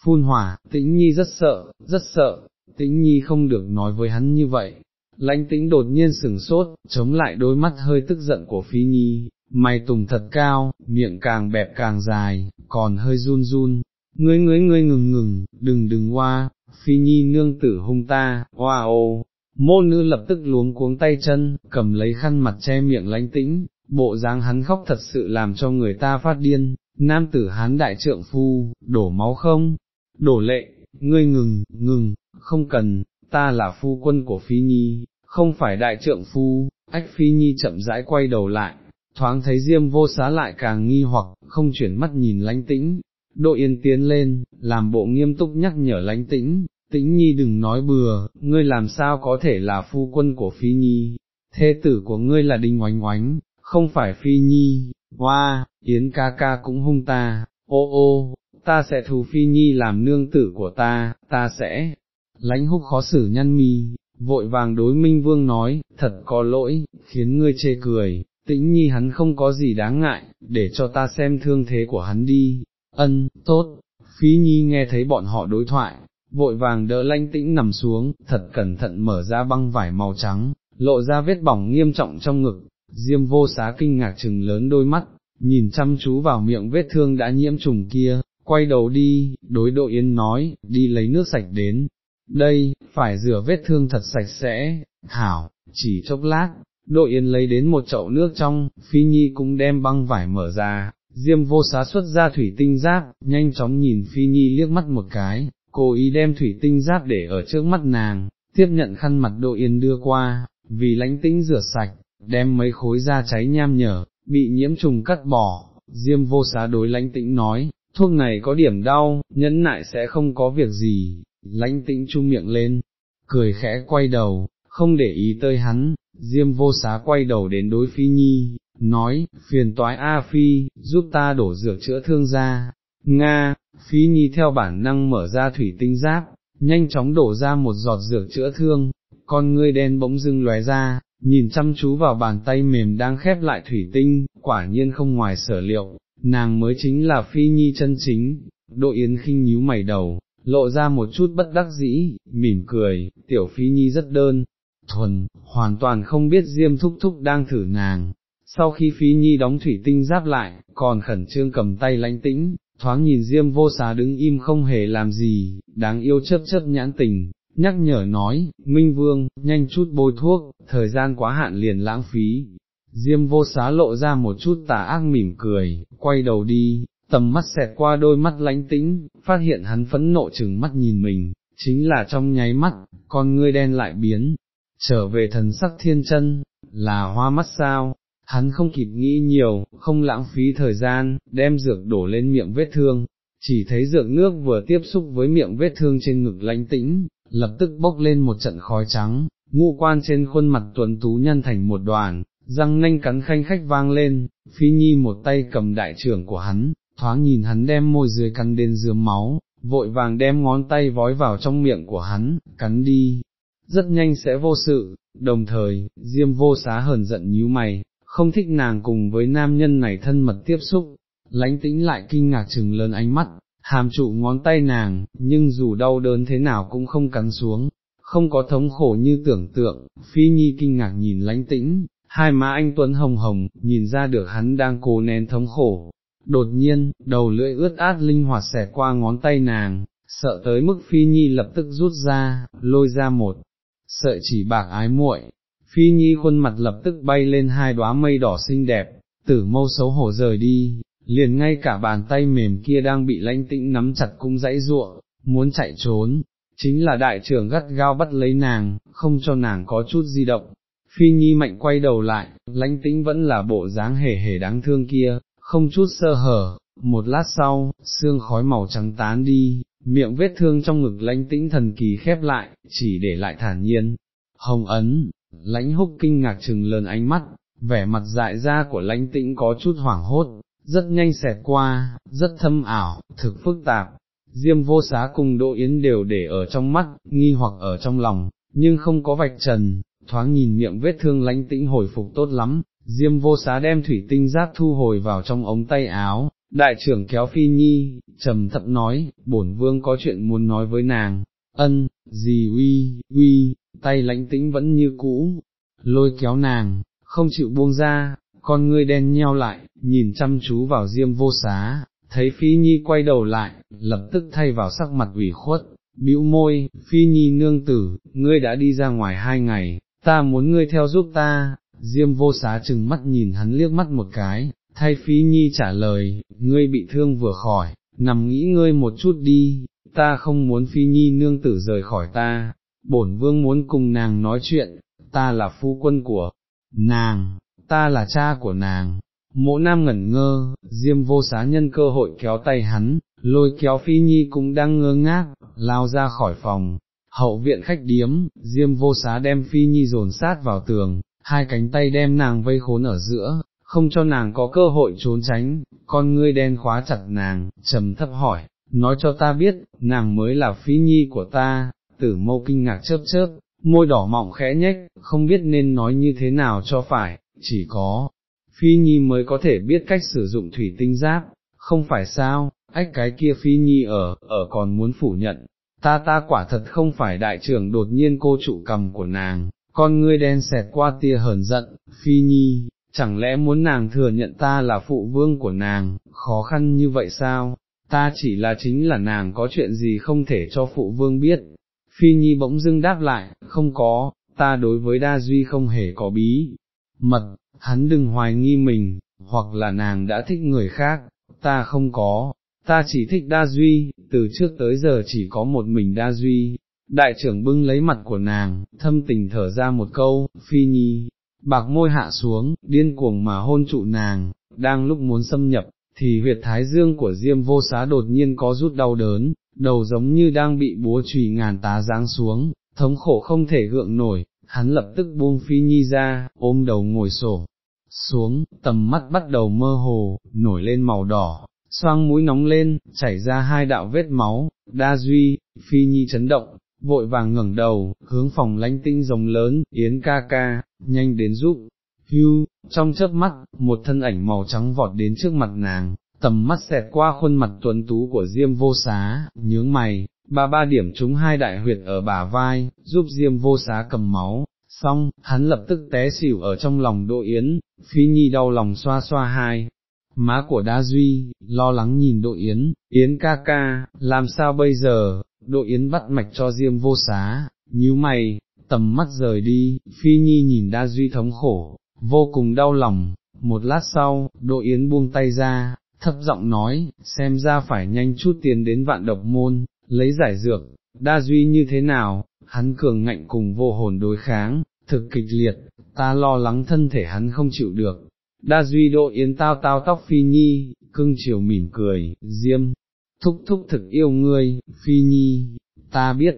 phun hỏa, tĩnh nhi rất sợ, rất sợ, tĩnh nhi không được nói với hắn như vậy. Lãnh tĩnh đột nhiên sừng sốt, chống lại đôi mắt hơi tức giận của phi nhi, mày tùng thật cao, miệng càng bẹp càng dài, còn hơi run run, ngươi ngươi ngươi ngừng ngừng, đừng đừng qua, phi nhi nương tử hung ta, hoa ô, môn nữ lập tức luống cuống tay chân, cầm lấy khăn mặt che miệng lãnh tĩnh, bộ dáng hắn khóc thật sự làm cho người ta phát điên, nam tử hán đại trượng phu, đổ máu không, đổ lệ, ngươi ngừng, ngừng, không cần, ta là phu quân của Phi Nhi, không phải đại trượng phu, ách Phi Nhi chậm rãi quay đầu lại, thoáng thấy Diêm vô xá lại càng nghi hoặc, không chuyển mắt nhìn lánh tĩnh, Đỗ yên tiến lên, làm bộ nghiêm túc nhắc nhở lánh tĩnh, tĩnh nhi đừng nói bừa, ngươi làm sao có thể là phu quân của Phi Nhi, thê tử của ngươi là đinh oánh oánh, không phải Phi Nhi, hoa, Yến ca ca cũng hung ta, ô ô, ta sẽ thù Phi Nhi làm nương tử của ta, ta sẽ, lãnh húc khó xử nhăn mi, vội vàng đối Minh Vương nói, thật có lỗi, khiến ngươi chê cười, tĩnh nhi hắn không có gì đáng ngại, để cho ta xem thương thế của hắn đi, ân, tốt, Phi Nhi nghe thấy bọn họ đối thoại, vội vàng đỡ lanh tĩnh nằm xuống, thật cẩn thận mở ra băng vải màu trắng, lộ ra vết bỏng nghiêm trọng trong ngực, diêm vô xá kinh ngạc trừng lớn đôi mắt, nhìn chăm chú vào miệng vết thương đã nhiễm trùng kia, quay đầu đi, đối độ yên nói, đi lấy nước sạch đến, đây, phải rửa vết thương thật sạch sẽ, hảo, chỉ chốc lát, đội yên lấy đến một chậu nước trong, phi nhi cũng đem băng vải mở ra, diêm vô xá xuất ra thủy tinh giáp, nhanh chóng nhìn phi nhi liếc mắt một cái, cố ý đem thủy tinh giáp để ở trước mắt nàng, tiếp nhận khăn mặt độ yên đưa qua, vì lánh tĩnh rửa sạch, đem mấy khối da cháy nham nhở, bị nhiễm trùng cắt bỏ, diêm vô xá đối lánh tĩnh nói, thuốc này có điểm đau, nhẫn nại sẽ không có việc gì, lánh tĩnh chu miệng lên, cười khẽ quay đầu, không để ý tới hắn, diêm vô xá quay đầu đến đối phi nhi, nói, phiền toái A Phi, giúp ta đổ dược chữa thương ra, Nga, Phi Nhi theo bản năng mở ra thủy tinh giáp, nhanh chóng đổ ra một giọt dược chữa thương, con ngươi đen bỗng dưng lóe ra, nhìn chăm chú vào bàn tay mềm đang khép lại thủy tinh, quả nhiên không ngoài sở liệu, nàng mới chính là Phi Nhi chân chính, Đỗ Yến khinh nhíu mày đầu, lộ ra một chút bất đắc dĩ, mỉm cười, tiểu Phi Nhi rất đơn, thuần, hoàn toàn không biết Diêm Thúc Thúc đang thử nàng. Sau khi Phi Nhi đóng thủy tinh giáp lại, còn khẩn trương cầm tay lánh tĩnh, thoáng nhìn Diêm vô xá đứng im không hề làm gì, đáng yêu chấp chấp nhãn tình, nhắc nhở nói, Minh Vương, nhanh chút bôi thuốc, thời gian quá hạn liền lãng phí. Diêm vô xá lộ ra một chút tà ác mỉm cười, quay đầu đi, tầm mắt xẹt qua đôi mắt lánh tĩnh, phát hiện hắn phẫn nộ chừng mắt nhìn mình, chính là trong nháy mắt, con ngươi đen lại biến, trở về thần sắc thiên chân, là hoa mắt sao, hắn không kịp nghĩ nhiều, không lãng phí thời gian, đem dược đổ lên miệng vết thương, chỉ thấy dược nước vừa tiếp xúc với miệng vết thương trên ngực lánh tĩnh, lập tức bốc lên một trận khói trắng, ngũ quan trên khuôn mặt tuấn tú nhân thành một đoàn, răng nanh cắn khanh khách vang lên, phi nhi một tay cầm đại trưởng của hắn, thoáng nhìn hắn đem môi dưới cắn đến dướm máu, vội vàng đem ngón tay vói vào trong miệng của hắn, cắn đi, rất nhanh sẽ vô sự, đồng thời, diêm vô xá hờn giận nhíu mày, không thích nàng cùng với nam nhân này thân mật tiếp xúc, lãnh tĩnh lại kinh ngạc chừng lớn ánh mắt, hàm trụ ngón tay nàng, nhưng dù đau đớn thế nào cũng không cắn xuống, không có thống khổ như tưởng tượng, phi nhi kinh ngạc nhìn lãnh tĩnh, hai má anh Tuấn hồng hồng, nhìn ra được hắn đang cố nén thống khổ. Đột nhiên, đầu lưỡi ướt át linh hoạt xẻ qua ngón tay nàng, sợ tới mức phi nhi lập tức rút ra, lôi ra một, sợi chỉ bạc ái muội, phi nhi khuôn mặt lập tức bay lên hai đóa mây đỏ xinh đẹp, tử mâu xấu hổ rời đi, liền ngay cả bàn tay mềm kia đang bị lãnh tĩnh nắm chặt cũng dãy ruộng, muốn chạy trốn, chính là đại trưởng gắt gao bắt lấy nàng, không cho nàng có chút di động. Phi Nhi mạnh quay đầu lại, lãnh tĩnh vẫn là bộ dáng hề hề đáng thương kia, không chút sơ hở, một lát sau, xương khói màu trắng tán đi, miệng vết thương trong ngực lãnh tĩnh thần kỳ khép lại, chỉ để lại thản nhiên. Hồng ấn, lãnh húc kinh ngạc chừng lớn ánh mắt, vẻ mặt dại ra của lãnh tĩnh có chút hoảng hốt, rất nhanh xẹt qua, rất thâm ảo, thực phức tạp. Diêm vô xá cùng Đỗ Yến đều để ở trong mắt, nghi hoặc ở trong lòng, nhưng không có vạch trần, thoáng nhìn miệng vết thương lãnh tĩnh hồi phục tốt lắm, Diêm vô xá đem thủy tinh giác thu hồi vào trong ống tay áo, đại trưởng kéo phi nhi, trầm thậm nói, bổn vương có chuyện muốn nói với nàng, ân, gì uy, uy, tay lãnh tĩnh vẫn như cũ, lôi kéo nàng, không chịu buông ra, con ngươi đen nheo lại, nhìn chăm chú vào diêm vô xá, thấy phi nhi quay đầu lại, lập tức thay vào sắc mặt ủy khuất, bĩu môi, phi nhi nương tử, ngươi đã đi ra ngoài hai ngày, ta muốn ngươi theo giúp ta, diêm vô xá chừng mắt nhìn hắn liếc mắt một cái, thay phi nhi trả lời, ngươi bị thương vừa khỏi, nằm nghĩ ngươi một chút đi, ta không muốn phi nhi nương tử rời khỏi ta, bổn vương muốn cùng nàng nói chuyện, ta là phu quân của nàng, ta là cha của nàng. Mộ nam ngẩn ngơ, diêm vô xá nhân cơ hội kéo tay hắn, lôi kéo phi nhi cũng đang ngơ ngác, lao ra khỏi phòng, hậu viện khách điếm, diêm vô xá đem phi nhi dồn sát vào tường, hai cánh tay đem nàng vây khốn ở giữa, không cho nàng có cơ hội trốn tránh, con ngươi đen khóa chặt nàng, trầm thấp hỏi, nói cho ta biết, nàng mới là phi nhi của ta, tử mâu kinh ngạc chớp chớp, môi đỏ mọng khẽ nhếch, không biết nên nói như thế nào cho phải, chỉ có, phi nhi mới có thể biết cách sử dụng thủy tinh giáp, không phải sao, ách cái kia phi nhi ở, ở còn muốn phủ nhận, ta ta quả thật không phải đại trưởng đột nhiên cô trụ cầm của nàng, con ngươi đen xẹt qua tia hờn giận, phi nhi, chẳng lẽ muốn nàng thừa nhận ta là phụ vương của nàng, khó khăn như vậy sao, ta chỉ là chính là nàng có chuyện gì không thể cho phụ vương biết. Phi Nhi bỗng dưng đáp lại, không có, ta đối với đa duy không hề có bí, mật, hắn đừng hoài nghi mình, hoặc là nàng đã thích người khác, ta không có, ta chỉ thích đa duy, từ trước tới giờ chỉ có một mình đa duy. Đại trưởng bưng lấy mặt của nàng, thâm tình thở ra một câu, phi nhi, bạc môi hạ xuống, điên cuồng mà hôn trụ nàng, đang lúc muốn xâm nhập, thì huyệt thái dương của diêm vô xá đột nhiên có rút đau đớn, đầu giống như đang bị búa chùy ngàn tá giáng xuống, thống khổ không thể gượng nổi, hắn lập tức buông phi nhi ra, ôm đầu ngồi sổ, xuống, tầm mắt bắt đầu mơ hồ, nổi lên màu đỏ, xoang mũi nóng lên, chảy ra hai đạo vết máu, đa duy, phi nhi chấn động, vội vàng ngẩng đầu, hướng phòng lánh tinh rồng lớn, yến ca ca, nhanh đến giúp, hưu, trong chớp mắt, một thân ảnh màu trắng vọt đến trước mặt nàng, tầm mắt xẹt qua khuôn mặt tuấn tú của Diêm vô xá, nhướng mày, ba ba điểm trúng hai đại huyệt ở bả vai, giúp Diêm vô xá cầm máu, xong, hắn lập tức té xỉu ở trong lòng Đỗ Yến, Phi Nhi đau lòng xoa xoa hai. Má của Đa Duy, lo lắng nhìn Đỗ Yến, Yến ca ca, làm sao bây giờ, Đỗ Yến bắt mạch cho Diêm vô xá, nhíu mày, tầm mắt rời đi, Phi Nhi nhìn Đa Duy thống khổ, vô cùng đau lòng, một lát sau, Đỗ Yến buông tay ra, thấp giọng nói, xem ra phải nhanh chút tiền đến vạn độc môn, lấy giải dược, Đa Duy như thế nào, hắn cường ngạnh cùng vô hồn đối kháng, thực kịch liệt, ta lo lắng thân thể hắn không chịu được. Đa duy độ yến tao tao tóc phi nhi, cưng chiều mỉm cười, diêm, thúc thúc thực yêu ngươi, phi nhi, ta biết,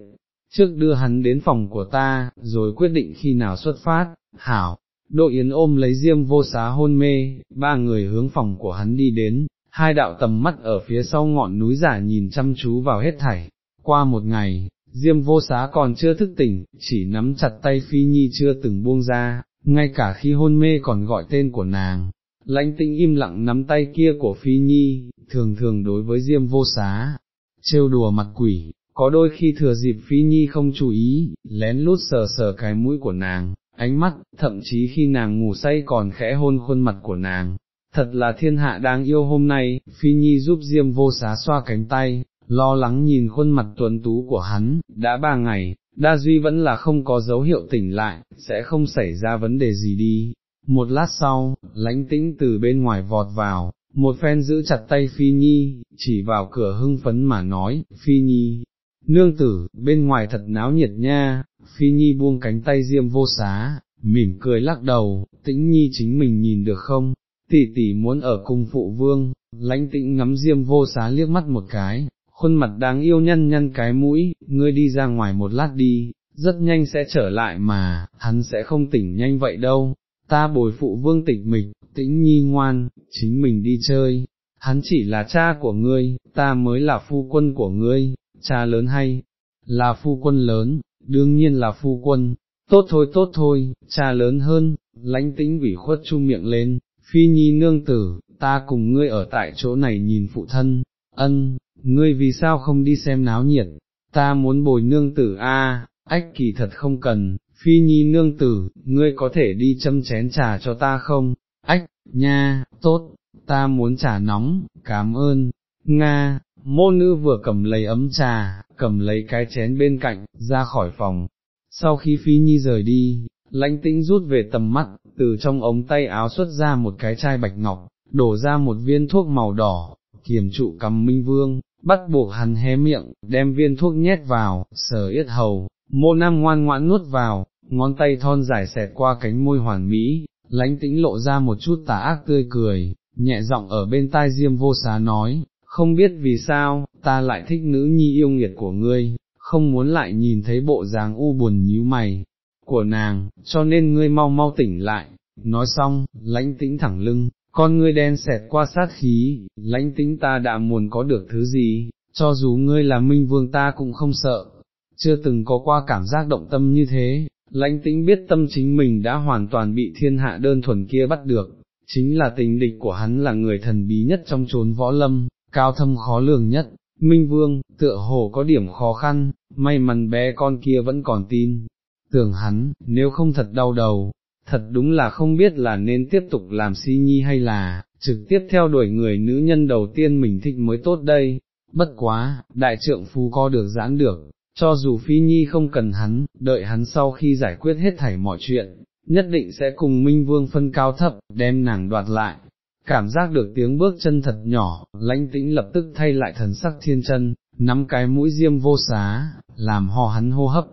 trước đưa hắn đến phòng của ta, rồi quyết định khi nào xuất phát, hảo, Đỗ yến ôm lấy diêm vô xá hôn mê, ba người hướng phòng của hắn đi đến, hai đạo tầm mắt ở phía sau ngọn núi giả nhìn chăm chú vào hết thảy, qua một ngày, Diêm vô xá còn chưa thức tỉnh, chỉ nắm chặt tay Phi Nhi chưa từng buông ra, ngay cả khi hôn mê còn gọi tên của nàng. Lãnh tĩnh im lặng nắm tay kia của Phi Nhi, thường thường đối với Diêm vô xá, trêu đùa mặt quỷ, có đôi khi thừa dịp Phi Nhi không chú ý, lén lút sờ sờ cái mũi của nàng, ánh mắt, thậm chí khi nàng ngủ say còn khẽ hôn khuôn mặt của nàng. Thật là thiên hạ đáng yêu hôm nay, Phi Nhi giúp Diêm vô xá xoa cánh tay, lo lắng nhìn khuôn mặt tuấn tú của hắn, đã ba ngày, Đa Duy vẫn là không có dấu hiệu tỉnh lại, sẽ không xảy ra vấn đề gì đi. Một lát sau, lãnh tĩnh từ bên ngoài vọt vào, một phen giữ chặt tay Phi Nhi, chỉ vào cửa hưng phấn mà nói, Phi Nhi, nương tử, bên ngoài thật náo nhiệt nha, Phi Nhi buông cánh tay diêm vô xá, mỉm cười lắc đầu, tĩnh Nhi chính mình nhìn được không, tỷ tỷ muốn ở cung phụ vương, lãnh tĩnh ngắm diêm vô xá liếc mắt một cái, khuôn mặt đáng yêu nhăn nhăn cái mũi, ngươi đi ra ngoài một lát đi, rất nhanh sẽ trở lại mà, hắn sẽ không tỉnh nhanh vậy đâu, ta bồi phụ vương tịch mịch, tĩnh nhi ngoan, chính mình đi chơi, hắn chỉ là cha của ngươi, ta mới là phu quân của ngươi, cha lớn hay, là phu quân lớn, đương nhiên là phu quân, tốt thôi tốt thôi, cha lớn hơn, lãnh tĩnh ủy khuất chu miệng lên, phi nhi nương tử, ta cùng ngươi ở tại chỗ này nhìn phụ thân, ân, ngươi vì sao không đi xem náo nhiệt, ta muốn bồi nương tử a, ách kỳ thật không cần, phi nhi nương tử, ngươi có thể đi châm chén trà cho ta không, ách, nha, tốt, ta muốn trà nóng, cảm ơn, Nga, mô nữ vừa cầm lấy ấm trà, cầm lấy cái chén bên cạnh, ra khỏi phòng. Sau khi Phi Nhi rời đi, lãnh tĩnh rút về tầm mắt, từ trong ống tay áo xuất ra một cái chai bạch ngọc, đổ ra một viên thuốc màu đỏ, kiềm trụ cầm minh vương, bắt buộc hắn hé miệng, đem viên thuốc nhét vào, sờ yết hầu, mô nam ngoan ngoãn nuốt vào, ngón tay thon dài xẹt qua cánh môi hoàn mỹ, lãnh tĩnh lộ ra một chút tà ác tươi cười, nhẹ giọng ở bên tai diêm vô xá nói, không biết vì sao, ta lại thích nữ nhi yêu nghiệt của ngươi, không muốn lại nhìn thấy bộ dáng u buồn nhíu mày của nàng, cho nên ngươi mau mau tỉnh lại, nói xong, lãnh tĩnh thẳng lưng, con ngươi đen xẹt qua sát khí, lãnh tĩnh ta đã muốn có được thứ gì, cho dù ngươi là minh vương ta cũng không sợ, chưa từng có qua cảm giác động tâm như thế, lãnh tĩnh biết tâm chính mình đã hoàn toàn bị thiên hạ đơn thuần kia bắt được, chính là tình địch của hắn là người thần bí nhất trong chốn võ lâm, cao thâm khó lường nhất, Minh Vương, tựa hồ có điểm khó khăn, may mắn bé con kia vẫn còn tin, tưởng hắn, nếu không thật đau đầu, thật đúng là không biết là nên tiếp tục làm si nhi hay là, trực tiếp theo đuổi người nữ nhân đầu tiên mình thích mới tốt đây, bất quá, đại trượng phu co được giãn được, cho dù Phi Nhi không cần hắn, đợi hắn sau khi giải quyết hết thảy mọi chuyện, nhất định sẽ cùng Minh Vương phân cao thấp, đem nàng đoạt lại. Cảm giác được tiếng bước chân thật nhỏ, lãnh tĩnh lập tức thay lại thần sắc thiên chân, nắm cái mũi diêm vô xá, làm ho hắn hô hấp.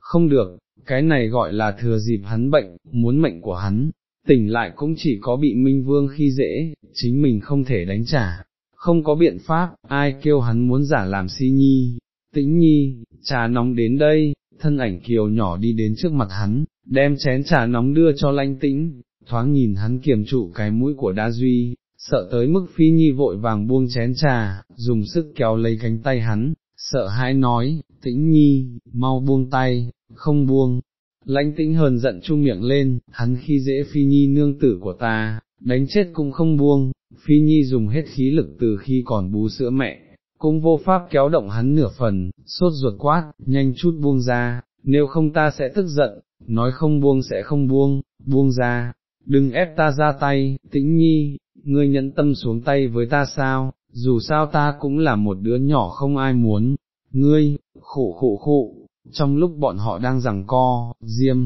Không được, cái này gọi là thừa dịp hắn bệnh, muốn mệnh của hắn, tỉnh lại cũng chỉ có bị Minh Vương khi dễ, chính mình không thể đánh trả, không có biện pháp, ai kêu hắn muốn giả làm si nhi, tĩnh nhi, trà nóng đến đây, thân ảnh kiều nhỏ đi đến trước mặt hắn, đem chén trà nóng đưa cho lanh tĩnh, thoáng nhìn hắn kiềm trụ cái mũi của đa duy, sợ tới mức phi nhi vội vàng buông chén trà, dùng sức kéo lấy cánh tay hắn, sợ hãi nói, tĩnh nhi, mau buông tay, không buông. Lãnh tĩnh hờn giận chu miệng lên, hắn khi dễ phi nhi nương tử của ta, đánh chết cũng không buông, phi nhi dùng hết khí lực từ khi còn bú sữa mẹ, cũng vô pháp kéo động hắn nửa phần, sốt ruột quát, nhanh chút buông ra, nếu không ta sẽ tức giận, nói không buông sẽ không buông, buông ra, đừng ép ta ra tay, tĩnh nhi, ngươi nhẫn tâm xuống tay với ta sao, dù sao ta cũng là một đứa nhỏ không ai muốn, ngươi, khổ khổ khổ, trong lúc bọn họ đang rằng co, diêm,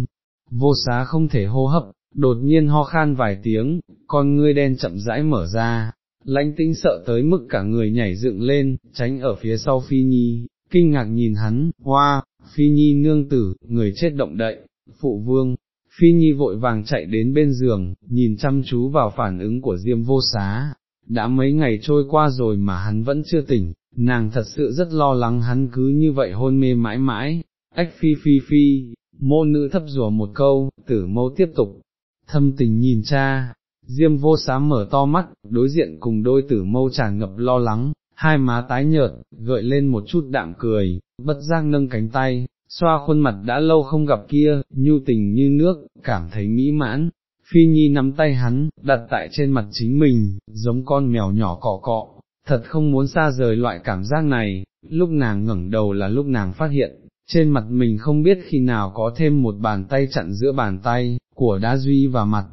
vô xá không thể hô hấp, đột nhiên ho khan vài tiếng, con ngươi đen chậm rãi mở ra, lãnh tĩnh sợ tới mức cả người nhảy dựng lên, tránh ở phía sau Phi Nhi, kinh ngạc nhìn hắn, hoa, Phi Nhi nương tử, người chết động đậy, phụ vương, Phi Nhi vội vàng chạy đến bên giường, nhìn chăm chú vào phản ứng của Diêm vô xá, đã mấy ngày trôi qua rồi mà hắn vẫn chưa tỉnh, nàng thật sự rất lo lắng hắn cứ như vậy hôn mê mãi mãi, ách phi phi phi, mô nữ thấp rùa một câu, tử mâu tiếp tục, thâm tình nhìn cha, Diêm vô xá mở to mắt, đối diện cùng đôi tử mâu tràn ngập lo lắng, hai má tái nhợt, gợi lên một chút đạm cười, bất giác nâng cánh tay, xoa khuôn mặt đã lâu không gặp kia, nhu tình như nước, cảm thấy mỹ mãn. Phi Nhi nắm tay hắn, đặt tại trên mặt chính mình, giống con mèo nhỏ cọ cọ, thật không muốn xa rời loại cảm giác này, lúc nàng ngẩng đầu là lúc nàng phát hiện, trên mặt mình không biết khi nào có thêm một bàn tay chặn giữa bàn tay, của đá duy và mặt,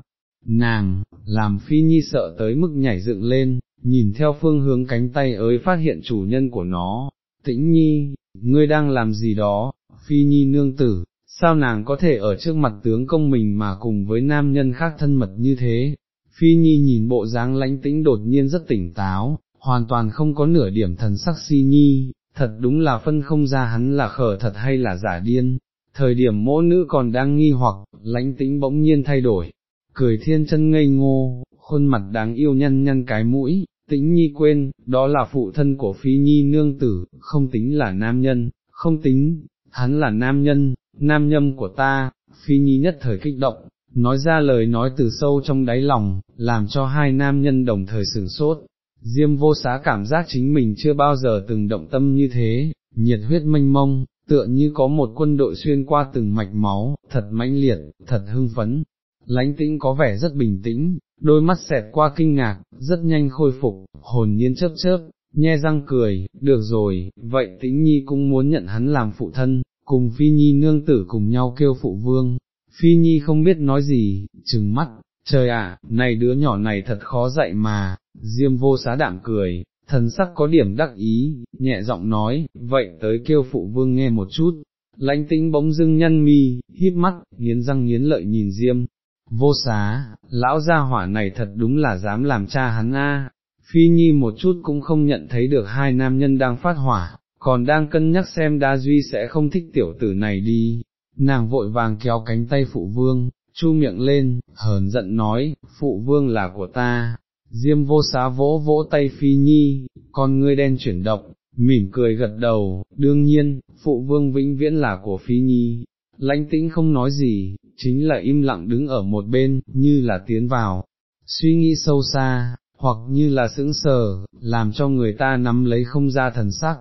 nàng, làm phi nhi sợ tới mức nhảy dựng lên, nhìn theo phương hướng cánh tay ới phát hiện chủ nhân của nó, tĩnh nhi, ngươi đang làm gì đó, phi nhi nương tử, sao nàng có thể ở trước mặt tướng công mình mà cùng với nam nhân khác thân mật như thế, Phi Nhi nhìn bộ dáng lãnh tĩnh đột nhiên rất tỉnh táo, hoàn toàn không có nửa điểm thần sắc si nhi, thật đúng là phân không ra hắn là khở thật hay là giả điên. Thời điểm mỗ nữ còn đang nghi hoặc, lãnh tĩnh bỗng nhiên thay đổi, cười thiên chân ngây ngô, khuôn mặt đáng yêu nhăn nhăn cái mũi, tĩnh nhi quên, đó là phụ thân của phi nhi nương tử, không tính là nam nhân, không tính, hắn là nam nhân, nam nhâm của ta, phi nhi nhất thời kích động, nói ra lời nói từ sâu trong đáy lòng, làm cho hai nam nhân đồng thời sửng sốt. Diêm vô xá cảm giác chính mình chưa bao giờ từng động tâm như thế, nhiệt huyết mênh mông, tựa như có một quân đội xuyên qua từng mạch máu, thật mãnh liệt, thật hưng phấn. Lánh tĩnh có vẻ rất bình tĩnh, đôi mắt xẹt qua kinh ngạc, rất nhanh khôi phục, hồn nhiên chớp chớp, nhe răng cười, được rồi, vậy tĩnh nhi cũng muốn nhận hắn làm phụ thân, cùng phi nhi nương tử cùng nhau kêu phụ vương, phi nhi không biết nói gì, trừng mắt, trời ạ, này đứa nhỏ này thật khó dạy mà, diêm vô xá đạm cười, thần sắc có điểm đắc ý, nhẹ giọng nói, vậy tới kêu phụ vương nghe một chút, lãnh tĩnh bỗng dưng nhăn mi, híp mắt, nghiến răng nghiến lợi nhìn diêm. Vô xá, lão gia hỏa này thật đúng là dám làm cha hắn a. Phi Nhi một chút cũng không nhận thấy được hai nam nhân đang phát hỏa, còn đang cân nhắc xem đa duy sẽ không thích tiểu tử này đi, nàng vội vàng kéo cánh tay phụ vương, chu miệng lên, hờn giận nói, phụ vương là của ta, diêm vô xá vỗ vỗ tay phi nhi, con ngươi đen chuyển động, mỉm cười gật đầu, đương nhiên, phụ vương vĩnh viễn là của phi nhi, lãnh tĩnh không nói gì, chính là im lặng đứng ở một bên, như là tiến vào, suy nghĩ sâu xa, hoặc như là sững sờ, làm cho người ta nắm lấy không ra thần sắc,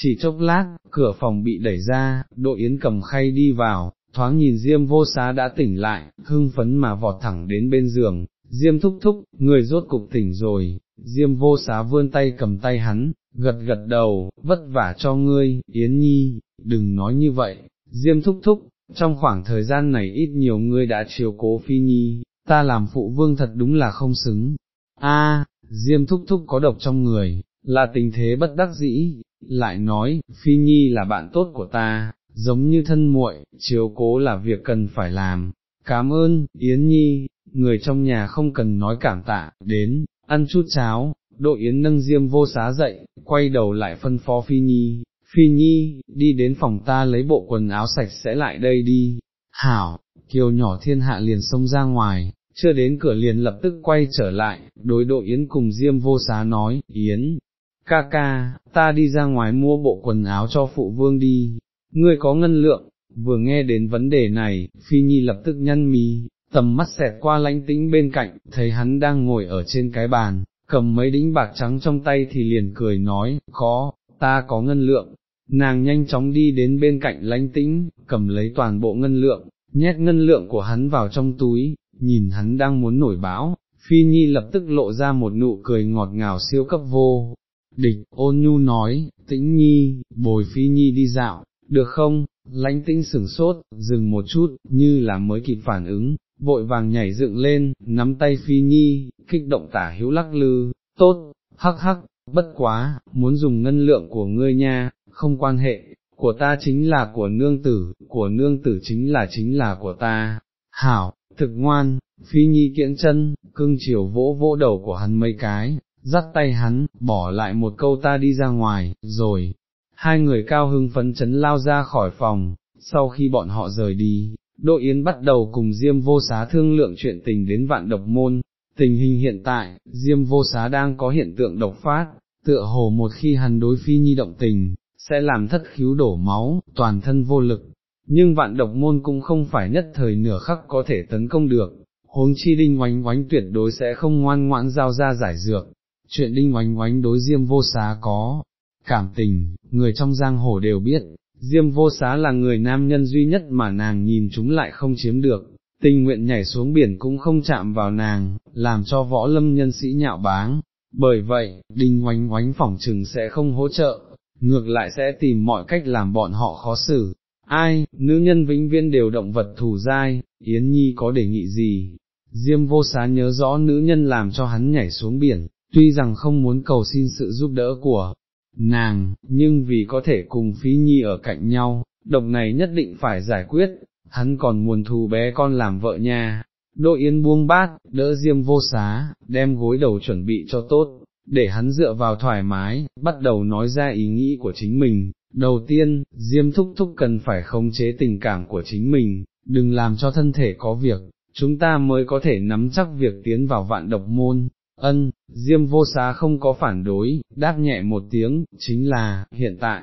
chỉ chốc lát, cửa phòng bị đẩy ra, đội yến cầm khay đi vào, thoáng nhìn Diêm vô xá đã tỉnh lại, hưng phấn mà vọt thẳng đến bên giường, Diêm thúc thúc, người rốt cục tỉnh rồi, Diêm vô xá vươn tay cầm tay hắn, gật gật đầu, vất vả cho ngươi, Yến Nhi, đừng nói như vậy, Diêm thúc thúc, trong khoảng thời gian này ít nhiều ngươi đã chiều cố Phi Nhi, ta làm phụ vương thật đúng là không xứng. A, Diêm thúc thúc có độc trong người, là tình thế bất đắc dĩ, lại nói, Phi Nhi là bạn tốt của ta, giống như thân muội, chiếu cố là việc cần phải làm, cảm ơn, Yến Nhi, người trong nhà không cần nói cảm tạ, đến, ăn chút cháo, Đội Yến nâng diêm vô xá dậy, quay đầu lại phân phó Phi Nhi, Phi Nhi, đi đến phòng ta lấy bộ quần áo sạch sẽ lại đây đi, hảo, kiều nhỏ thiên hạ liền xông ra ngoài, chưa đến cửa liền lập tức quay trở lại, đối Đội Yến cùng Diêm vô xá nói, Yến, ca ca, ta đi ra ngoài mua bộ quần áo cho phụ vương đi, ngươi có ngân lượng, vừa nghe đến vấn đề này, Phi Nhi lập tức nhăn mí, tầm mắt xẹt qua lãnh tĩnh bên cạnh, thấy hắn đang ngồi ở trên cái bàn, cầm mấy đĩnh bạc trắng trong tay thì liền cười nói, có, ta có ngân lượng, nàng nhanh chóng đi đến bên cạnh lãnh tĩnh, cầm lấy toàn bộ ngân lượng, nhét ngân lượng của hắn vào trong túi, nhìn hắn đang muốn nổi báo, Phi Nhi lập tức lộ ra một nụ cười ngọt ngào siêu cấp vô, Địch, ôn nhu nói, tĩnh nhi, bồi phi nhi đi dạo, được không, lãnh tĩnh sửng sốt, dừng một chút, như là mới kịp phản ứng, vội vàng nhảy dựng lên, nắm tay phi nhi, kích động tả hữu lắc lư, tốt, hắc hắc, bất quá, muốn dùng ngân lượng của ngươi nha, không quan hệ, của ta chính là của nương tử, của nương tử chính là chính là của ta, hảo, thực ngoan, phi nhi kiễn chân, cưng chiều vỗ vỗ đầu của hắn mấy cái, dắt tay hắn, bỏ lại một câu ta đi ra ngoài, rồi, hai người cao hưng phấn chấn lao ra khỏi phòng, sau khi bọn họ rời đi, Đỗ Yến bắt đầu cùng Diêm Vô Xá thương lượng chuyện tình đến vạn độc môn, tình hình hiện tại, Diêm Vô Xá đang có hiện tượng độc phát, tựa hồ một khi hắn đối phi nhi động tình, sẽ làm thất khiếu đổ máu, toàn thân vô lực, nhưng vạn độc môn cũng không phải nhất thời nửa khắc có thể tấn công được, huống chi đinh oánh oánh tuyệt đối sẽ không ngoan ngoãn giao ra giải dược, chuyện đinh oánh oánh đối diêm vô xá có, cảm tình, người trong giang hồ đều biết, diêm vô xá là người nam nhân duy nhất mà nàng nhìn chúng lại không chiếm được, tình nguyện nhảy xuống biển cũng không chạm vào nàng, làm cho võ lâm nhân sĩ nhạo báng, bởi vậy, đinh oánh oánh phỏng trừng sẽ không hỗ trợ, ngược lại sẽ tìm mọi cách làm bọn họ khó xử. Ai, nữ nhân vĩnh viên đều động vật thù dai, Yến Nhi có đề nghị gì? Diêm vô xá nhớ rõ nữ nhân làm cho hắn nhảy xuống biển, tuy rằng không muốn cầu xin sự giúp đỡ của nàng, nhưng vì có thể cùng phí nhi ở cạnh nhau, độc này nhất định phải giải quyết, hắn còn muốn thù bé con làm vợ nha, Đỗ Yên buông bát, đỡ Diêm vô xá, đem gối đầu chuẩn bị cho tốt, để hắn dựa vào thoải mái, bắt đầu nói ra ý nghĩ của chính mình. Đầu tiên, Diêm thúc thúc cần phải khống chế tình cảm của chính mình, đừng làm cho thân thể có việc, chúng ta mới có thể nắm chắc việc tiến vào vạn độc môn. Ân, Diêm vô xá không có phản đối, đáp nhẹ một tiếng, chính là, hiện tại,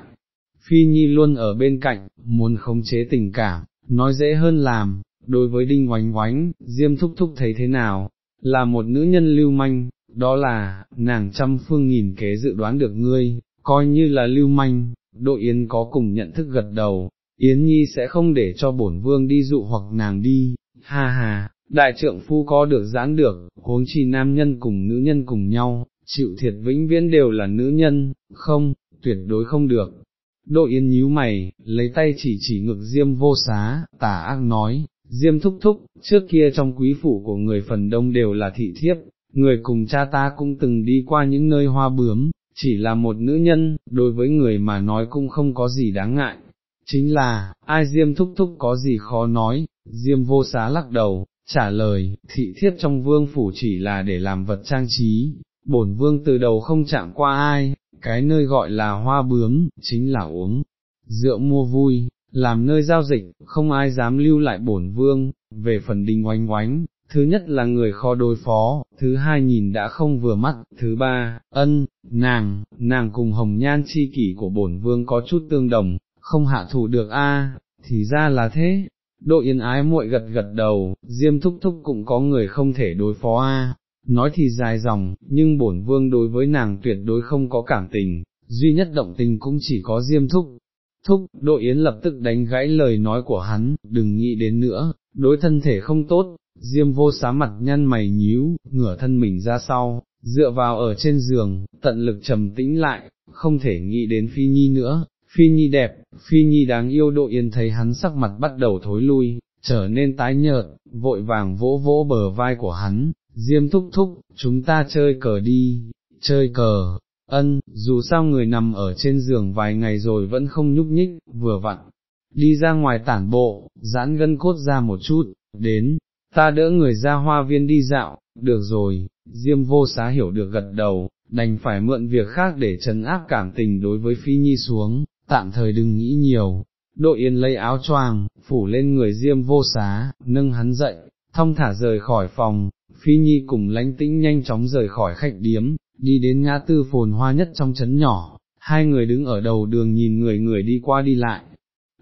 Phi Nhi luôn ở bên cạnh, muốn khống chế tình cảm, nói dễ hơn làm, đối với đinh oánh oánh, Diêm thúc thúc thấy thế nào, là một nữ nhân lưu manh, đó là, nàng trăm phương nghìn kế dự đoán được ngươi, coi như là lưu manh, đội Yến có cùng nhận thức gật đầu, Yến Nhi sẽ không để cho bổn vương đi dụ hoặc nàng đi, ha ha, đại trượng phu có được giãn được, huống chi nam nhân cùng nữ nhân cùng nhau, chịu thiệt vĩnh viễn đều là nữ nhân, không, tuyệt đối không được. Đội yên nhíu mày, lấy tay chỉ chỉ ngực diêm vô xá, tả ác nói, diêm thúc thúc, trước kia trong quý phủ của người phần đông đều là thị thiếp, người cùng cha ta cũng từng đi qua những nơi hoa bướm, chỉ là một nữ nhân, đối với người mà nói cũng không có gì đáng ngại. Chính là, ai Diêm thúc thúc có gì khó nói, Diêm vô xá lắc đầu, trả lời, thị thiếp trong vương phủ chỉ là để làm vật trang trí, bổn vương từ đầu không chạm qua ai, cái nơi gọi là hoa bướm, chính là uống, rượu mua vui, làm nơi giao dịch, không ai dám lưu lại bổn vương, về phần đình oánh oánh, thứ nhất là người khó đối phó, thứ hai nhìn đã không vừa mắt, thứ ba, ân, nàng, nàng cùng hồng nhan chi kỷ của bổn vương có chút tương đồng, không hạ thủ được a, thì ra là thế. Đỗ yên ái muội gật gật đầu, diêm thúc thúc cũng có người không thể đối phó a. Nói thì dài dòng, nhưng bổn vương đối với nàng tuyệt đối không có cảm tình, duy nhất động tình cũng chỉ có diêm thúc. Thúc, đội yến lập tức đánh gãy lời nói của hắn, đừng nghĩ đến nữa, đối thân thể không tốt, Diêm vô xá mặt nhăn mày nhíu, ngửa thân mình ra sau, dựa vào ở trên giường, tận lực trầm tĩnh lại, không thể nghĩ đến Phi Nhi nữa, Phi Nhi đẹp, Phi Nhi đáng yêu độ yên thấy hắn sắc mặt bắt đầu thối lui, trở nên tái nhợt, vội vàng vỗ vỗ bờ vai của hắn, Diêm thúc thúc, chúng ta chơi cờ đi, chơi cờ, ân, dù sao người nằm ở trên giường vài ngày rồi vẫn không nhúc nhích, vừa vặn, đi ra ngoài tản bộ, giãn gân cốt ra một chút, đến, ta đỡ người ra hoa viên đi dạo, được rồi, Diêm vô xá hiểu được gật đầu, đành phải mượn việc khác để trấn áp cảm tình đối với Phi Nhi xuống, tạm thời đừng nghĩ nhiều. Đội yên lấy áo choàng, phủ lên người Diêm vô xá, nâng hắn dậy, thông thả rời khỏi phòng, Phi Nhi cùng lánh tĩnh nhanh chóng rời khỏi khách điếm, đi đến ngã tư phồn hoa nhất trong trấn nhỏ, hai người đứng ở đầu đường nhìn người người đi qua đi lại,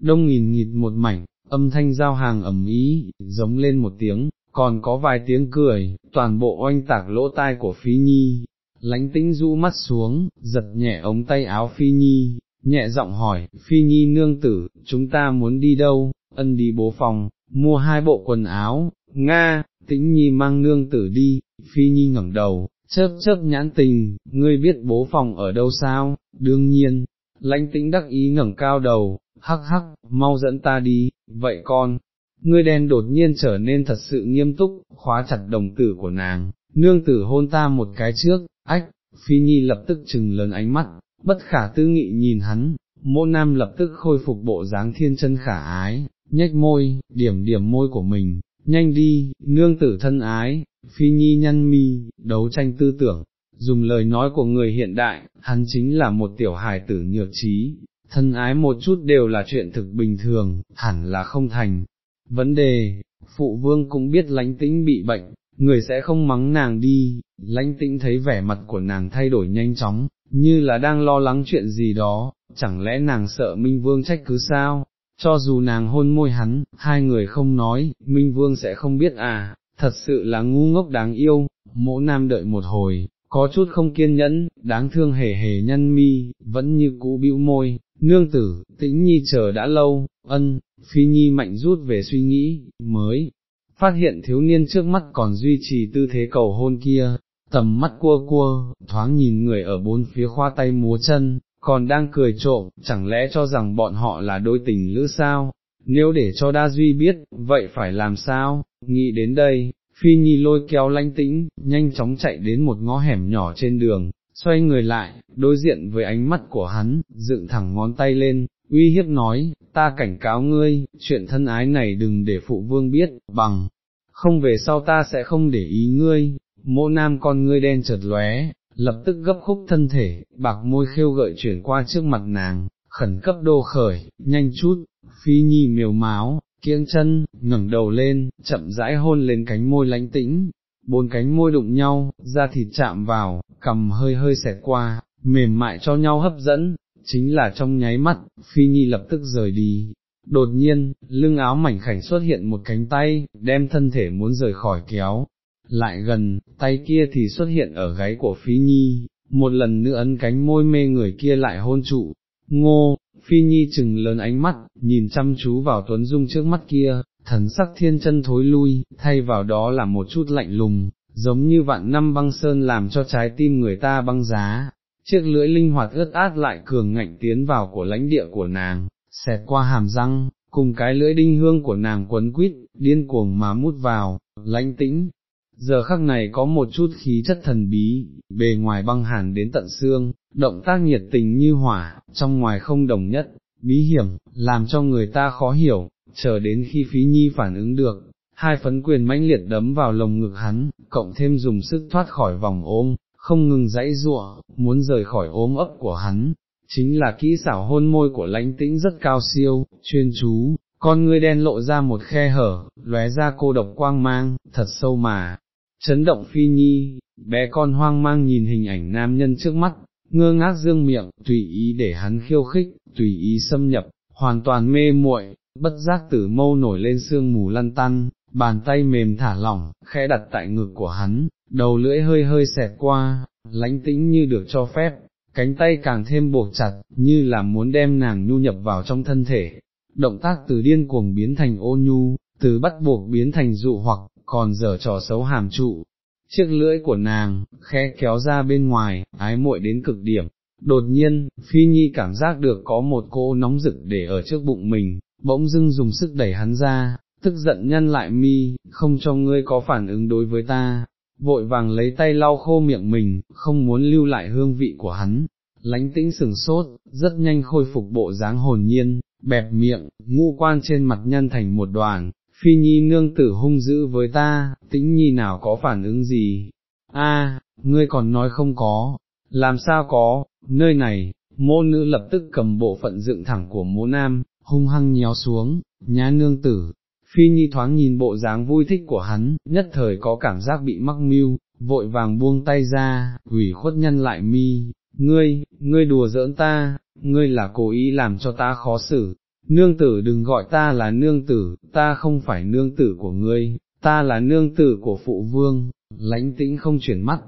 đông nghìn nghịt một mảnh, âm thanh giao hàng ẩm ý, giống lên một tiếng, còn có vài tiếng cười, toàn bộ oanh tạc lỗ tai của Phi Nhi, lánh tĩnh rũ mắt xuống, giật nhẹ ống tay áo Phi Nhi, nhẹ giọng hỏi, Phi Nhi nương tử, chúng ta muốn đi đâu, ân đi bố phòng, mua hai bộ quần áo, Nga, tĩnh Nhi mang nương tử đi, Phi Nhi ngẩng đầu, chớp chớp nhãn tình, ngươi biết bố phòng ở đâu sao, đương nhiên, lãnh tĩnh đắc ý ngẩng cao đầu, hắc hắc, mau dẫn ta đi, vậy con, ngươi đen đột nhiên trở nên thật sự nghiêm túc, khóa chặt đồng tử của nàng, nương tử hôn ta một cái trước, ách, phi nhi lập tức chừng lớn ánh mắt, bất khả tư nghị nhìn hắn, mô nam lập tức khôi phục bộ dáng thiên chân khả ái, nhếch môi, điểm điểm môi của mình, nhanh đi, nương tử thân ái, phi nhi nhăn mi, đấu tranh tư tưởng, dùng lời nói của người hiện đại, hắn chính là một tiểu hài tử nhược trí, thân ái một chút đều là chuyện thực bình thường, hẳn là không thành. Vấn đề, phụ vương cũng biết lánh tĩnh bị bệnh, người sẽ không mắng nàng đi, lánh tĩnh thấy vẻ mặt của nàng thay đổi nhanh chóng, như là đang lo lắng chuyện gì đó, chẳng lẽ nàng sợ Minh Vương trách cứ sao, cho dù nàng hôn môi hắn, hai người không nói, Minh Vương sẽ không biết à, thật sự là ngu ngốc đáng yêu, mỗ nam đợi một hồi, có chút không kiên nhẫn, đáng thương hề hề nhân mi, vẫn như cũ bĩu môi, nương tử, tĩnh nhi chờ đã lâu, ân, phi nhi mạnh rút về suy nghĩ, mới, phát hiện thiếu niên trước mắt còn duy trì tư thế cầu hôn kia, tầm mắt cua cua, thoáng nhìn người ở bốn phía khoa tay múa chân, còn đang cười trộm, chẳng lẽ cho rằng bọn họ là đôi tình lữ sao, nếu để cho đa duy biết, vậy phải làm sao, nghĩ đến đây, phi nhi lôi kéo lanh tĩnh, nhanh chóng chạy đến một ngõ hẻm nhỏ trên đường, xoay người lại, đối diện với ánh mắt của hắn, dựng thẳng ngón tay lên, uy hiếp nói, ta cảnh cáo ngươi, chuyện thân ái này đừng để phụ vương biết, bằng, không về sau ta sẽ không để ý ngươi, Mô nam con ngươi đen chợt lóe, lập tức gấp khúc thân thể, bạc môi khêu gợi chuyển qua trước mặt nàng, khẩn cấp đô khởi, nhanh chút, phi nhi miều máu, kiêng chân, ngẩng đầu lên, chậm rãi hôn lên cánh môi lánh tĩnh, bốn cánh môi đụng nhau, da thịt chạm vào, cầm hơi hơi xẹt qua, mềm mại cho nhau hấp dẫn, chính là trong nháy mắt, phi nhi lập tức rời đi. Đột nhiên, lưng áo mảnh khảnh xuất hiện một cánh tay, đem thân thể muốn rời khỏi kéo, lại gần, tay kia thì xuất hiện ở gáy của Phi Nhi, một lần nữa ấn cánh môi mê người kia lại hôn trụ, ngô, Phi Nhi chừng lớn ánh mắt, nhìn chăm chú vào Tuấn Dung trước mắt kia, thần sắc thiên chân thối lui, thay vào đó là một chút lạnh lùng, giống như vạn năm băng sơn làm cho trái tim người ta băng giá, chiếc lưỡi linh hoạt ướt át lại cường ngạnh tiến vào của lãnh địa của nàng, xẹt qua hàm răng, cùng cái lưỡi đinh hương của nàng quấn quýt, điên cuồng mà mút vào, lãnh tĩnh, giờ khắc này có một chút khí chất thần bí, bề ngoài băng hàn đến tận xương, động tác nhiệt tình như hỏa, trong ngoài không đồng nhất, bí hiểm, làm cho người ta khó hiểu, chờ đến khi phí nhi phản ứng được, hai phấn quyền mãnh liệt đấm vào lồng ngực hắn, cộng thêm dùng sức thoát khỏi vòng ôm, không ngừng dãy giụa, muốn rời khỏi ôm ấp của hắn, chính là kỹ xảo hôn môi của lãnh tĩnh rất cao siêu, chuyên chú, con ngươi đen lộ ra một khe hở, lóe ra cô độc quang mang, thật sâu mà, chấn động phi nhi, bé con hoang mang nhìn hình ảnh nam nhân trước mắt, ngơ ngác dương miệng, tùy ý để hắn khiêu khích, tùy ý xâm nhập, hoàn toàn mê muội, bất giác tử mâu nổi lên sương mù lăn tăn, bàn tay mềm thả lỏng, khẽ đặt tại ngực của hắn, đầu lưỡi hơi hơi xẹt qua, lãnh tĩnh như được cho phép, cánh tay càng thêm buộc chặt, như là muốn đem nàng nhu nhập vào trong thân thể, động tác từ điên cuồng biến thành ô nhu, từ bắt buộc biến thành dụ hoặc, còn dở trò xấu hàm trụ. Chiếc lưỡi của nàng, khẽ kéo ra bên ngoài, ái muội đến cực điểm. Đột nhiên, Phi Nhi cảm giác được có một cô nóng rực để ở trước bụng mình, bỗng dưng dùng sức đẩy hắn ra, tức giận nhân lại mi, không cho ngươi có phản ứng đối với ta, vội vàng lấy tay lau khô miệng mình, không muốn lưu lại hương vị của hắn, lánh tĩnh sừng sốt, rất nhanh khôi phục bộ dáng hồn nhiên, bẹp miệng, ngu quan trên mặt nhân thành một đoàn, phi nhi nương tử hung dữ với ta, tĩnh nhi nào có phản ứng gì, a, ngươi còn nói không có, làm sao có, nơi này, mô nữ lập tức cầm bộ phận dựng thẳng của mô nam, hung hăng nhéo xuống, nhá nương tử, phi nhi thoáng nhìn bộ dáng vui thích của hắn, nhất thời có cảm giác bị mắc mưu, vội vàng buông tay ra, ủy khuất nhân lại mi, ngươi, ngươi đùa giỡn ta, ngươi là cố ý làm cho ta khó xử, nương tử đừng gọi ta là nương tử, ta không phải nương tử của ngươi, ta là nương tử của phụ vương, lãnh tĩnh không chuyển mắt,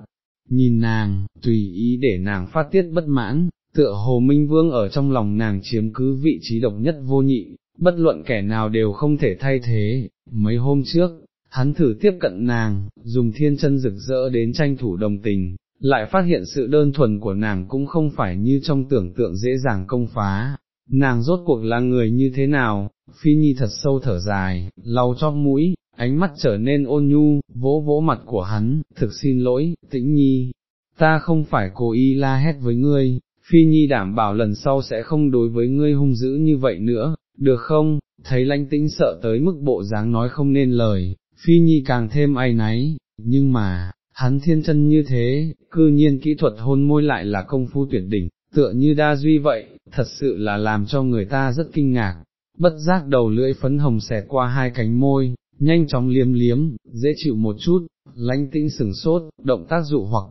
nhìn nàng, tùy ý để nàng phát tiết bất mãn, tựa hồ minh vương ở trong lòng nàng chiếm cứ vị trí độc nhất vô nhị, bất luận kẻ nào đều không thể thay thế, mấy hôm trước, hắn thử tiếp cận nàng, dùng thiên chân rực rỡ đến tranh thủ đồng tình, lại phát hiện sự đơn thuần của nàng cũng không phải như trong tưởng tượng dễ dàng công phá, nàng rốt cuộc là người như thế nào, phi nhi thật sâu thở dài, lau cho mũi, ánh mắt trở nên ôn nhu, vỗ vỗ mặt của hắn, thực xin lỗi, tĩnh nhi, ta không phải cố ý la hét với ngươi, phi nhi đảm bảo lần sau sẽ không đối với ngươi hung dữ như vậy nữa, được không, thấy lãnh tĩnh sợ tới mức bộ dáng nói không nên lời, phi nhi càng thêm ai náy, nhưng mà, hắn thiên chân như thế, cư nhiên kỹ thuật hôn môi lại là công phu tuyệt đỉnh, tựa như đa duy vậy, thật sự là làm cho người ta rất kinh ngạc, bất giác đầu lưỡi phấn hồng xẹt qua hai cánh môi, nhanh chóng liếm liếm, dễ chịu một chút, lánh tĩnh sừng sốt, động tác dụ hoặc,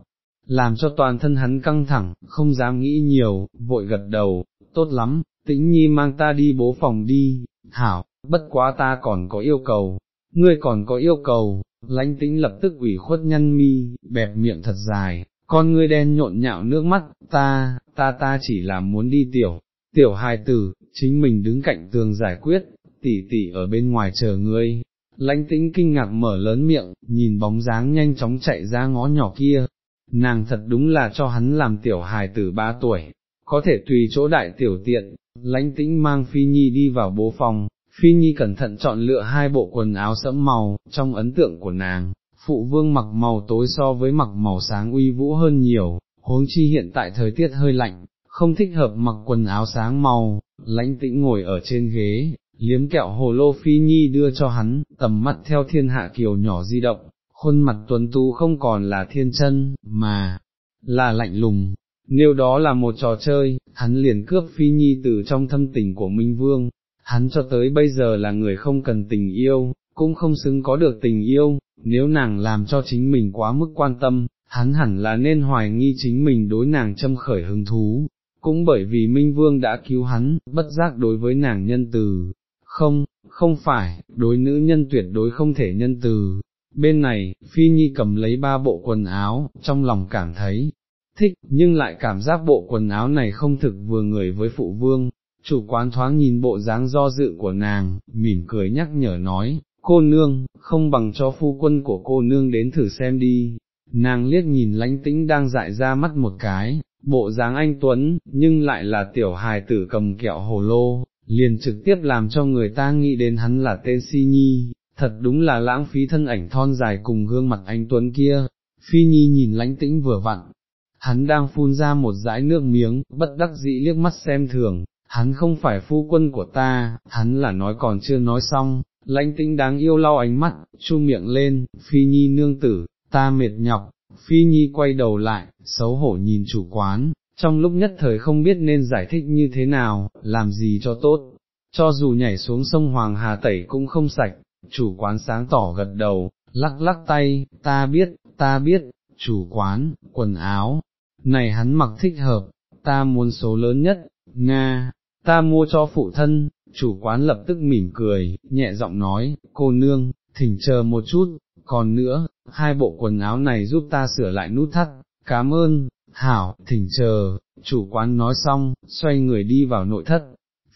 làm cho toàn thân hắn căng thẳng, không dám nghĩ nhiều, vội gật đầu, tốt lắm, tĩnh nhi mang ta đi bố phòng đi, hảo, bất quá ta còn có yêu cầu, ngươi còn có yêu cầu, lánh tĩnh lập tức ủy khuất nhăn mi, bẹp miệng thật dài, con ngươi đen nhộn nhạo nước mắt, ta, ta ta chỉ là muốn đi tiểu, tiểu hài tử, chính mình đứng cạnh tường giải quyết, tỷ tỷ ở bên ngoài chờ ngươi. Lãnh tĩnh kinh ngạc mở lớn miệng, nhìn bóng dáng nhanh chóng chạy ra ngõ nhỏ kia, nàng thật đúng là cho hắn làm tiểu hài tử ba tuổi, có thể tùy chỗ đại tiểu tiện, lãnh tĩnh mang Phi Nhi đi vào bố phòng, Phi Nhi cẩn thận chọn lựa hai bộ quần áo sẫm màu, trong ấn tượng của nàng, phụ vương mặc màu tối so với mặc màu sáng uy vũ hơn nhiều, huống chi hiện tại thời tiết hơi lạnh, không thích hợp mặc quần áo sáng màu, lãnh tĩnh ngồi ở trên ghế, liếm kẹo hồ lô phi nhi đưa cho hắn, tầm mắt theo thiên hạ kiều nhỏ di động, khuôn mặt tuấn tú không còn là thiên chân, mà, là lạnh lùng. Nếu đó là một trò chơi, hắn liền cướp phi nhi từ trong thâm tình của Minh Vương, hắn cho tới bây giờ là người không cần tình yêu, cũng không xứng có được tình yêu, nếu nàng làm cho chính mình quá mức quan tâm, hắn hẳn là nên hoài nghi chính mình đối nàng châm khởi hứng thú, cũng bởi vì Minh Vương đã cứu hắn, bất giác đối với nàng nhân từ, không, không phải, đối nữ nhân tuyệt đối không thể nhân từ. Bên này, Phi Nhi cầm lấy ba bộ quần áo, trong lòng cảm thấy thích, nhưng lại cảm giác bộ quần áo này không thực vừa người với phụ vương. Chủ quán thoáng nhìn bộ dáng do dự của nàng, mỉm cười nhắc nhở nói, cô nương, không bằng cho phu quân của cô nương đến thử xem đi. Nàng liếc nhìn lánh tĩnh đang dại ra mắt một cái, bộ dáng anh Tuấn, nhưng lại là tiểu hài tử cầm kẹo hồ lô, liền trực tiếp làm cho người ta nghĩ đến hắn là tên Si Nhi, thật đúng là lãng phí thân ảnh thon dài cùng gương mặt anh Tuấn kia, Phi Nhi nhìn lánh tĩnh vừa vặn, hắn đang phun ra một dãi nước miếng, bất đắc dĩ liếc mắt xem thường, hắn không phải phu quân của ta, hắn là nói còn chưa nói xong, lãnh tĩnh đáng yêu lau ánh mắt, chu miệng lên, Phi Nhi nương tử, ta mệt nhọc, Phi Nhi quay đầu lại, xấu hổ nhìn chủ quán, trong lúc nhất thời không biết nên giải thích như thế nào, làm gì cho tốt, cho dù nhảy xuống sông Hoàng Hà tẩy cũng không sạch, chủ quán sáng tỏ gật đầu, lắc lắc tay, ta biết, ta biết, chủ quán, quần áo, này hắn mặc thích hợp, ta muốn số lớn nhất, Nga, ta mua cho phụ thân, chủ quán lập tức mỉm cười, nhẹ giọng nói, cô nương, thỉnh chờ một chút, còn nữa, hai bộ quần áo này giúp ta sửa lại nút thắt, cảm ơn, hảo, thỉnh chờ, chủ quán nói xong, xoay người đi vào nội thất,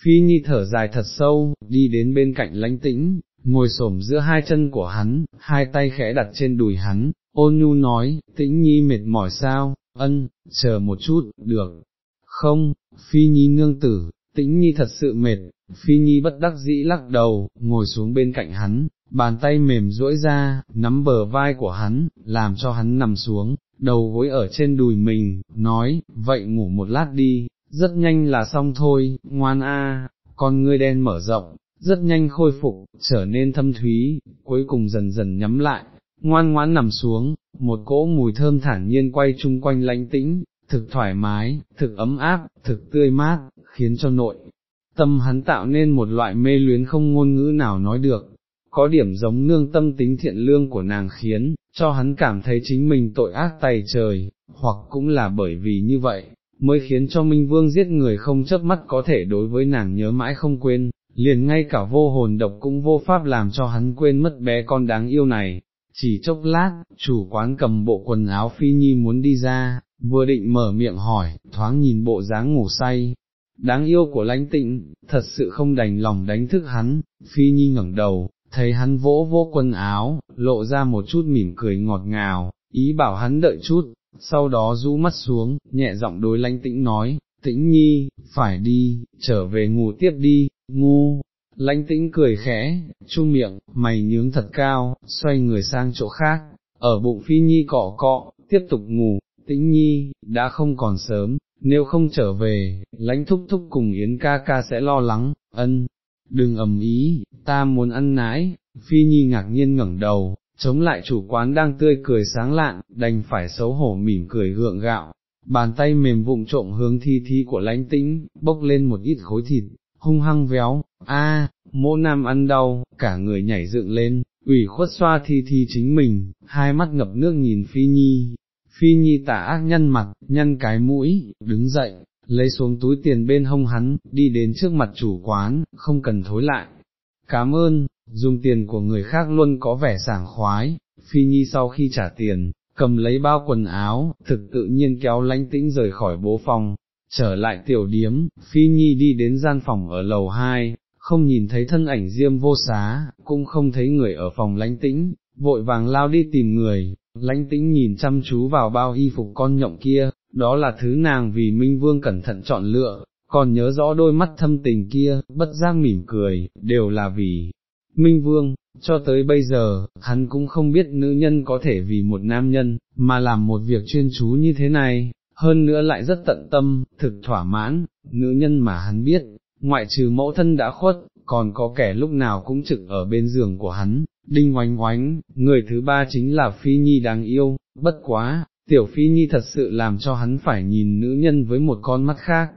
phi nhi thở dài thật sâu, đi đến bên cạnh lãnh tĩnh, ngồi xổm giữa hai chân của hắn, hai tay khẽ đặt trên đùi hắn, ôn nhu nói, tĩnh nhi mệt mỏi sao, ân, chờ một chút, được, không, phi nhi nương tử, tĩnh nhi thật sự mệt, phi nhi bất đắc dĩ lắc đầu, ngồi xuống bên cạnh hắn, bàn tay mềm duỗi ra, nắm bờ vai của hắn, làm cho hắn nằm xuống, đầu gối ở trên đùi mình, nói, vậy ngủ một lát đi, rất nhanh là xong thôi, ngoan a, con ngươi đen mở rộng, rất nhanh khôi phục, trở nên thâm thúy, cuối cùng dần dần nhắm lại, ngoan ngoãn nằm xuống, một cỗ mùi thơm thản nhiên quay chung quanh lãnh tĩnh, thực thoải mái, thực ấm áp, thực tươi mát, khiến cho nội. Tâm hắn tạo nên một loại mê luyến không ngôn ngữ nào nói được, có điểm giống nương tâm tính thiện lương của nàng khiến, cho hắn cảm thấy chính mình tội ác tày trời, hoặc cũng là bởi vì như vậy, mới khiến cho Minh Vương giết người không chấp mắt có thể đối với nàng nhớ mãi không quên, liền ngay cả vô hồn độc cũng vô pháp làm cho hắn quên mất bé con đáng yêu này. Chỉ chốc lát, chủ quán cầm bộ quần áo phi nhi muốn đi ra, vừa định mở miệng hỏi, thoáng nhìn bộ dáng ngủ say, đáng yêu của lãnh tịnh, thật sự không đành lòng đánh thức hắn, phi nhi ngẩng đầu, thấy hắn vỗ vỗ quần áo, lộ ra một chút mỉm cười ngọt ngào, ý bảo hắn đợi chút, sau đó rũ mắt xuống, nhẹ giọng đối lãnh tĩnh nói, tĩnh nhi, phải đi, trở về ngủ tiếp đi, ngu. Lãnh tĩnh cười khẽ, chu miệng, mày nhướng thật cao, xoay người sang chỗ khác, ở bụng phi nhi cọ cọ, tiếp tục ngủ, tĩnh nhi, đã không còn sớm, nếu không trở về, lãnh thúc thúc cùng Yến ca ca sẽ lo lắng, ân, đừng ầm ý, ta muốn ăn nái, phi nhi ngạc nhiên ngẩng đầu, chống lại chủ quán đang tươi cười sáng lạng, đành phải xấu hổ mỉm cười gượng gạo, bàn tay mềm vụng trộm hướng thi thi của lãnh tĩnh, bốc lên một ít khối thịt, hung hăng véo, a, mô nam ăn đau, cả người nhảy dựng lên, ủy khuất xoa thi thi chính mình, hai mắt ngập nước nhìn phi nhi, phi nhi tả ác nhăn mặt, nhăn cái mũi, đứng dậy, lấy xuống túi tiền bên hông hắn, đi đến trước mặt chủ quán, không cần thối lại. Cảm ơn, dùng tiền của người khác luôn có vẻ sảng khoái, phi nhi sau khi trả tiền, cầm lấy bao quần áo, thực tự nhiên kéo lánh tĩnh rời khỏi bố phòng, trở lại tiểu điếm, phi nhi đi đến gian phòng ở lầu 2, không nhìn thấy thân ảnh diêm vô xá, cũng không thấy người ở phòng lánh tĩnh, vội vàng lao đi tìm người, lánh tĩnh nhìn chăm chú vào bao y phục con nhộng kia, đó là thứ nàng vì Minh Vương cẩn thận chọn lựa, còn nhớ rõ đôi mắt thâm tình kia, bất giác mỉm cười, đều là vì Minh Vương, cho tới bây giờ, hắn cũng không biết nữ nhân có thể vì một nam nhân, mà làm một việc chuyên chú như thế này, hơn nữa lại rất tận tâm, thực thỏa mãn, nữ nhân mà hắn biết, ngoại trừ mẫu thân đã khuất, còn có kẻ lúc nào cũng trực ở bên giường của hắn, đinh oánh oánh, người thứ ba chính là Phi Nhi đáng yêu, bất quá, tiểu Phi Nhi thật sự làm cho hắn phải nhìn nữ nhân với một con mắt khác.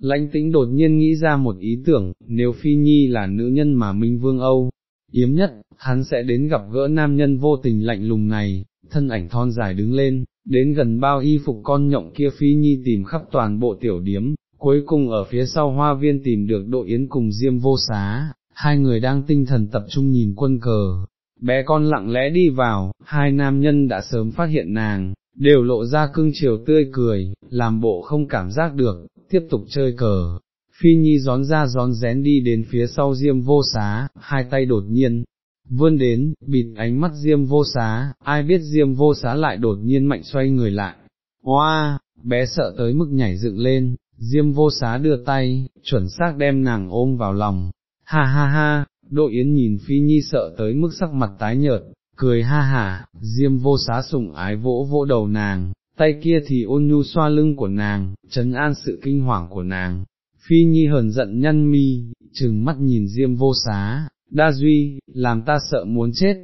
Lãnh tĩnh đột nhiên nghĩ ra một ý tưởng, nếu Phi Nhi là nữ nhân mà Minh Vương Âu, yếm nhất, hắn sẽ đến gặp gỡ nam nhân vô tình lạnh lùng này, thân ảnh thon dài đứng lên, đến gần bao y phục con nhộng kia Phi Nhi tìm khắp toàn bộ tiểu điếm, cuối cùng ở phía sau hoa viên tìm được đội yến cùng diêm vô xá, hai người đang tinh thần tập trung nhìn quân cờ, bé con lặng lẽ đi vào, hai nam nhân đã sớm phát hiện nàng, đều lộ ra cưng chiều tươi cười, làm bộ không cảm giác được, tiếp tục chơi cờ. Phi Nhi gión ra gión rén đi đến phía sau Diêm vô xá, hai tay đột nhiên, vươn đến, bịt ánh mắt Diêm vô xá, ai biết Diêm vô xá lại đột nhiên mạnh xoay người lại. Hoa, bé sợ tới mức nhảy dựng lên, Diêm vô xá đưa tay, chuẩn xác đem nàng ôm vào lòng. Ha ha ha, Đỗ Yến nhìn Phi Nhi sợ tới mức sắc mặt tái nhợt, cười ha hả, Diêm vô xá sủng ái vỗ vỗ đầu nàng, tay kia thì ôn nhu xoa lưng của nàng, trấn an sự kinh hoàng của nàng. Phi Nhi hờn giận nhăn mi, trừng mắt nhìn Diêm vô xá, đa duy, làm ta sợ muốn chết,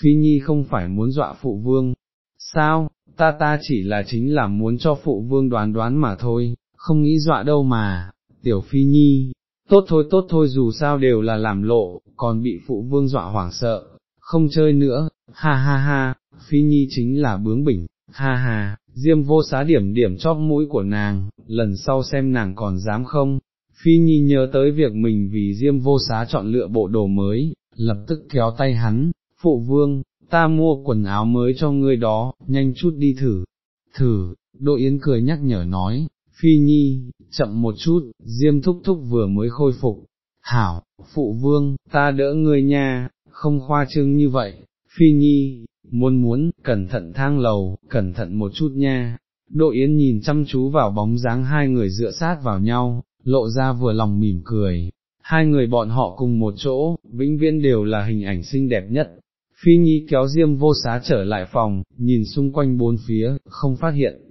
Phi Nhi không phải muốn dọa phụ vương. Sao, ta ta chỉ là chính là muốn cho phụ vương đoán đoán mà thôi, không nghĩ dọa đâu mà, tiểu Phi Nhi, tốt thôi tốt thôi dù sao đều là làm lộ, còn bị phụ vương dọa hoảng sợ, không chơi nữa, ha ha ha, Phi Nhi chính là bướng bỉnh, ha ha, Diêm vô xá điểm điểm chóp mũi của nàng, lần sau xem nàng còn dám không, Phi Nhi nhớ tới việc mình vì Diêm vô xá chọn lựa bộ đồ mới, lập tức kéo tay hắn, phụ vương, ta mua quần áo mới cho ngươi đó, nhanh chút đi thử, thử, đội Yến cười nhắc nhở nói, Phi Nhi, chậm một chút, Diêm thúc thúc vừa mới khôi phục, hảo, phụ vương, ta đỡ ngươi nha, không khoa trương như vậy, Phi Nhi, muốn muốn, cẩn thận thang lầu, cẩn thận một chút nha. Độ Yến nhìn chăm chú vào bóng dáng hai người dựa sát vào nhau, lộ ra vừa lòng mỉm cười, hai người bọn họ cùng một chỗ, vĩnh viễn đều là hình ảnh xinh đẹp nhất. Phi Nhi kéo Diêm vô xá trở lại phòng, nhìn xung quanh bốn phía, không phát hiện.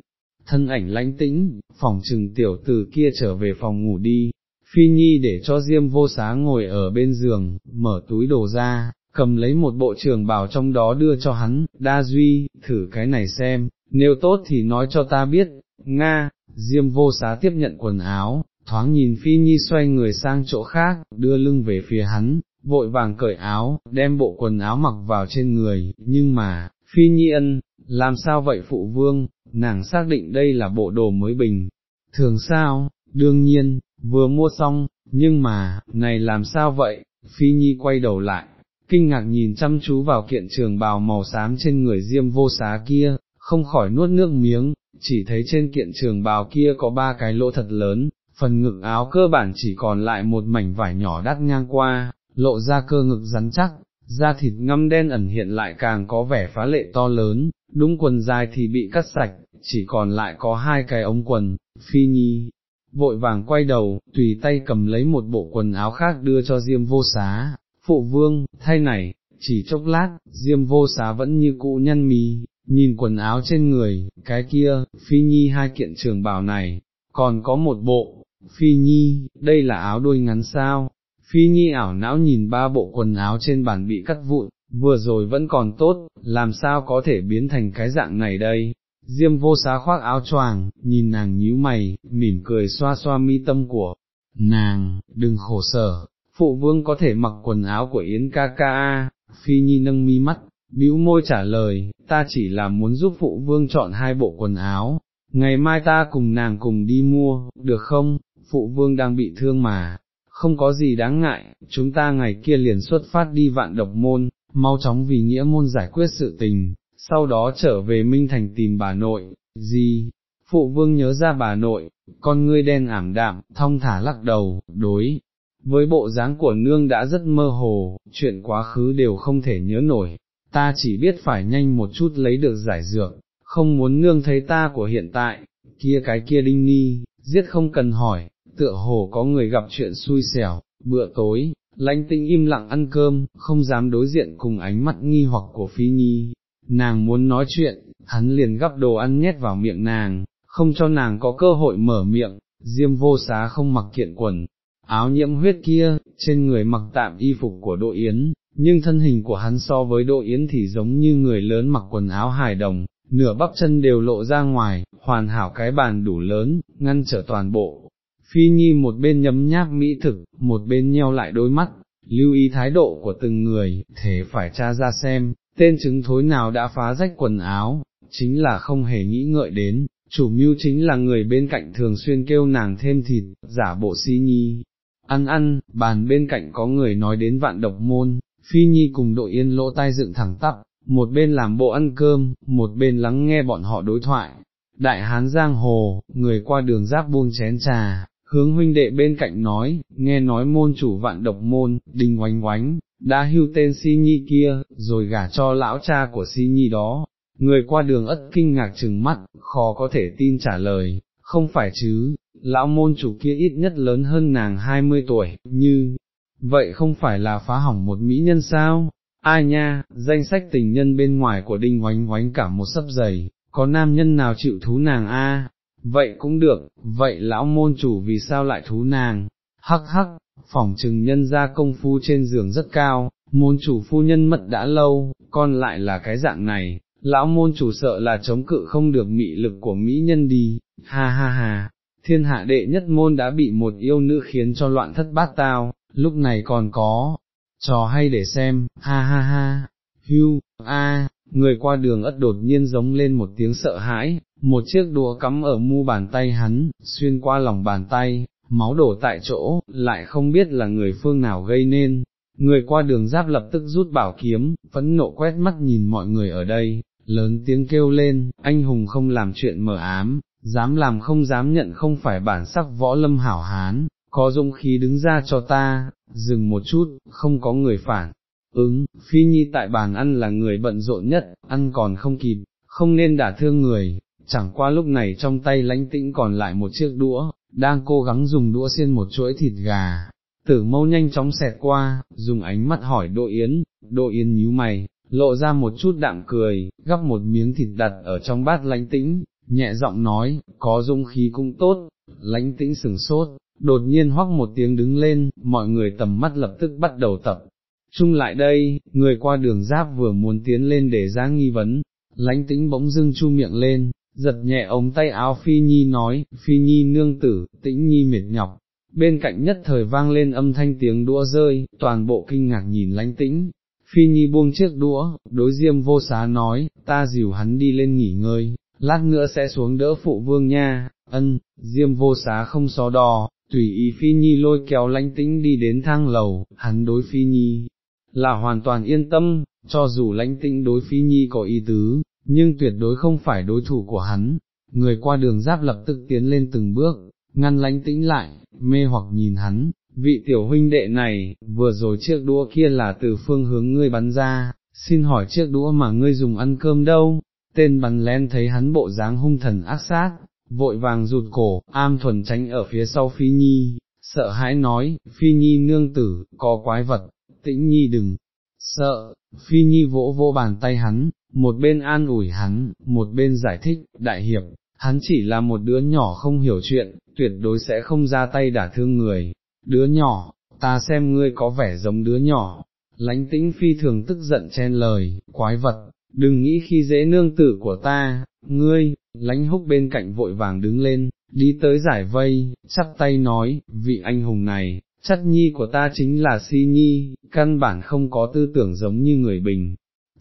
Thân ảnh lãnh tĩnh, phòng trừng tiểu tử kia trở về phòng ngủ đi, Phi Nhi để cho Diêm vô xá ngồi ở bên giường, mở túi đồ ra, cầm lấy một bộ trường bào trong đó đưa cho hắn, đa duy, thử cái này xem, nếu tốt thì nói cho ta biết, Nga, Diêm vô xá tiếp nhận quần áo, thoáng nhìn Phi Nhi xoay người sang chỗ khác, đưa lưng về phía hắn, vội vàng cởi áo, đem bộ quần áo mặc vào trên người, nhưng mà, Phi Nhi ân, làm sao vậy phụ vương, nàng xác định đây là bộ đồ mới bình, thường sao, đương nhiên, vừa mua xong, nhưng mà, này làm sao vậy, Phi Nhi quay đầu lại, kinh ngạc nhìn chăm chú vào kiện trường bào màu xám trên người diêm vô xá kia, không khỏi nuốt nước miếng, chỉ thấy trên kiện trường bào kia có ba cái lỗ thật lớn, phần ngực áo cơ bản chỉ còn lại một mảnh vải nhỏ đắt ngang qua, lộ ra cơ ngực rắn chắc, da thịt ngâm đen ẩn hiện lại càng có vẻ phá lệ to lớn, đúng quần dài thì bị cắt sạch, chỉ còn lại có hai cái ống quần, phi nhi, vội vàng quay đầu, tùy tay cầm lấy một bộ quần áo khác đưa cho Diêm vô xá, phụ vương, thay này, chỉ chốc lát, Diêm vô xá vẫn như cũ nhăn mì nhìn quần áo trên người, cái kia, Phi Nhi hai kiện trường bào này, còn có một bộ, Phi Nhi, đây là áo đuôi ngắn sao, Phi Nhi ảo não nhìn ba bộ quần áo trên bàn bị cắt vụn, vừa rồi vẫn còn tốt, làm sao có thể biến thành cái dạng này đây, Diêm vô xá khoác áo choàng, nhìn nàng nhíu mày, mỉm cười xoa xoa mi tâm của nàng, đừng khổ sở, phụ vương có thể mặc quần áo của Yến ca ca, phi nhi nâng mi mắt, bĩu môi trả lời, ta chỉ là muốn giúp phụ vương chọn hai bộ quần áo, ngày mai ta cùng nàng cùng đi mua, được không, phụ vương đang bị thương mà, không có gì đáng ngại, chúng ta ngày kia liền xuất phát đi vạn độc môn, mau chóng vì nghĩa môn giải quyết sự tình, sau đó trở về Minh Thành tìm bà nội, gì, phụ vương nhớ ra bà nội, con ngươi đen ảm đạm, thong thả lắc đầu, đối, với bộ dáng của nương đã rất mơ hồ, chuyện quá khứ đều không thể nhớ nổi, ta chỉ biết phải nhanh một chút lấy được giải dược, không muốn nương thấy ta của hiện tại, kia cái kia đinh ni, giết không cần hỏi, tựa hồ có người gặp chuyện xui xẻo, bữa tối, lãnh tĩnh im lặng ăn cơm, không dám đối diện cùng ánh mắt nghi hoặc của Phi Nhi, nàng muốn nói chuyện, hắn liền gắp đồ ăn nhét vào miệng nàng, không cho nàng có cơ hội mở miệng, diêm vô xá không mặc kiện quần, áo nhiễm huyết kia, trên người mặc tạm y phục của Đỗ Yến, nhưng thân hình của hắn so với Đỗ Yến thì giống như người lớn mặc quần áo hài đồng, nửa bắp chân đều lộ ra ngoài, hoàn hảo cái bàn đủ lớn, ngăn trở toàn bộ. Phi Nhi một bên nhấm nháp mỹ thực, một bên nheo lại đôi mắt, lưu ý thái độ của từng người, thế phải tra ra xem, tên chứng thối nào đã phá rách quần áo, chính là không hề nghĩ ngợi đến, chủ mưu chính là người bên cạnh thường xuyên kêu nàng thêm thịt, giả bộ si nhi. Ăn ăn, bàn bên cạnh có người nói đến vạn độc môn, phi nhi cùng đội yên lỗ tai dựng thẳng tắp, một bên làm bộ ăn cơm, một bên lắng nghe bọn họ đối thoại. Đại hán giang hồ, người qua đường giáp buông chén trà, hướng huynh đệ bên cạnh nói, nghe nói môn chủ vạn độc môn, đình oánh oánh, đã hưu tên si nhi kia, rồi gả cho lão cha của si nhi đó. Người qua đường ất kinh ngạc chừng mắt, khó có thể tin trả lời, không phải chứ, lão môn chủ kia ít nhất lớn hơn nàng 20 tuổi, như, vậy không phải là phá hỏng một mỹ nhân sao? Ai nha, danh sách tình nhân bên ngoài của đinh oánh oánh cả một sấp giày, có nam nhân nào chịu thú nàng a? Vậy cũng được, vậy lão môn chủ vì sao lại thú nàng? Hắc hắc, phỏng chừng nhân ra công phu trên giường rất cao, môn chủ phu nhân mật đã lâu, con lại là cái dạng này, lão môn chủ sợ là chống cự không được mị lực của mỹ nhân đi, ha ha ha, thiên hạ đệ nhất môn đã bị một yêu nữ khiến cho loạn thất bát tao, lúc này còn có, trò hay để xem, ha ha ha, hưu, a, người qua đường ất đột nhiên giống lên một tiếng sợ hãi, một chiếc đũa cắm ở mu bàn tay hắn, xuyên qua lòng bàn tay, máu đổ tại chỗ, lại không biết là người phương nào gây nên. Người qua đường giáp lập tức rút bảo kiếm, phẫn nộ quét mắt nhìn mọi người ở đây, lớn tiếng kêu lên, anh hùng không làm chuyện mờ ám, dám làm không dám nhận không phải bản sắc võ lâm hảo hán, có dũng khí đứng ra cho ta, dừng một chút, không có người phản. Ứng, Phi Nhi tại bàn ăn là người bận rộn nhất, ăn còn không kịp, không nên đả thương người, chẳng qua lúc này trong tay lãnh tĩnh còn lại một chiếc đũa, đang cố gắng dùng đũa xiên một chuỗi thịt gà. Tử mâu nhanh chóng xẹt qua, dùng ánh mắt hỏi Đỗ Yến, Đỗ Yến nhíu mày, lộ ra một chút đạm cười, gắp một miếng thịt đặt ở trong bát Lánh tĩnh, nhẹ giọng nói, có dung khí cũng tốt, Lánh tĩnh sừng sốt, đột nhiên hoắc một tiếng đứng lên, mọi người tầm mắt lập tức bắt đầu tập. Trung lại đây, người qua đường giáp vừa muốn tiến lên để ra nghi vấn, Lánh tĩnh bỗng dưng chu miệng lên, giật nhẹ ống tay áo Phi Nhi nói, Phi Nhi nương tử, tĩnh Nhi mệt nhọc. Bên cạnh nhất thời vang lên âm thanh tiếng đũa rơi, toàn bộ kinh ngạc nhìn lãnh tĩnh, Phi Nhi buông chiếc đũa, đối diêm vô xá nói, ta dìu hắn đi lên nghỉ ngơi, lát nữa sẽ xuống đỡ phụ vương nha, ân, diêm vô xá không xó đò, tùy ý Phi Nhi lôi kéo lánh tĩnh đi đến thang lầu, hắn đối Phi Nhi, là hoàn toàn yên tâm, cho dù lãnh tĩnh đối Phi Nhi có ý tứ, nhưng tuyệt đối không phải đối thủ của hắn, người qua đường giáp lập tức tiến lên từng bước, ngăn lãnh tĩnh lại, mê hoặc nhìn hắn, vị tiểu huynh đệ này, vừa rồi chiếc đũa kia là từ phương hướng ngươi bắn ra, xin hỏi chiếc đũa mà ngươi dùng ăn cơm đâu, tên bắn lén thấy hắn bộ dáng hung thần ác sát, vội vàng rụt cổ, am thuần tránh ở phía sau phi nhi, sợ hãi nói, phi nhi nương tử, có quái vật, tĩnh nhi đừng, sợ, phi nhi vỗ vô bàn tay hắn, một bên an ủi hắn, một bên giải thích, đại hiệp, hắn chỉ là một đứa nhỏ không hiểu chuyện, tuyệt đối sẽ không ra tay đả thương người, đứa nhỏ, ta xem ngươi có vẻ giống đứa nhỏ, lánh tĩnh phi thường tức giận chen lời, quái vật, đừng nghĩ khi dễ nương tử của ta, ngươi, lánh húc bên cạnh vội vàng đứng lên, đi tới giải vây, chắp tay nói, vị anh hùng này, chất nhi của ta chính là si nhi, căn bản không có tư tưởng giống như người bình.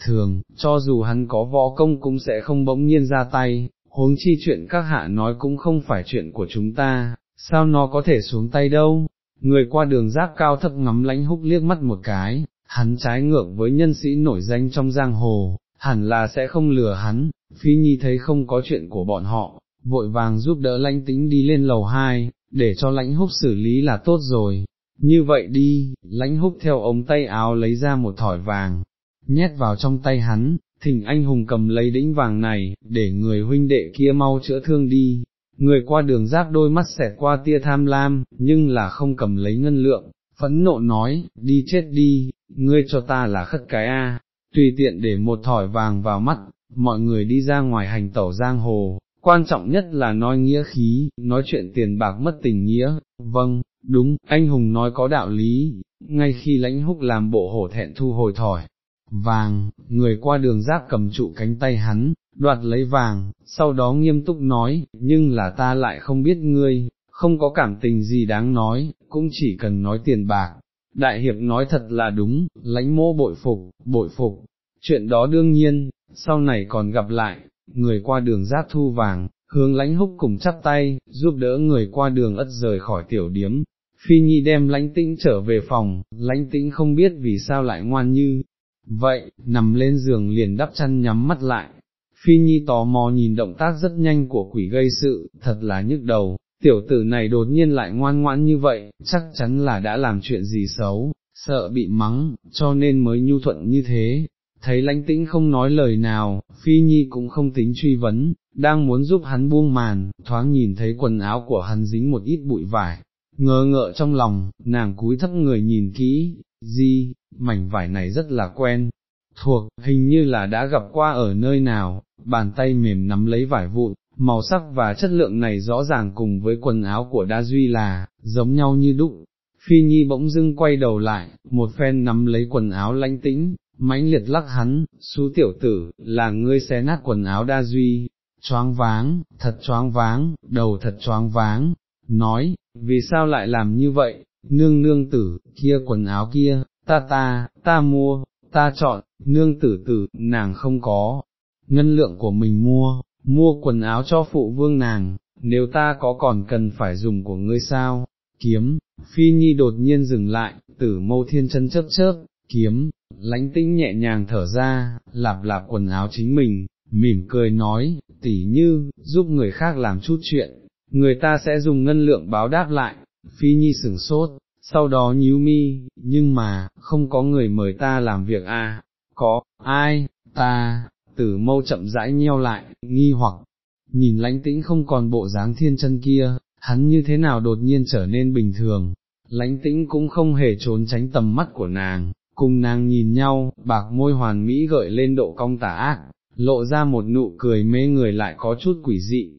Thường, cho dù hắn có võ công cũng sẽ không bỗng nhiên ra tay, huống chi chuyện các hạ nói cũng không phải chuyện của chúng ta, sao nó có thể xuống tay đâu, người qua đường giáp cao thấp ngắm lãnh húc liếc mắt một cái, hắn trái ngược với nhân sĩ nổi danh trong giang hồ, hẳn là sẽ không lừa hắn, phi nhi thấy không có chuyện của bọn họ, vội vàng giúp đỡ lãnh tính đi lên lầu hai, để cho lãnh húc xử lý là tốt rồi. Như vậy đi, lãnh húc theo ống tay áo lấy ra một thỏi vàng, nhét vào trong tay hắn, thỉnh anh hùng cầm lấy đĩnh vàng này, để người huynh đệ kia mau chữa thương đi, người qua đường giác đôi mắt xẹt qua tia tham lam, nhưng là không cầm lấy ngân lượng, phẫn nộ nói, đi chết đi, ngươi cho ta là khất cái a, tùy tiện để một thỏi vàng vào mắt, mọi người đi ra ngoài hành tẩu giang hồ, quan trọng nhất là nói nghĩa khí, nói chuyện tiền bạc mất tình nghĩa, vâng, đúng, anh hùng nói có đạo lý, ngay khi lãnh húc làm bộ hổ thẹn thu hồi thỏi, vàng, người qua đường giáp cầm trụ cánh tay hắn, đoạt lấy vàng, sau đó nghiêm túc nói, nhưng là ta lại không biết ngươi, không có cảm tình gì đáng nói, cũng chỉ cần nói tiền bạc. Đại hiệp nói thật là đúng, lãnh mô bội phục, bội phục, chuyện đó đương nhiên, sau này còn gặp lại, người qua đường giáp thu vàng, hướng lãnh húc cùng chắp tay, giúp đỡ người qua đường ất rời khỏi tiểu điếm. Phi Nhi đem lãnh tĩnh trở về phòng, lãnh tĩnh không biết vì sao lại ngoan như, vậy, nằm lên giường liền đắp chăn nhắm mắt lại. Phi Nhi tò mò nhìn động tác rất nhanh của quỷ gây sự, thật là nhức đầu, tiểu tử này đột nhiên lại ngoan ngoãn như vậy, chắc chắn là đã làm chuyện gì xấu, sợ bị mắng, cho nên mới nhu thuận như thế. Thấy lãnh tĩnh không nói lời nào, Phi Nhi cũng không tính truy vấn, đang muốn giúp hắn buông màn, thoáng nhìn thấy quần áo của hắn dính một ít bụi vải, ngờ ngợ trong lòng, nàng cúi thấp người nhìn kỹ, gì, mảnh vải này rất là quen, thuộc, hình như là đã gặp qua ở nơi nào, bàn tay mềm nắm lấy vải vụn, màu sắc và chất lượng này rõ ràng cùng với quần áo của Đa Duy là, giống nhau như đúc. Phi Nhi bỗng dưng quay đầu lại, một phen nắm lấy quần áo lãnh tĩnh, mãnh liệt lắc hắn, xú tiểu tử, là ngươi xé nát quần áo Đa Duy, choáng váng, thật choáng váng, đầu thật choáng váng, nói, vì sao lại làm như vậy, nương nương tử, kia quần áo kia, ta ta, ta mua, ta chọn, nương tử tử, nàng không có, ngân lượng của mình mua, mua quần áo cho phụ vương nàng, nếu ta có còn cần phải dùng của ngươi sao, kiếm, phi nhi đột nhiên dừng lại, tử mâu thiên chân chớp chớp, kiếm, lánh tĩnh nhẹ nhàng thở ra, lạp lạp quần áo chính mình, mỉm cười nói, tỉ như, giúp người khác làm chút chuyện, người ta sẽ dùng ngân lượng báo đáp lại, phi nhi sửng sốt, sau đó nhíu mi, nhưng mà, không có người mời ta làm việc à, có, ai, ta, tử mâu chậm rãi nheo lại, nghi hoặc, nhìn lãnh tĩnh không còn bộ dáng thiên chân kia, hắn như thế nào đột nhiên trở nên bình thường, lãnh tĩnh cũng không hề trốn tránh tầm mắt của nàng, cùng nàng nhìn nhau, bạc môi hoàn mỹ gợi lên độ cong tà ác, lộ ra một nụ cười mê người lại có chút quỷ dị.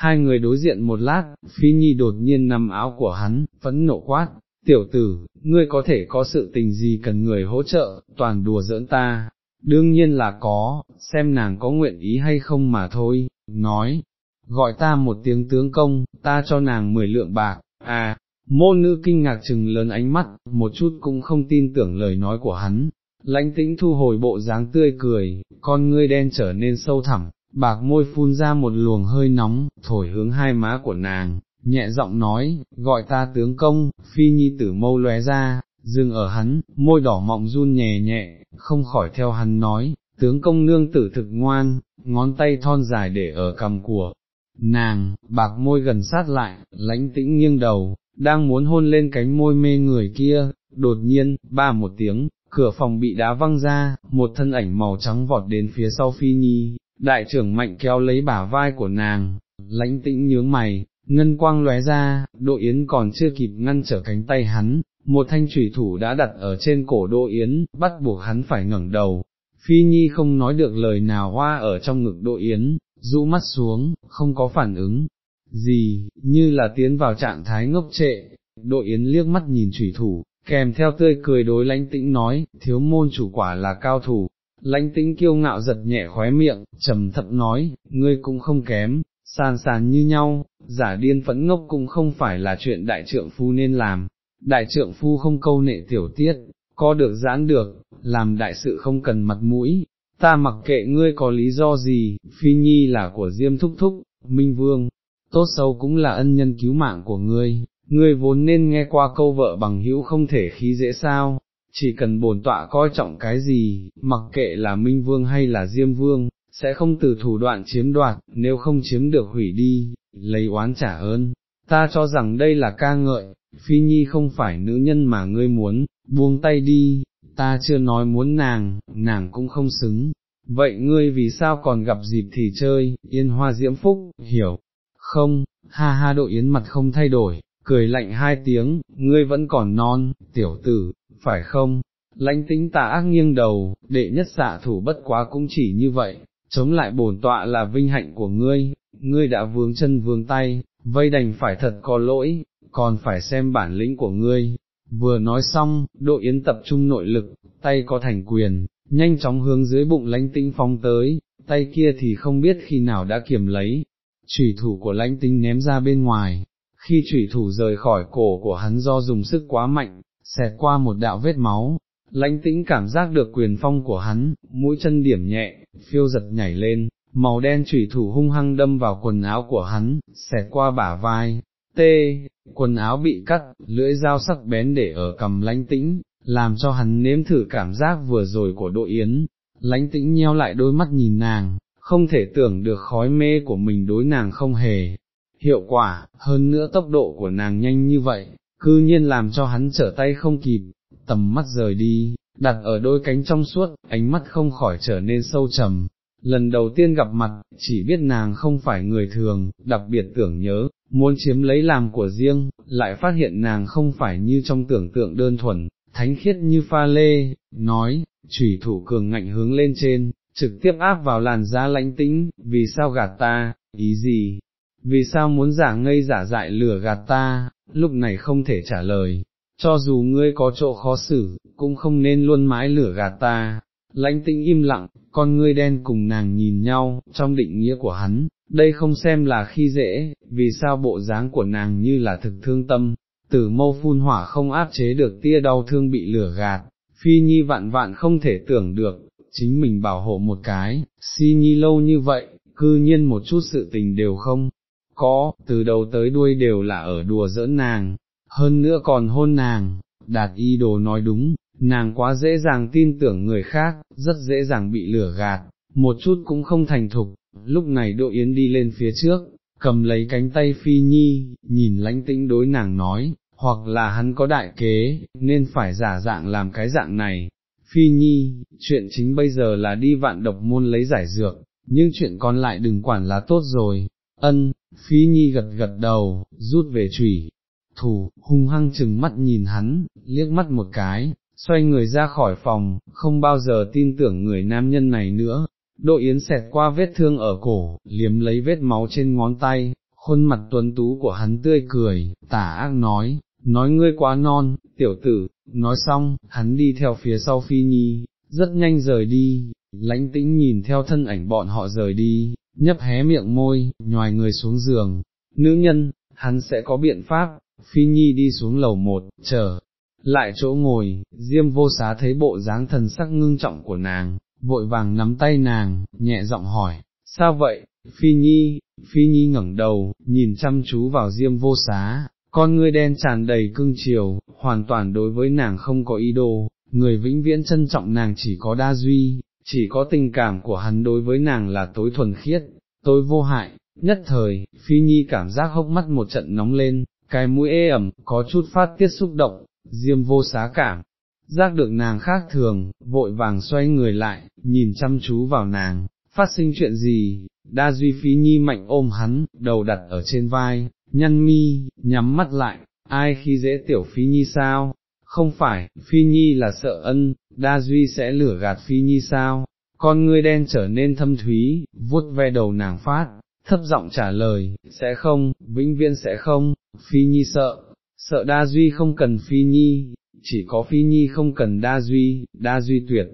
Hai người đối diện một lát, Phi Nhi đột nhiên nằm áo của hắn, phẫn nộ quát, tiểu tử, ngươi có thể có sự tình gì cần người hỗ trợ, toàn đùa giỡn ta, đương nhiên là có, xem nàng có nguyện ý hay không mà thôi, nói, gọi ta một tiếng tướng công, ta cho nàng mười lượng bạc, à, môn nữ kinh ngạc chừng lớn ánh mắt, một chút cũng không tin tưởng lời nói của hắn, lãnh tĩnh thu hồi bộ dáng tươi cười, con ngươi đen trở nên sâu thẳm, bạc môi phun ra một luồng hơi nóng, thổi hướng hai má của nàng, nhẹ giọng nói, gọi ta tướng công, phi nhi tử mâu lóe ra, dừng ở hắn, môi đỏ mọng run nhẹ nhẹ, không khỏi theo hắn nói, tướng công nương tử thực ngoan, ngón tay thon dài để ở cầm của nàng, bạc môi gần sát lại, lãnh tĩnh nghiêng đầu, đang muốn hôn lên cánh môi mê người kia, đột nhiên, ba một tiếng, cửa phòng bị đá văng ra, một thân ảnh màu trắng vọt đến phía sau phi nhi, đại trưởng mạnh kéo lấy bả vai của nàng, lãnh tĩnh nhướng mày, ngân quang lóe ra, Đỗ Yến còn chưa kịp ngăn trở cánh tay hắn, một thanh thủy thủ đã đặt ở trên cổ Đỗ Yến, bắt buộc hắn phải ngẩng đầu. Phi Nhi không nói được lời nào hoa ở trong ngực Đỗ Yến, rũ mắt xuống, không có phản ứng, gì, như là tiến vào trạng thái ngốc trệ, Đỗ Yến liếc mắt nhìn thủy thủ, kèm theo tươi cười đối lãnh tĩnh nói, thiếu môn chủ quả là cao thủ, lãnh tĩnh kiêu ngạo giật nhẹ khóe miệng, trầm thậm nói, ngươi cũng không kém, sàn sàn như nhau, giả điên phẫn ngốc cũng không phải là chuyện đại trượng phu nên làm, đại trượng phu không câu nệ tiểu tiết, có được giãn được, làm đại sự không cần mặt mũi, ta mặc kệ ngươi có lý do gì, phi nhi là của diêm thúc thúc, minh vương, tốt xấu cũng là ân nhân cứu mạng của ngươi, ngươi vốn nên nghe qua câu vợ bằng hữu không thể khí dễ sao, chỉ cần bổn tọa coi trọng cái gì, mặc kệ là minh vương hay là diêm vương, sẽ không từ thủ đoạn chiếm đoạt, nếu không chiếm được hủy đi, lấy oán trả ơn. Ta cho rằng đây là ca ngợi, phi nhi không phải nữ nhân mà ngươi muốn, buông tay đi, ta chưa nói muốn nàng, nàng cũng không xứng. Vậy ngươi vì sao còn gặp dịp thì chơi, yên hoa diễm phúc, hiểu, không, ha ha độ yến mặt không thay đổi, cười lạnh hai tiếng, ngươi vẫn còn non, tiểu tử, phải không? Lãnh tính tà ác nghiêng đầu, đệ nhất xạ thủ bất quá cũng chỉ như vậy, chống lại bổn tọa là vinh hạnh của ngươi, ngươi đã vướng chân vướng tay, vây đành phải thật có lỗi, còn phải xem bản lĩnh của ngươi. Vừa nói xong, độ yến tập trung nội lực, tay có thành quyền, nhanh chóng hướng dưới bụng lãnh tĩnh phóng tới, tay kia thì không biết khi nào đã kiềm lấy, trùy thủ của lãnh tinh ném ra bên ngoài, khi trùy thủ rời khỏi cổ của hắn do dùng sức quá mạnh, xẹt qua một đạo vết máu, lãnh tĩnh cảm giác được quyền phong của hắn, mũi chân điểm nhẹ, phiêu giật nhảy lên, màu đen trùy thủ hung hăng đâm vào quần áo của hắn, xẹt qua bả vai, tê, quần áo bị cắt, lưỡi dao sắc bén để ở cầm lãnh tĩnh, làm cho hắn nếm thử cảm giác vừa rồi của đội yến, lãnh tĩnh nheo lại đôi mắt nhìn nàng, không thể tưởng được khói mê của mình đối nàng không hề hiệu quả, hơn nữa tốc độ của nàng nhanh như vậy, cư nhiên làm cho hắn trở tay không kịp, tầm mắt rời đi, đặt ở đôi cánh trong suốt, ánh mắt không khỏi trở nên sâu trầm. Lần đầu tiên gặp mặt, chỉ biết nàng không phải người thường, đặc biệt tưởng nhớ, muốn chiếm lấy làm của riêng, lại phát hiện nàng không phải như trong tưởng tượng đơn thuần, thánh khiết như pha lê, nói, chủy thủ cường ngạnh hướng lên trên, trực tiếp áp vào làn da lãnh tĩnh, vì sao gạt ta, ý gì, vì sao muốn giả ngây giả dại lửa gạt ta, lúc này không thể trả lời, cho dù ngươi có chỗ khó xử, cũng không nên luôn mãi lửa gạt ta. Lãnh tĩnh im lặng, con ngươi đen cùng nàng nhìn nhau, trong định nghĩa của hắn, đây không xem là khi dễ, vì sao bộ dáng của nàng như là thực thương tâm, tử mâu phun hỏa không áp chế được tia đau thương bị lửa gạt, phi nhi vạn vạn không thể tưởng được, chính mình bảo hộ một cái, si nhi lâu như vậy, cư nhiên một chút sự tình đều không, có, từ đầu tới đuôi đều là ở đùa giỡn nàng, hơn nữa còn hôn nàng, đạt y đồ nói đúng, nàng quá dễ dàng tin tưởng người khác, rất dễ dàng bị lửa gạt, một chút cũng không thành thục, lúc này Đỗ Yến đi lên phía trước, cầm lấy cánh tay Phi Nhi, nhìn lãnh tĩnh đối nàng nói, hoặc là hắn có đại kế, nên phải giả dạng làm cái dạng này. Phi Nhi, chuyện chính bây giờ là đi vạn độc môn lấy giải dược, nhưng chuyện còn lại đừng quản là tốt rồi. Ân, Phi Nhi gật gật đầu, rút về trùy, thủ, hung hăng chừng mắt nhìn hắn, liếc mắt một cái, xoay người ra khỏi phòng, không bao giờ tin tưởng người nam nhân này nữa. Độ Yến xẹt qua vết thương ở cổ, liếm lấy vết máu trên ngón tay, khuôn mặt tuấn tú của hắn tươi cười, tả ác nói, nói ngươi quá non, tiểu tử, nói xong, hắn đi theo phía sau Phi Nhi, rất nhanh rời đi, lãnh tĩnh nhìn theo thân ảnh bọn họ rời đi, nhấp hé miệng môi, nhòi người xuống giường, nữ nhân, hắn sẽ có biện pháp, Phi Nhi đi xuống lầu một, chờ, lại chỗ ngồi, Diêm vô xá thấy bộ dáng thần sắc ngưng trọng của nàng, vội vàng nắm tay nàng, nhẹ giọng hỏi, sao vậy, Phi Nhi, Phi Nhi ngẩng đầu, nhìn chăm chú vào Diêm vô xá, con ngươi đen tràn đầy cưng chiều, hoàn toàn đối với nàng không có ý đồ, người vĩnh viễn trân trọng nàng chỉ có đa duy, chỉ có tình cảm của hắn đối với nàng là tối thuần khiết, tối vô hại, nhất thời, Phi Nhi cảm giác hốc mắt một trận nóng lên, cái mũi ê ẩm, có chút phát tiết xúc động, diêm vô xá cảm, giác được nàng khác thường, vội vàng xoay người lại, nhìn chăm chú vào nàng, phát sinh chuyện gì, đa duy Phi Nhi mạnh ôm hắn, đầu đặt ở trên vai, nhăn mi, nhắm mắt lại, ai khi dễ tiểu Phi Nhi sao? Không phải, Phi Nhi là sợ ân, đa duy sẽ lửa gạt Phi Nhi sao, con ngươi đen trở nên thâm thúy, vuốt ve đầu nàng phát, thấp giọng trả lời, sẽ không, vĩnh viên sẽ không, Phi Nhi sợ, sợ đa duy không cần Phi Nhi, chỉ có Phi Nhi không cần đa duy, đa duy tuyệt,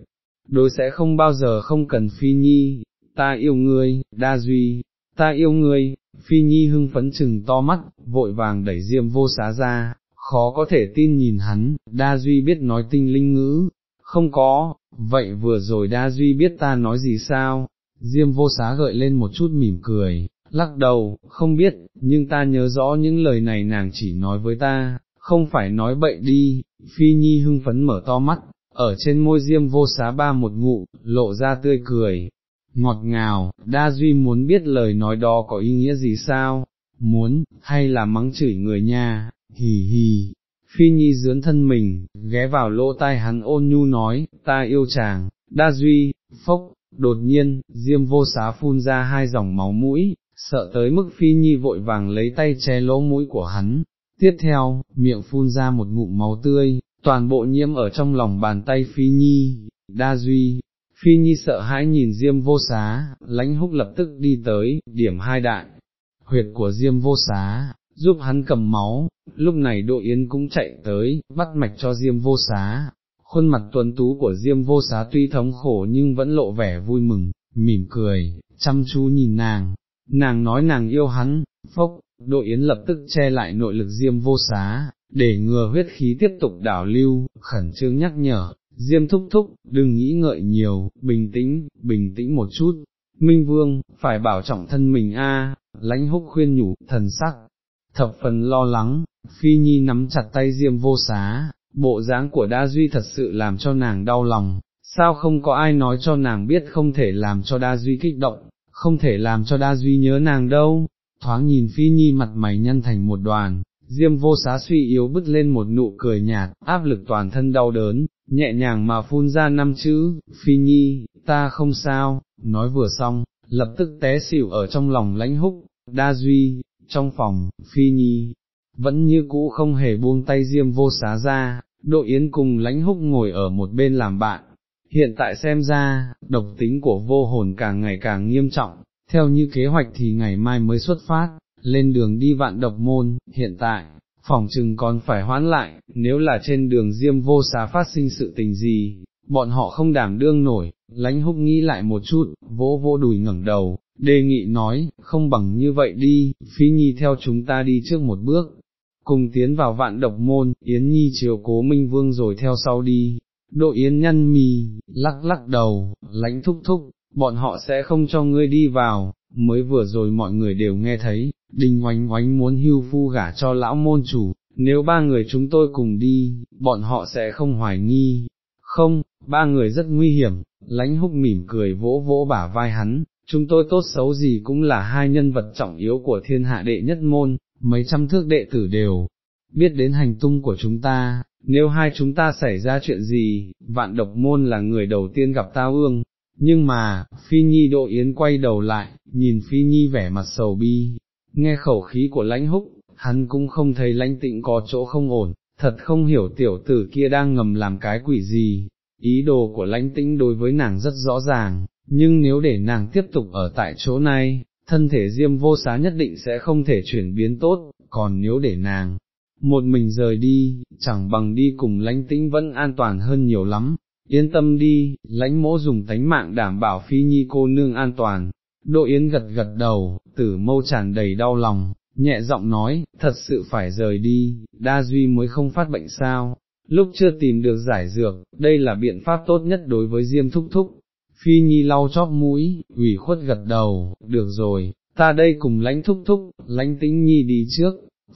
đối sẽ không bao giờ không cần Phi Nhi, ta yêu ngươi, đa duy, ta yêu ngươi, Phi Nhi hưng phấn chừng to mắt, vội vàng đẩy diêm vô xá ra, khó có thể tin nhìn hắn, đa duy biết nói tinh linh ngữ, không có, vậy vừa rồi đa duy biết ta nói gì sao, diêm vô xá gợi lên một chút mỉm cười, lắc đầu, không biết, nhưng ta nhớ rõ những lời này nàng chỉ nói với ta, không phải nói bậy đi, phi nhi hưng phấn mở to mắt, ở trên môi diêm vô xá ba một ngụ, lộ ra tươi cười, ngọt ngào, đa duy muốn biết lời nói đó có ý nghĩa gì sao, muốn, hay là mắng chửi người nha, hì hì, phi nhi dướn thân mình, ghé vào lỗ tai hắn ôn nhu nói, ta yêu chàng, đa duy, phốc, đột nhiên, diêm vô xá phun ra hai dòng máu mũi, sợ tới mức phi nhi vội vàng lấy tay che lỗ mũi của hắn, tiếp theo, miệng phun ra một ngụm máu tươi, toàn bộ nhiễm ở trong lòng bàn tay phi nhi, đa duy. Phi Nhi sợ hãi nhìn Diêm vô xá, lãnh húc lập tức đi tới, điểm hai đại, huyệt của Diêm vô xá, giúp hắn cầm máu, lúc này Đỗ Yến cũng chạy tới, bắt mạch cho Diêm vô xá. Khuôn mặt tuấn tú của Diêm vô xá tuy thống khổ nhưng vẫn lộ vẻ vui mừng, mỉm cười, chăm chú nhìn nàng, nàng nói nàng yêu hắn, phốc, Đỗ Yến lập tức che lại nội lực Diêm vô xá, để ngừa huyết khí tiếp tục đảo lưu, khẩn trương nhắc nhở, Diêm thúc thúc, đừng nghĩ ngợi nhiều, bình tĩnh, bình tĩnh một chút, Minh Vương, phải bảo trọng thân mình a. lãnh húc khuyên nhủ, thần sắc, thập phần lo lắng, Phi Nhi nắm chặt tay Diêm vô xá, bộ dáng của Đa Duy thật sự làm cho nàng đau lòng, sao không có ai nói cho nàng biết không thể làm cho Đa Duy kích động, không thể làm cho Đa Duy nhớ nàng đâu, thoáng nhìn Phi Nhi mặt mày nhăn thành một đoàn, Diêm vô xá suy yếu bứt lên một nụ cười nhạt, áp lực toàn thân đau đớn, nhẹ nhàng mà phun ra năm chữ, Phi Nhi, ta không sao, nói vừa xong, lập tức té xỉu ở trong lòng lãnh húc, đa duy, trong phòng, Phi Nhi, vẫn như cũ không hề buông tay Diêm vô xá ra, Độ Yến cùng lãnh húc ngồi ở một bên làm bạn. Hiện tại xem ra, độc tính của vô hồn càng ngày càng nghiêm trọng, theo như kế hoạch thì ngày mai mới xuất phát, lên đường đi vạn độc môn, hiện tại, phòng trừng còn phải hoãn lại, nếu là trên đường diêm vô xá phát sinh sự tình gì, bọn họ không đảm đương nổi, lãnh húc nghĩ lại một chút, vỗ vô đùi ngẩng đầu, đề nghị nói, không bằng như vậy đi, phi nhi theo chúng ta đi trước một bước, cùng tiến vào vạn độc môn, Yến Nhi chiều cố Minh Vương rồi theo sau đi, độ Yến nhăn mì, lắc lắc đầu, lánh thúc thúc, bọn họ sẽ không cho ngươi đi vào, mới vừa rồi mọi người đều nghe thấy, đình oánh oánh muốn hưu phu gả cho lão môn chủ, nếu ba người chúng tôi cùng đi, bọn họ sẽ không hoài nghi, không, ba người rất nguy hiểm, lãnh húc mỉm cười vỗ vỗ bả vai hắn, chúng tôi tốt xấu gì cũng là hai nhân vật trọng yếu của thiên hạ đệ nhất môn, mấy trăm thước đệ tử đều biết đến hành tung của chúng ta, nếu hai chúng ta xảy ra chuyện gì, vạn độc môn là người đầu tiên gặp tao ương, nhưng mà, Phi Nhi Độ Yến quay đầu lại, nhìn Phi Nhi vẻ mặt sầu bi, nghe khẩu khí của lãnh húc, hắn cũng không thấy lãnh tịnh có chỗ không ổn, thật không hiểu tiểu tử kia đang ngầm làm cái quỷ gì, ý đồ của lãnh tĩnh đối với nàng rất rõ ràng, nhưng nếu để nàng tiếp tục ở tại chỗ này, thân thể diêm vô xá nhất định sẽ không thể chuyển biến tốt, còn nếu để nàng một mình rời đi, chẳng bằng đi cùng lãnh tĩnh vẫn an toàn hơn nhiều lắm, yên tâm đi, lãnh mỗ dùng tánh mạng đảm bảo phi nhi cô nương an toàn. Độ Yến gật gật đầu, tử mâu tràn đầy đau lòng, nhẹ giọng nói, thật sự phải rời đi, đa duy mới không phát bệnh sao, lúc chưa tìm được giải dược, đây là biện pháp tốt nhất đối với Diêm Thúc Thúc. Phi Nhi lau chóp mũi, ủy khuất gật đầu, được rồi, ta đây cùng lãnh thúc thúc, lãnh tĩnh nhi đi trước,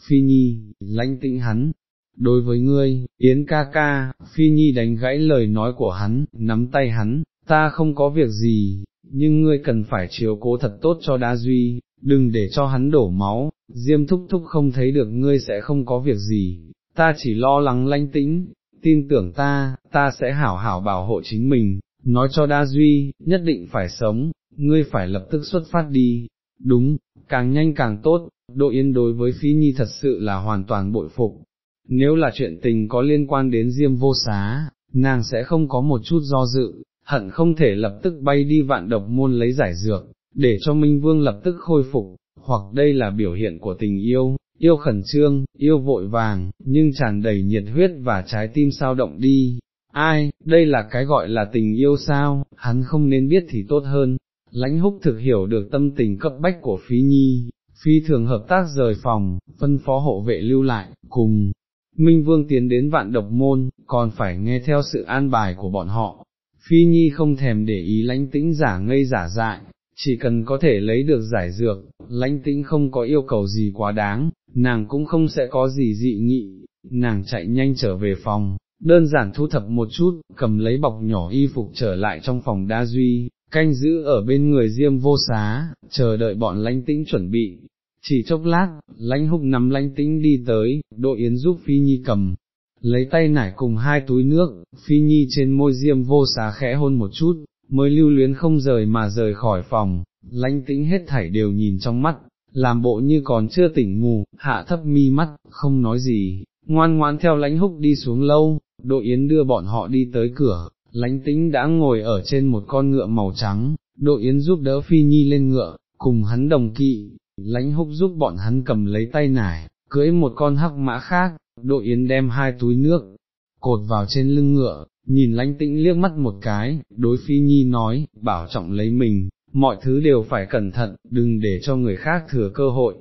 Phi Nhi, lãnh tĩnh hắn, đối với ngươi, Yến ca ca, Phi Nhi đánh gãy lời nói của hắn, nắm tay hắn, ta không có việc gì, nhưng ngươi cần phải chiếu cố thật tốt cho đa duy, đừng để cho hắn đổ máu, Diêm thúc thúc không thấy được ngươi sẽ không có việc gì, ta chỉ lo lắng lanh tĩnh, tin tưởng ta, ta sẽ hảo hảo bảo hộ chính mình, nói cho đa duy, nhất định phải sống, ngươi phải lập tức xuất phát đi, đúng, càng nhanh càng tốt, Đỗ yên đối với Phi Nhi thật sự là hoàn toàn bội phục, nếu là chuyện tình có liên quan đến Diêm vô xá, nàng sẽ không có một chút do dự, hận không thể lập tức bay đi vạn độc môn lấy giải dược, để cho Minh Vương lập tức khôi phục, hoặc đây là biểu hiện của tình yêu, yêu khẩn trương, yêu vội vàng, nhưng tràn đầy nhiệt huyết và trái tim sao động đi. Ai, đây là cái gọi là tình yêu sao, hắn không nên biết thì tốt hơn. Lãnh húc thực hiểu được tâm tình cấp bách của Phi Nhi, Phi thường hợp tác rời phòng, phân phó hộ vệ lưu lại, cùng, Minh Vương tiến đến vạn độc môn, còn phải nghe theo sự an bài của bọn họ. Phi Nhi không thèm để ý lãnh tĩnh giả ngây giả dại, chỉ cần có thể lấy được giải dược, lãnh tĩnh không có yêu cầu gì quá đáng, nàng cũng không sẽ có gì dị nghị, nàng chạy nhanh trở về phòng, đơn giản thu thập một chút, cầm lấy bọc nhỏ y phục trở lại trong phòng đa duy, canh giữ ở bên người diêm vô xá, chờ đợi bọn lãnh tĩnh chuẩn bị. Chỉ chốc lát, lãnh húc nắm lãnh tĩnh đi tới, đội yến giúp Phi Nhi cầm, lấy tay nải cùng hai túi nước, Phi Nhi trên môi diêm vô xá khẽ hôn một chút, mới lưu luyến không rời mà rời khỏi phòng, lãnh tĩnh hết thảy đều nhìn trong mắt, làm bộ như còn chưa tỉnh ngủ, hạ thấp mi mắt, không nói gì, ngoan ngoãn theo lãnh húc đi xuống lâu, đội yến đưa bọn họ đi tới cửa, Lánh tĩnh đã ngồi ở trên một con ngựa màu trắng, đội yến giúp đỡ phi nhi lên ngựa, cùng hắn đồng kỵ, Lánh húc giúp bọn hắn cầm lấy tay nải, cưỡi một con hắc mã khác, đội yến đem hai túi nước, cột vào trên lưng ngựa, nhìn Lánh tĩnh liếc mắt một cái, đối phi nhi nói, bảo trọng lấy mình, mọi thứ đều phải cẩn thận, đừng để cho người khác thừa cơ hội.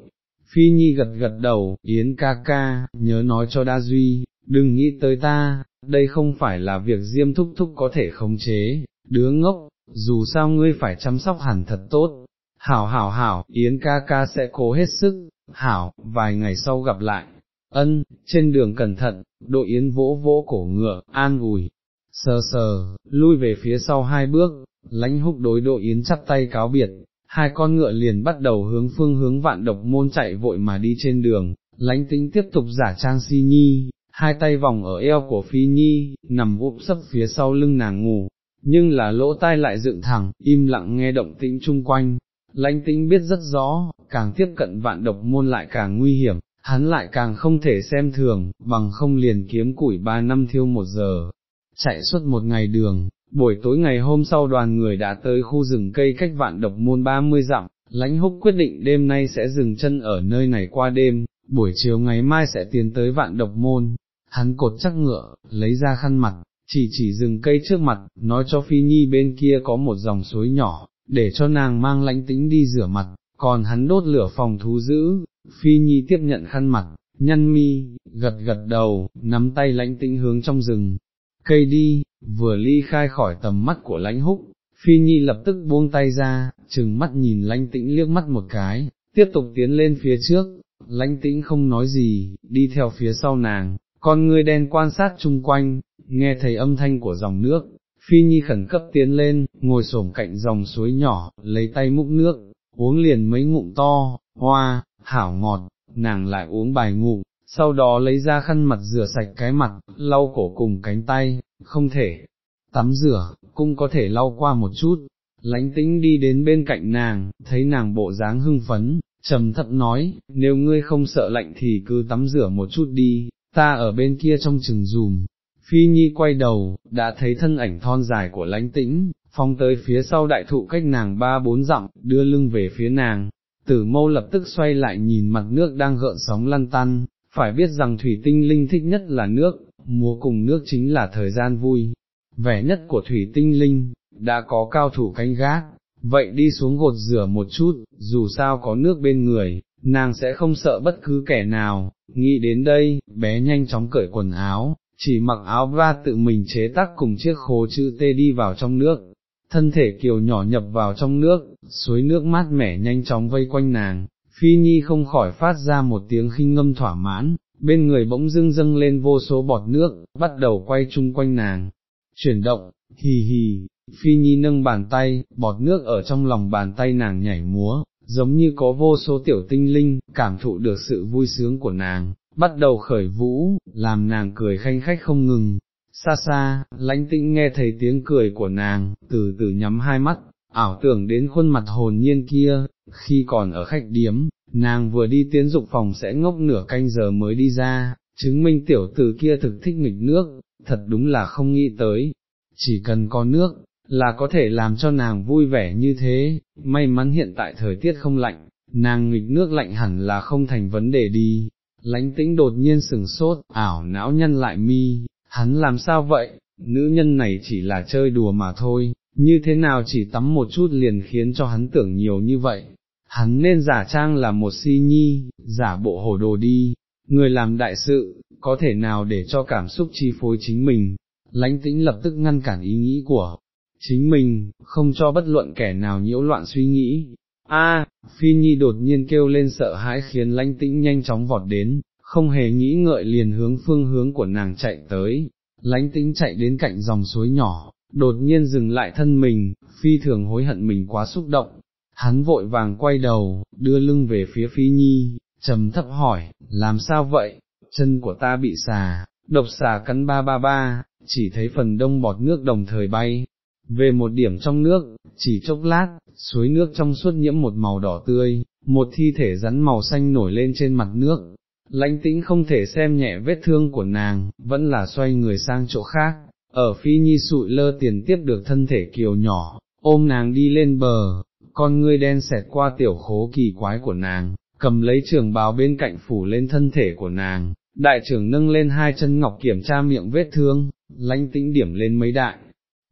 Phi Nhi gật gật đầu, Yến ca ca, nhớ nói cho Đa Duy, đừng nghĩ tới ta, đây không phải là việc diêm thúc thúc có thể khống chế, đứa ngốc, dù sao ngươi phải chăm sóc hẳn thật tốt. Hảo hảo hảo, Yến ca ca sẽ cố hết sức, hảo, vài ngày sau gặp lại. Ân, trên đường cẩn thận, đội Yến vỗ vỗ cổ ngựa, an ủi, sờ sờ, lui về phía sau hai bước, lãnh húc đối đội Yến chắp tay cáo biệt, hai con ngựa liền bắt đầu hướng phương hướng vạn độc môn chạy vội mà đi trên đường, lãnh tĩnh tiếp tục giả trang si nhi, hai tay vòng ở eo của phi nhi, nằm úp sấp phía sau lưng nàng ngủ, nhưng là lỗ tai lại dựng thẳng, im lặng nghe động tĩnh chung quanh. Lãnh tĩnh biết rất rõ, càng tiếp cận vạn độc môn lại càng nguy hiểm, hắn lại càng không thể xem thường, bằng không liền kiếm củi ba năm thiêu một giờ, chạy suốt một ngày đường, buổi tối ngày hôm sau đoàn người đã tới khu rừng cây cách vạn độc môn 30 dặm, lãnh húc quyết định đêm nay sẽ dừng chân ở nơi này qua đêm, buổi chiều ngày mai sẽ tiến tới vạn độc môn, hắn cột chắc ngựa, lấy ra khăn mặt, chỉ chỉ rừng cây trước mặt, nói cho Phi Nhi bên kia có một dòng suối nhỏ, để cho nàng mang lãnh tĩnh đi rửa mặt, còn hắn đốt lửa phòng thú giữ, Phi Nhi tiếp nhận khăn mặt, nhăn mi, gật gật đầu, nắm tay lãnh tĩnh hướng trong rừng, cây đi, vừa ly khai khỏi tầm mắt của lãnh húc, Phi Nhi lập tức buông tay ra, chừng mắt nhìn lãnh tĩnh liếc mắt một cái, tiếp tục tiến lên phía trước, lãnh tĩnh không nói gì, đi theo phía sau nàng, con ngươi đen quan sát chung quanh, nghe thấy âm thanh của dòng nước, Phi Nhi khẩn cấp tiến lên, ngồi xổm cạnh dòng suối nhỏ, lấy tay múc nước, uống liền mấy ngụm to, hoa, hảo ngọt, nàng lại uống bài ngụm, sau đó lấy ra khăn mặt rửa sạch cái mặt, lau cổ cùng cánh tay, không thể tắm rửa, cũng có thể lau qua một chút. Lánh tĩnh đi đến bên cạnh nàng, thấy nàng bộ dáng hưng phấn, trầm thấp nói, nếu ngươi không sợ lạnh thì cứ tắm rửa một chút đi, ta ở bên kia trong chừng dùm. Phi Nhi quay đầu, đã thấy thân ảnh thon dài của lãnh tĩnh, phong tới phía sau đại thụ cách nàng ba bốn dặm, đưa lưng về phía nàng, tử mâu lập tức xoay lại nhìn mặt nước đang gợn sóng lăn tăn, phải biết rằng thủy tinh linh thích nhất là nước, múa cùng nước chính là thời gian vui, vẻ nhất của thủy tinh linh, đã có cao thủ canh gác, vậy đi xuống gột rửa một chút, dù sao có nước bên người, nàng sẽ không sợ bất cứ kẻ nào, nghĩ đến đây, bé nhanh chóng cởi quần áo, chỉ mặc áo va tự mình chế tác cùng chiếc khố chữ T đi vào trong nước, thân thể kiều nhỏ nhập vào trong nước, suối nước mát mẻ nhanh chóng vây quanh nàng, Phi Nhi không khỏi phát ra một tiếng khinh ngâm thỏa mãn, bên người bỗng dưng dâng lên vô số bọt nước, bắt đầu quay chung quanh nàng, chuyển động, hì hì, Phi Nhi nâng bàn tay, bọt nước ở trong lòng bàn tay nàng nhảy múa, giống như có vô số tiểu tinh linh, cảm thụ được sự vui sướng của nàng, bắt đầu khởi vũ, làm nàng cười khanh khách không ngừng. Xa xa, lãnh tĩnh nghe thấy tiếng cười của nàng, từ từ nhắm hai mắt, ảo tưởng đến khuôn mặt hồn nhiên kia, khi còn ở khách điếm, nàng vừa đi tiến dục phòng sẽ ngốc nửa canh giờ mới đi ra, chứng minh tiểu tử kia thực thích nghịch nước, thật đúng là không nghĩ tới, chỉ cần có nước, là có thể làm cho nàng vui vẻ như thế, may mắn hiện tại thời tiết không lạnh, nàng nghịch nước lạnh hẳn là không thành vấn đề đi. Lánh tĩnh đột nhiên sừng sốt, ảo não nhân lại mi, hắn làm sao vậy, nữ nhân này chỉ là chơi đùa mà thôi, như thế nào chỉ tắm một chút liền khiến cho hắn tưởng nhiều như vậy, hắn nên giả trang là một si nhi, giả bộ hồ đồ đi, người làm đại sự, có thể nào để cho cảm xúc chi phối chính mình, lãnh tĩnh lập tức ngăn cản ý nghĩ của chính mình, không cho bất luận kẻ nào nhiễu loạn suy nghĩ. A, Phi Nhi đột nhiên kêu lên sợ hãi khiến lãnh tĩnh nhanh chóng vọt đến, không hề nghĩ ngợi liền hướng phương hướng của nàng chạy tới, lãnh tĩnh chạy đến cạnh dòng suối nhỏ, đột nhiên dừng lại thân mình, phi thường hối hận mình quá xúc động, hắn vội vàng quay đầu, đưa lưng về phía phi nhi, trầm thấp hỏi, làm sao vậy, chân của ta bị xà, độc xà cắn ba ba ba, chỉ thấy phần đông bọt nước đồng thời bay, về một điểm trong nước, chỉ chốc lát, suối nước trong suốt nhiễm một màu đỏ tươi, một thi thể rắn màu xanh nổi lên trên mặt nước, lãnh tĩnh không thể xem nhẹ vết thương của nàng, vẫn là xoay người sang chỗ khác, ở phi nhi sụi lơ tiền tiếp được thân thể kiều nhỏ, ôm nàng đi lên bờ, con ngươi đen xẹt qua tiểu khố kỳ quái của nàng, cầm lấy trường bào bên cạnh phủ lên thân thể của nàng, đại trưởng nâng lên hai chân ngọc kiểm tra miệng vết thương, lãnh tĩnh điểm lên mấy đại,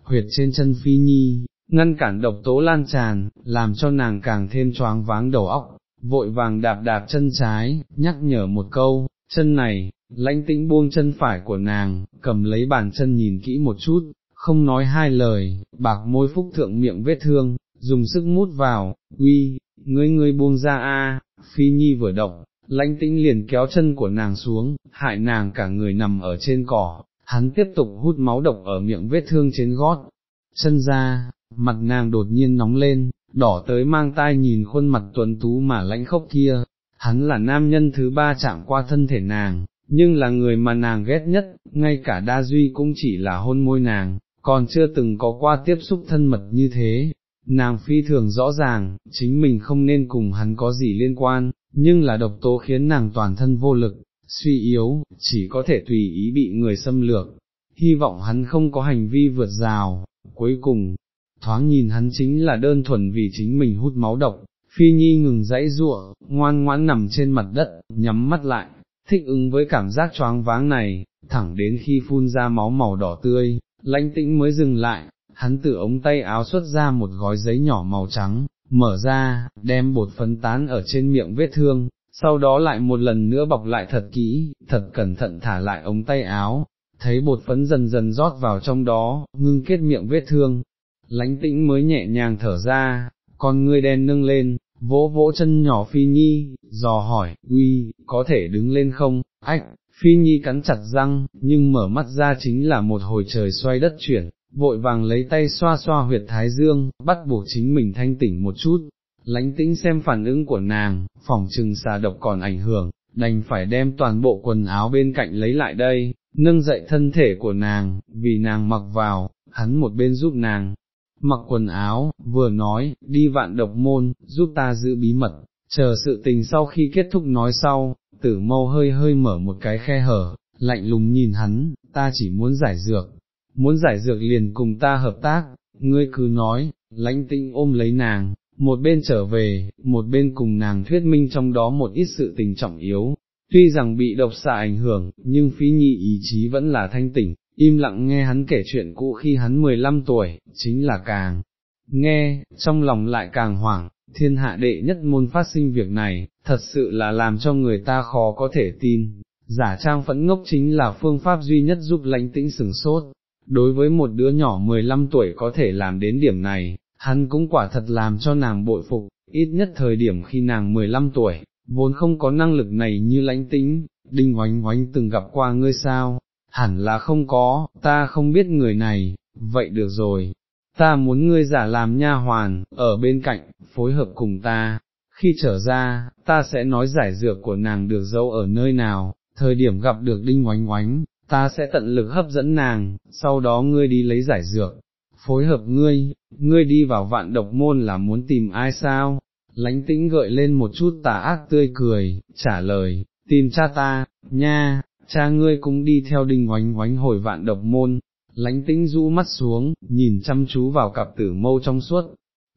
huyệt trên chân phi nhi, ngăn cản độc tố lan tràn, làm cho nàng càng thêm choáng váng đầu óc, vội vàng đạp đạp chân trái, nhắc nhở một câu, chân này, lãnh tĩnh buông chân phải của nàng, cầm lấy bàn chân nhìn kỹ một chút, không nói hai lời, bạc môi phúc thượng miệng vết thương, dùng sức mút vào, uy, ngươi ngươi buông ra a, phi nhi vừa động, lãnh tĩnh liền kéo chân của nàng xuống, hại nàng cả người nằm ở trên cỏ, hắn tiếp tục hút máu độc ở miệng vết thương trên gót, chân ra, mặt nàng đột nhiên nóng lên, đỏ tới mang tai nhìn khuôn mặt tuấn tú mà lãnh khốc kia, hắn là nam nhân thứ ba chạm qua thân thể nàng, nhưng là người mà nàng ghét nhất, ngay cả đa duy cũng chỉ là hôn môi nàng, còn chưa từng có qua tiếp xúc thân mật như thế. Nàng phi thường rõ ràng, chính mình không nên cùng hắn có gì liên quan, nhưng là độc tố khiến nàng toàn thân vô lực, suy yếu, chỉ có thể tùy ý bị người xâm lược, hy vọng hắn không có hành vi vượt rào, cuối cùng, thoáng nhìn hắn chính là đơn thuần vì chính mình hút máu độc, phi nhi ngừng dãy ruộng, ngoan ngoãn nằm trên mặt đất, nhắm mắt lại, thích ứng với cảm giác choáng váng này, thẳng đến khi phun ra máu màu đỏ tươi, lãnh tĩnh mới dừng lại, hắn từ ống tay áo xuất ra một gói giấy nhỏ màu trắng, mở ra, đem bột phấn tán ở trên miệng vết thương, sau đó lại một lần nữa bọc lại thật kỹ, thật cẩn thận thả lại ống tay áo, thấy bột phấn dần dần rót vào trong đó, ngưng kết miệng vết thương, lánh tĩnh mới nhẹ nhàng thở ra, con ngươi đen nâng lên, vỗ vỗ chân nhỏ Phi Nhi, dò hỏi, uy, có thể đứng lên không, ách, Phi Nhi cắn chặt răng, nhưng mở mắt ra chính là một hồi trời xoay đất chuyển, vội vàng lấy tay xoa xoa huyệt thái dương, bắt buộc chính mình thanh tỉnh một chút, lánh tĩnh xem phản ứng của nàng, phòng trừng xà độc còn ảnh hưởng, đành phải đem toàn bộ quần áo bên cạnh lấy lại đây, nâng dậy thân thể của nàng, vì nàng mặc vào, hắn một bên giúp nàng, mặc quần áo, vừa nói, đi vạn độc môn, giúp ta giữ bí mật, chờ sự tình sau khi kết thúc nói sau, tử mâu hơi hơi mở một cái khe hở, lạnh lùng nhìn hắn, ta chỉ muốn giải dược, muốn giải dược liền cùng ta hợp tác, ngươi cứ nói, lãnh tĩnh ôm lấy nàng, một bên trở về, một bên cùng nàng thuyết minh trong đó một ít sự tình trọng yếu, tuy rằng bị độc xạ ảnh hưởng, nhưng phí nhị ý chí vẫn là thanh tỉnh, im lặng nghe hắn kể chuyện cũ khi hắn 15 tuổi, chính là càng nghe, trong lòng lại càng hoảng, thiên hạ đệ nhất môn phát sinh việc này, thật sự là làm cho người ta khó có thể tin, giả trang phẫn ngốc chính là phương pháp duy nhất giúp lãnh tĩnh sừng sốt, đối với một đứa nhỏ 15 tuổi có thể làm đến điểm này, hắn cũng quả thật làm cho nàng bội phục, ít nhất thời điểm khi nàng 15 tuổi, vốn không có năng lực này như lãnh tĩnh, đinh oánh oánh từng gặp qua ngươi sao, hẳn là không có, ta không biết người này, vậy được rồi, ta muốn ngươi giả làm nha hoàn, ở bên cạnh, phối hợp cùng ta, khi trở ra, ta sẽ nói giải dược của nàng được giấu ở nơi nào, thời điểm gặp được đinh oánh oánh, ta sẽ tận lực hấp dẫn nàng, sau đó ngươi đi lấy giải dược, phối hợp ngươi, ngươi đi vào vạn độc môn là muốn tìm ai sao? Lánh tĩnh gợi lên một chút tà ác tươi cười, trả lời, tìm cha ta, nha, cha ngươi cũng đi theo đinh oánh oánh hồi vạn độc môn, lánh tĩnh rũ mắt xuống, nhìn chăm chú vào cặp tử mâu trong suốt,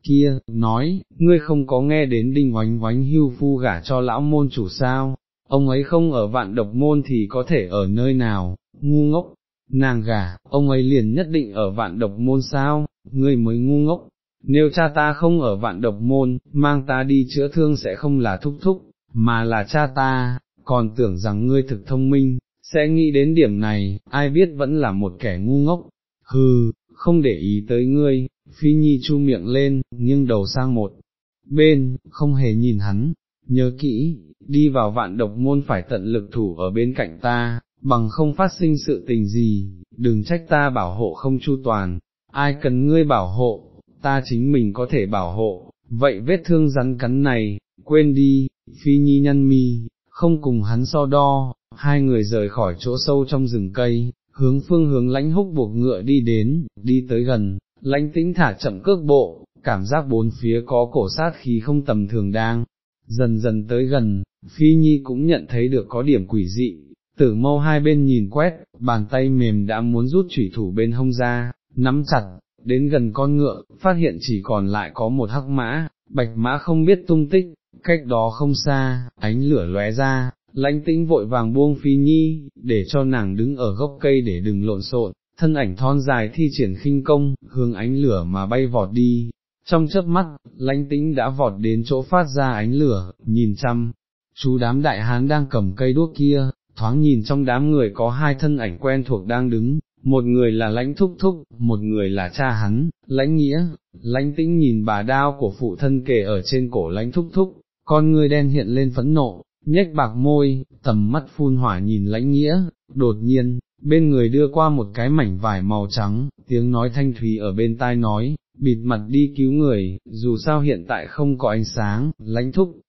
kia, nói, ngươi không có nghe đến đinh oánh oánh hưu phu gả cho lão môn chủ sao, ông ấy không ở vạn độc môn thì có thể ở nơi nào, ngu ngốc, nàng gả, ông ấy liền nhất định ở vạn độc môn sao, ngươi mới ngu ngốc, nếu cha ta không ở vạn độc môn, mang ta đi chữa thương sẽ không là thúc thúc, mà là cha ta, còn tưởng rằng ngươi thực thông minh, sẽ nghĩ đến điểm này, ai biết vẫn là một kẻ ngu ngốc, hừ, không để ý tới ngươi, phi nhi chu miệng lên, nhưng đầu sang một bên, không hề nhìn hắn, nhớ kỹ, đi vào vạn độc môn phải tận lực thủ ở bên cạnh ta, bằng không phát sinh sự tình gì, đừng trách ta bảo hộ không chu toàn, ai cần ngươi bảo hộ, ta chính mình có thể bảo hộ, vậy vết thương rắn cắn này, quên đi, phi nhi nhăn mi, không cùng hắn so đo, hai người rời khỏi chỗ sâu trong rừng cây, hướng phương hướng lãnh húc buộc ngựa đi đến, đi tới gần, lãnh tĩnh thả chậm cước bộ, cảm giác bốn phía có cổ sát khí không tầm thường đang, dần dần tới gần, phi nhi cũng nhận thấy được có điểm quỷ dị, tử mâu hai bên nhìn quét, bàn tay mềm đã muốn rút chủy thủ bên hông ra, nắm chặt, đến gần con ngựa, phát hiện chỉ còn lại có một hắc mã, bạch mã không biết tung tích, cách đó không xa, ánh lửa lóe ra, lãnh tĩnh vội vàng buông phi nhi, để cho nàng đứng ở gốc cây để đừng lộn xộn, thân ảnh thon dài thi triển khinh công, hướng ánh lửa mà bay vọt đi. Trong chớp mắt, lãnh tĩnh đã vọt đến chỗ phát ra ánh lửa, nhìn chăm, chú đám đại hán đang cầm cây đuốc kia, thoáng nhìn trong đám người có hai thân ảnh quen thuộc đang đứng, một người là lãnh thúc thúc, một người là cha hắn, lãnh nghĩa, lãnh tĩnh nhìn bà đao của phụ thân kề ở trên cổ lãnh thúc thúc, con người đen hiện lên phẫn nộ, nhếch bạc môi, tầm mắt phun hỏa nhìn lãnh nghĩa, đột nhiên, bên người đưa qua một cái mảnh vải màu trắng, tiếng nói thanh thúy ở bên tai nói, bịt mặt đi cứu người, dù sao hiện tại không có ánh sáng, lãnh thúc,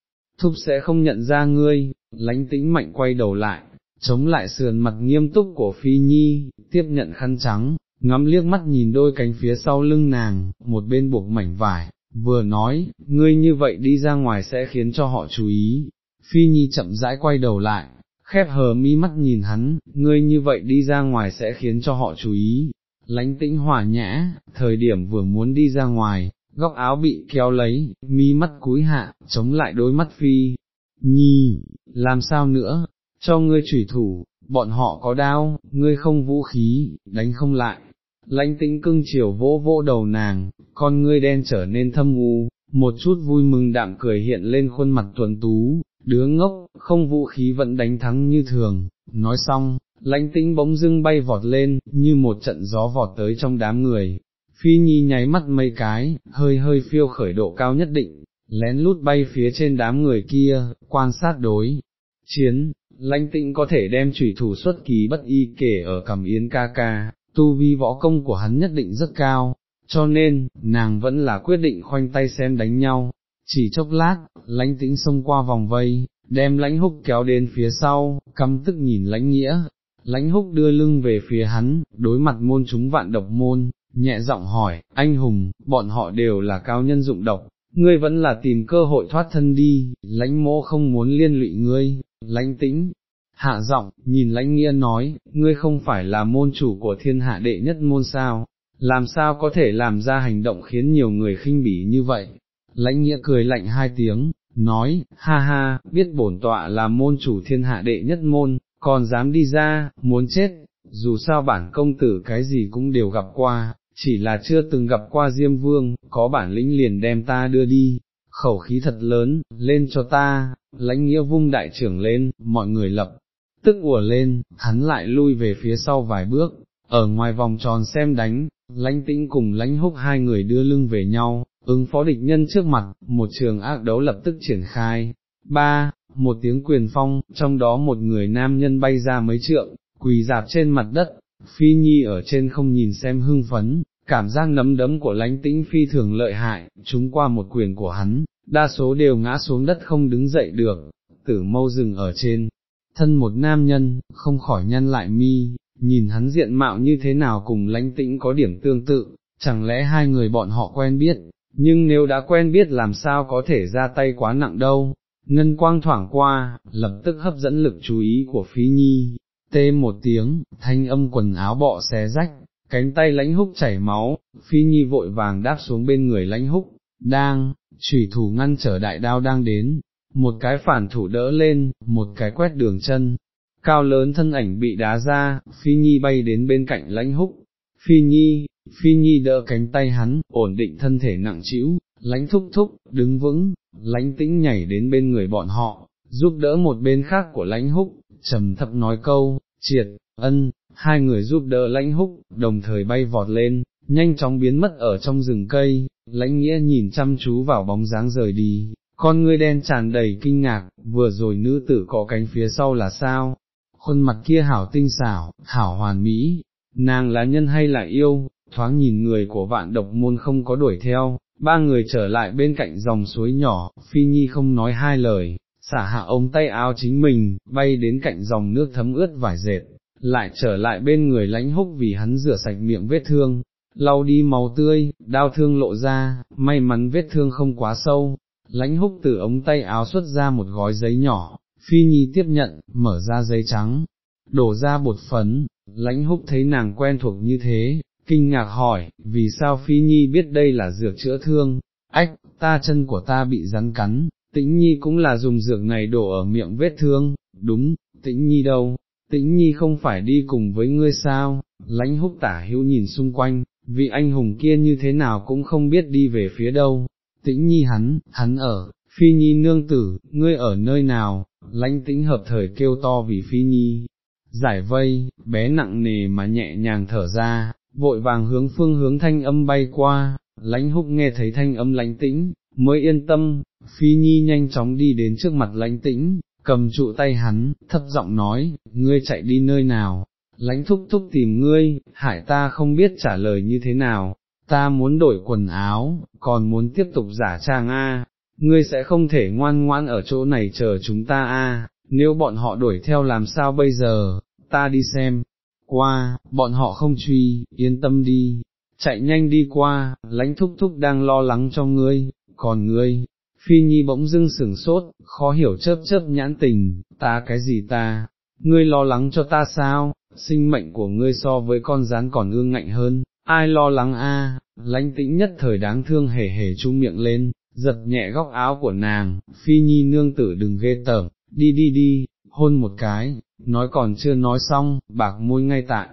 thúc sẽ không nhận ra ngươi, lãnh tĩnh mạnh quay đầu lại, chống lại sườn mặt nghiêm túc của Phi Nhi, tiếp nhận khăn trắng, ngắm liếc mắt nhìn đôi cánh phía sau lưng nàng, một bên buộc mảnh vải, vừa nói, ngươi như vậy đi ra ngoài sẽ khiến cho họ chú ý. Phi Nhi chậm rãi quay đầu lại, khép hờ mi mắt nhìn hắn, ngươi như vậy đi ra ngoài sẽ khiến cho họ chú ý. Lánh tĩnh hòa nhã, thời điểm vừa muốn đi ra ngoài, góc áo bị kéo lấy, mi mắt cúi hạ, chống lại đôi mắt Phi. Nhi, làm sao nữa, cho ngươi chủy thủ, bọn họ có đao, ngươi không vũ khí, đánh không lại. Lãnh tĩnh cưng chiều vỗ vỗ đầu nàng, con ngươi đen trở nên thâm u, một chút vui mừng đạm cười hiện lên khuôn mặt tuần tú, đứa ngốc, không vũ khí vẫn đánh thắng như thường, nói xong, lãnh tĩnh bỗng dưng bay vọt lên, như một trận gió vọt tới trong đám người. Phi Nhi nháy mắt mấy cái, hơi hơi phiêu khởi độ cao nhất định, lén lút bay phía trên đám người kia, quan sát đối. Chiến, lãnh tĩnh có thể đem chủy thủ xuất kỳ bất y kể ở cầm yến ca ca, tu vi võ công của hắn nhất định rất cao, cho nên, nàng vẫn là quyết định khoanh tay xem đánh nhau. Chỉ chốc lát, lãnh tĩnh xông qua vòng vây, đem lãnh húc kéo đến phía sau, căm tức nhìn lãnh nghĩa, lãnh húc đưa lưng về phía hắn, đối mặt môn chúng vạn độc môn, nhẹ giọng hỏi, anh hùng, bọn họ đều là cao nhân dụng độc, ngươi vẫn là tìm cơ hội thoát thân đi, lãnh mỗ không muốn liên lụy ngươi, lãnh tĩnh, hạ giọng, nhìn lãnh nghĩa nói, ngươi không phải là môn chủ của thiên hạ đệ nhất môn sao, làm sao có thể làm ra hành động khiến nhiều người khinh bỉ như vậy, lãnh nghĩa cười lạnh hai tiếng, nói, ha ha, biết bổn tọa là môn chủ thiên hạ đệ nhất môn, còn dám đi ra, muốn chết, dù sao bản công tử cái gì cũng đều gặp qua, chỉ là chưa từng gặp qua Diêm Vương, có bản lĩnh liền đem ta đưa đi, khẩu khí thật lớn, lên cho ta, lãnh nghĩa vung đại trưởng lên, mọi người lập, tức ùa lên, hắn lại lui về phía sau vài bước, ở ngoài vòng tròn xem đánh, lãnh tĩnh cùng lãnh húc hai người đưa lưng về nhau, ứng phó địch nhân trước mặt, một trường ác đấu lập tức triển khai. Ba, một tiếng quyền phong, trong đó một người nam nhân bay ra mấy trượng, quỳ dạp trên mặt đất, phi nhi ở trên không nhìn xem hưng phấn, cảm giác nấm đấm của lánh tĩnh phi thường lợi hại, chúng qua một quyền của hắn, đa số đều ngã xuống đất không đứng dậy được, tử mâu rừng ở trên, thân một nam nhân, không khỏi nhăn lại mi, nhìn hắn diện mạo như thế nào cùng lánh tĩnh có điểm tương tự, chẳng lẽ hai người bọn họ quen biết, nhưng nếu đã quen biết làm sao có thể ra tay quá nặng đâu, ngân quang thoảng qua, lập tức hấp dẫn lực chú ý của phí nhi, tê một tiếng, thanh âm quần áo bọ xé rách, cánh tay lãnh húc chảy máu, phi nhi vội vàng đáp xuống bên người lãnh húc, đang, chủy thủ ngăn trở đại đao đang đến, một cái phản thủ đỡ lên, một cái quét đường chân, cao lớn thân ảnh bị đá ra, phi nhi bay đến bên cạnh lãnh húc, phi nhi, phi nhi đỡ cánh tay hắn, ổn định thân thể nặng trĩu, lãnh thúc thúc, đứng vững, lãnh tĩnh nhảy đến bên người bọn họ, giúp đỡ một bên khác của lãnh húc, trầm thấp nói câu, triệt, ân, hai người giúp đỡ lãnh húc, đồng thời bay vọt lên, nhanh chóng biến mất ở trong rừng cây, lãnh nghĩa nhìn chăm chú vào bóng dáng rời đi, con ngươi đen tràn đầy kinh ngạc, vừa rồi nữ tử có cánh phía sau là sao, khuôn mặt kia hảo tinh xảo, hảo hoàn mỹ, nàng là nhân hay là yêu, thoáng nhìn người của vạn độc môn không có đuổi theo, ba người trở lại bên cạnh dòng suối nhỏ, phi nhi không nói hai lời, xả hạ ống tay áo chính mình, bay đến cạnh dòng nước thấm ướt vải dệt, lại trở lại bên người lãnh húc vì hắn rửa sạch miệng vết thương, lau đi máu tươi, đau thương lộ ra, may mắn vết thương không quá sâu, lãnh húc từ ống tay áo xuất ra một gói giấy nhỏ, phi nhi tiếp nhận, mở ra giấy trắng, đổ ra bột phấn, lãnh húc thấy nàng quen thuộc như thế, kinh ngạc hỏi, vì sao phi nhi biết đây là dược chữa thương, ách, ta chân của ta bị rắn cắn, tĩnh nhi cũng là dùng dược này đổ ở miệng vết thương, đúng, tĩnh nhi đâu, tĩnh nhi không phải đi cùng với ngươi sao, lãnh húc tả hữu nhìn xung quanh, vị anh hùng kia như thế nào cũng không biết đi về phía đâu, tĩnh nhi hắn, hắn ở, phi nhi nương tử, ngươi ở nơi nào, lãnh tĩnh hợp thời kêu to vì phi nhi, giải vây, bé nặng nề mà nhẹ nhàng thở ra, vội vàng hướng phương hướng thanh âm bay qua, lãnh húc nghe thấy thanh âm lãnh tĩnh, mới yên tâm, phi nhi nhanh chóng đi đến trước mặt lãnh tĩnh, cầm trụ tay hắn, thấp giọng nói, ngươi chạy đi nơi nào, lãnh thúc thúc tìm ngươi, hại ta không biết trả lời như thế nào, ta muốn đổi quần áo, còn muốn tiếp tục giả trang a, ngươi sẽ không thể ngoan ngoãn ở chỗ này chờ chúng ta a, nếu bọn họ đuổi theo làm sao bây giờ, ta đi xem, qua, bọn họ không truy, yên tâm đi, chạy nhanh đi qua, lãnh thúc thúc đang lo lắng cho ngươi, còn ngươi, phi nhi bỗng dưng sửng sốt, khó hiểu chớp chớp nhãn tình, ta cái gì ta, ngươi lo lắng cho ta sao, sinh mệnh của ngươi so với con rán còn ương ngạnh hơn, ai lo lắng a? lãnh tĩnh nhất thời đáng thương hề hề chu miệng lên, giật nhẹ góc áo của nàng, phi nhi nương tử đừng ghê tởm, đi đi đi, hôn một cái, nói còn chưa nói xong, bạc môi ngay tại,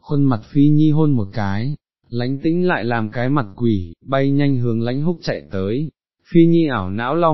khuôn mặt phi nhi hôn một cái, lãnh tĩnh lại làm cái mặt quỷ, bay nhanh hướng lãnh húc chạy tới, phi nhi ảo não long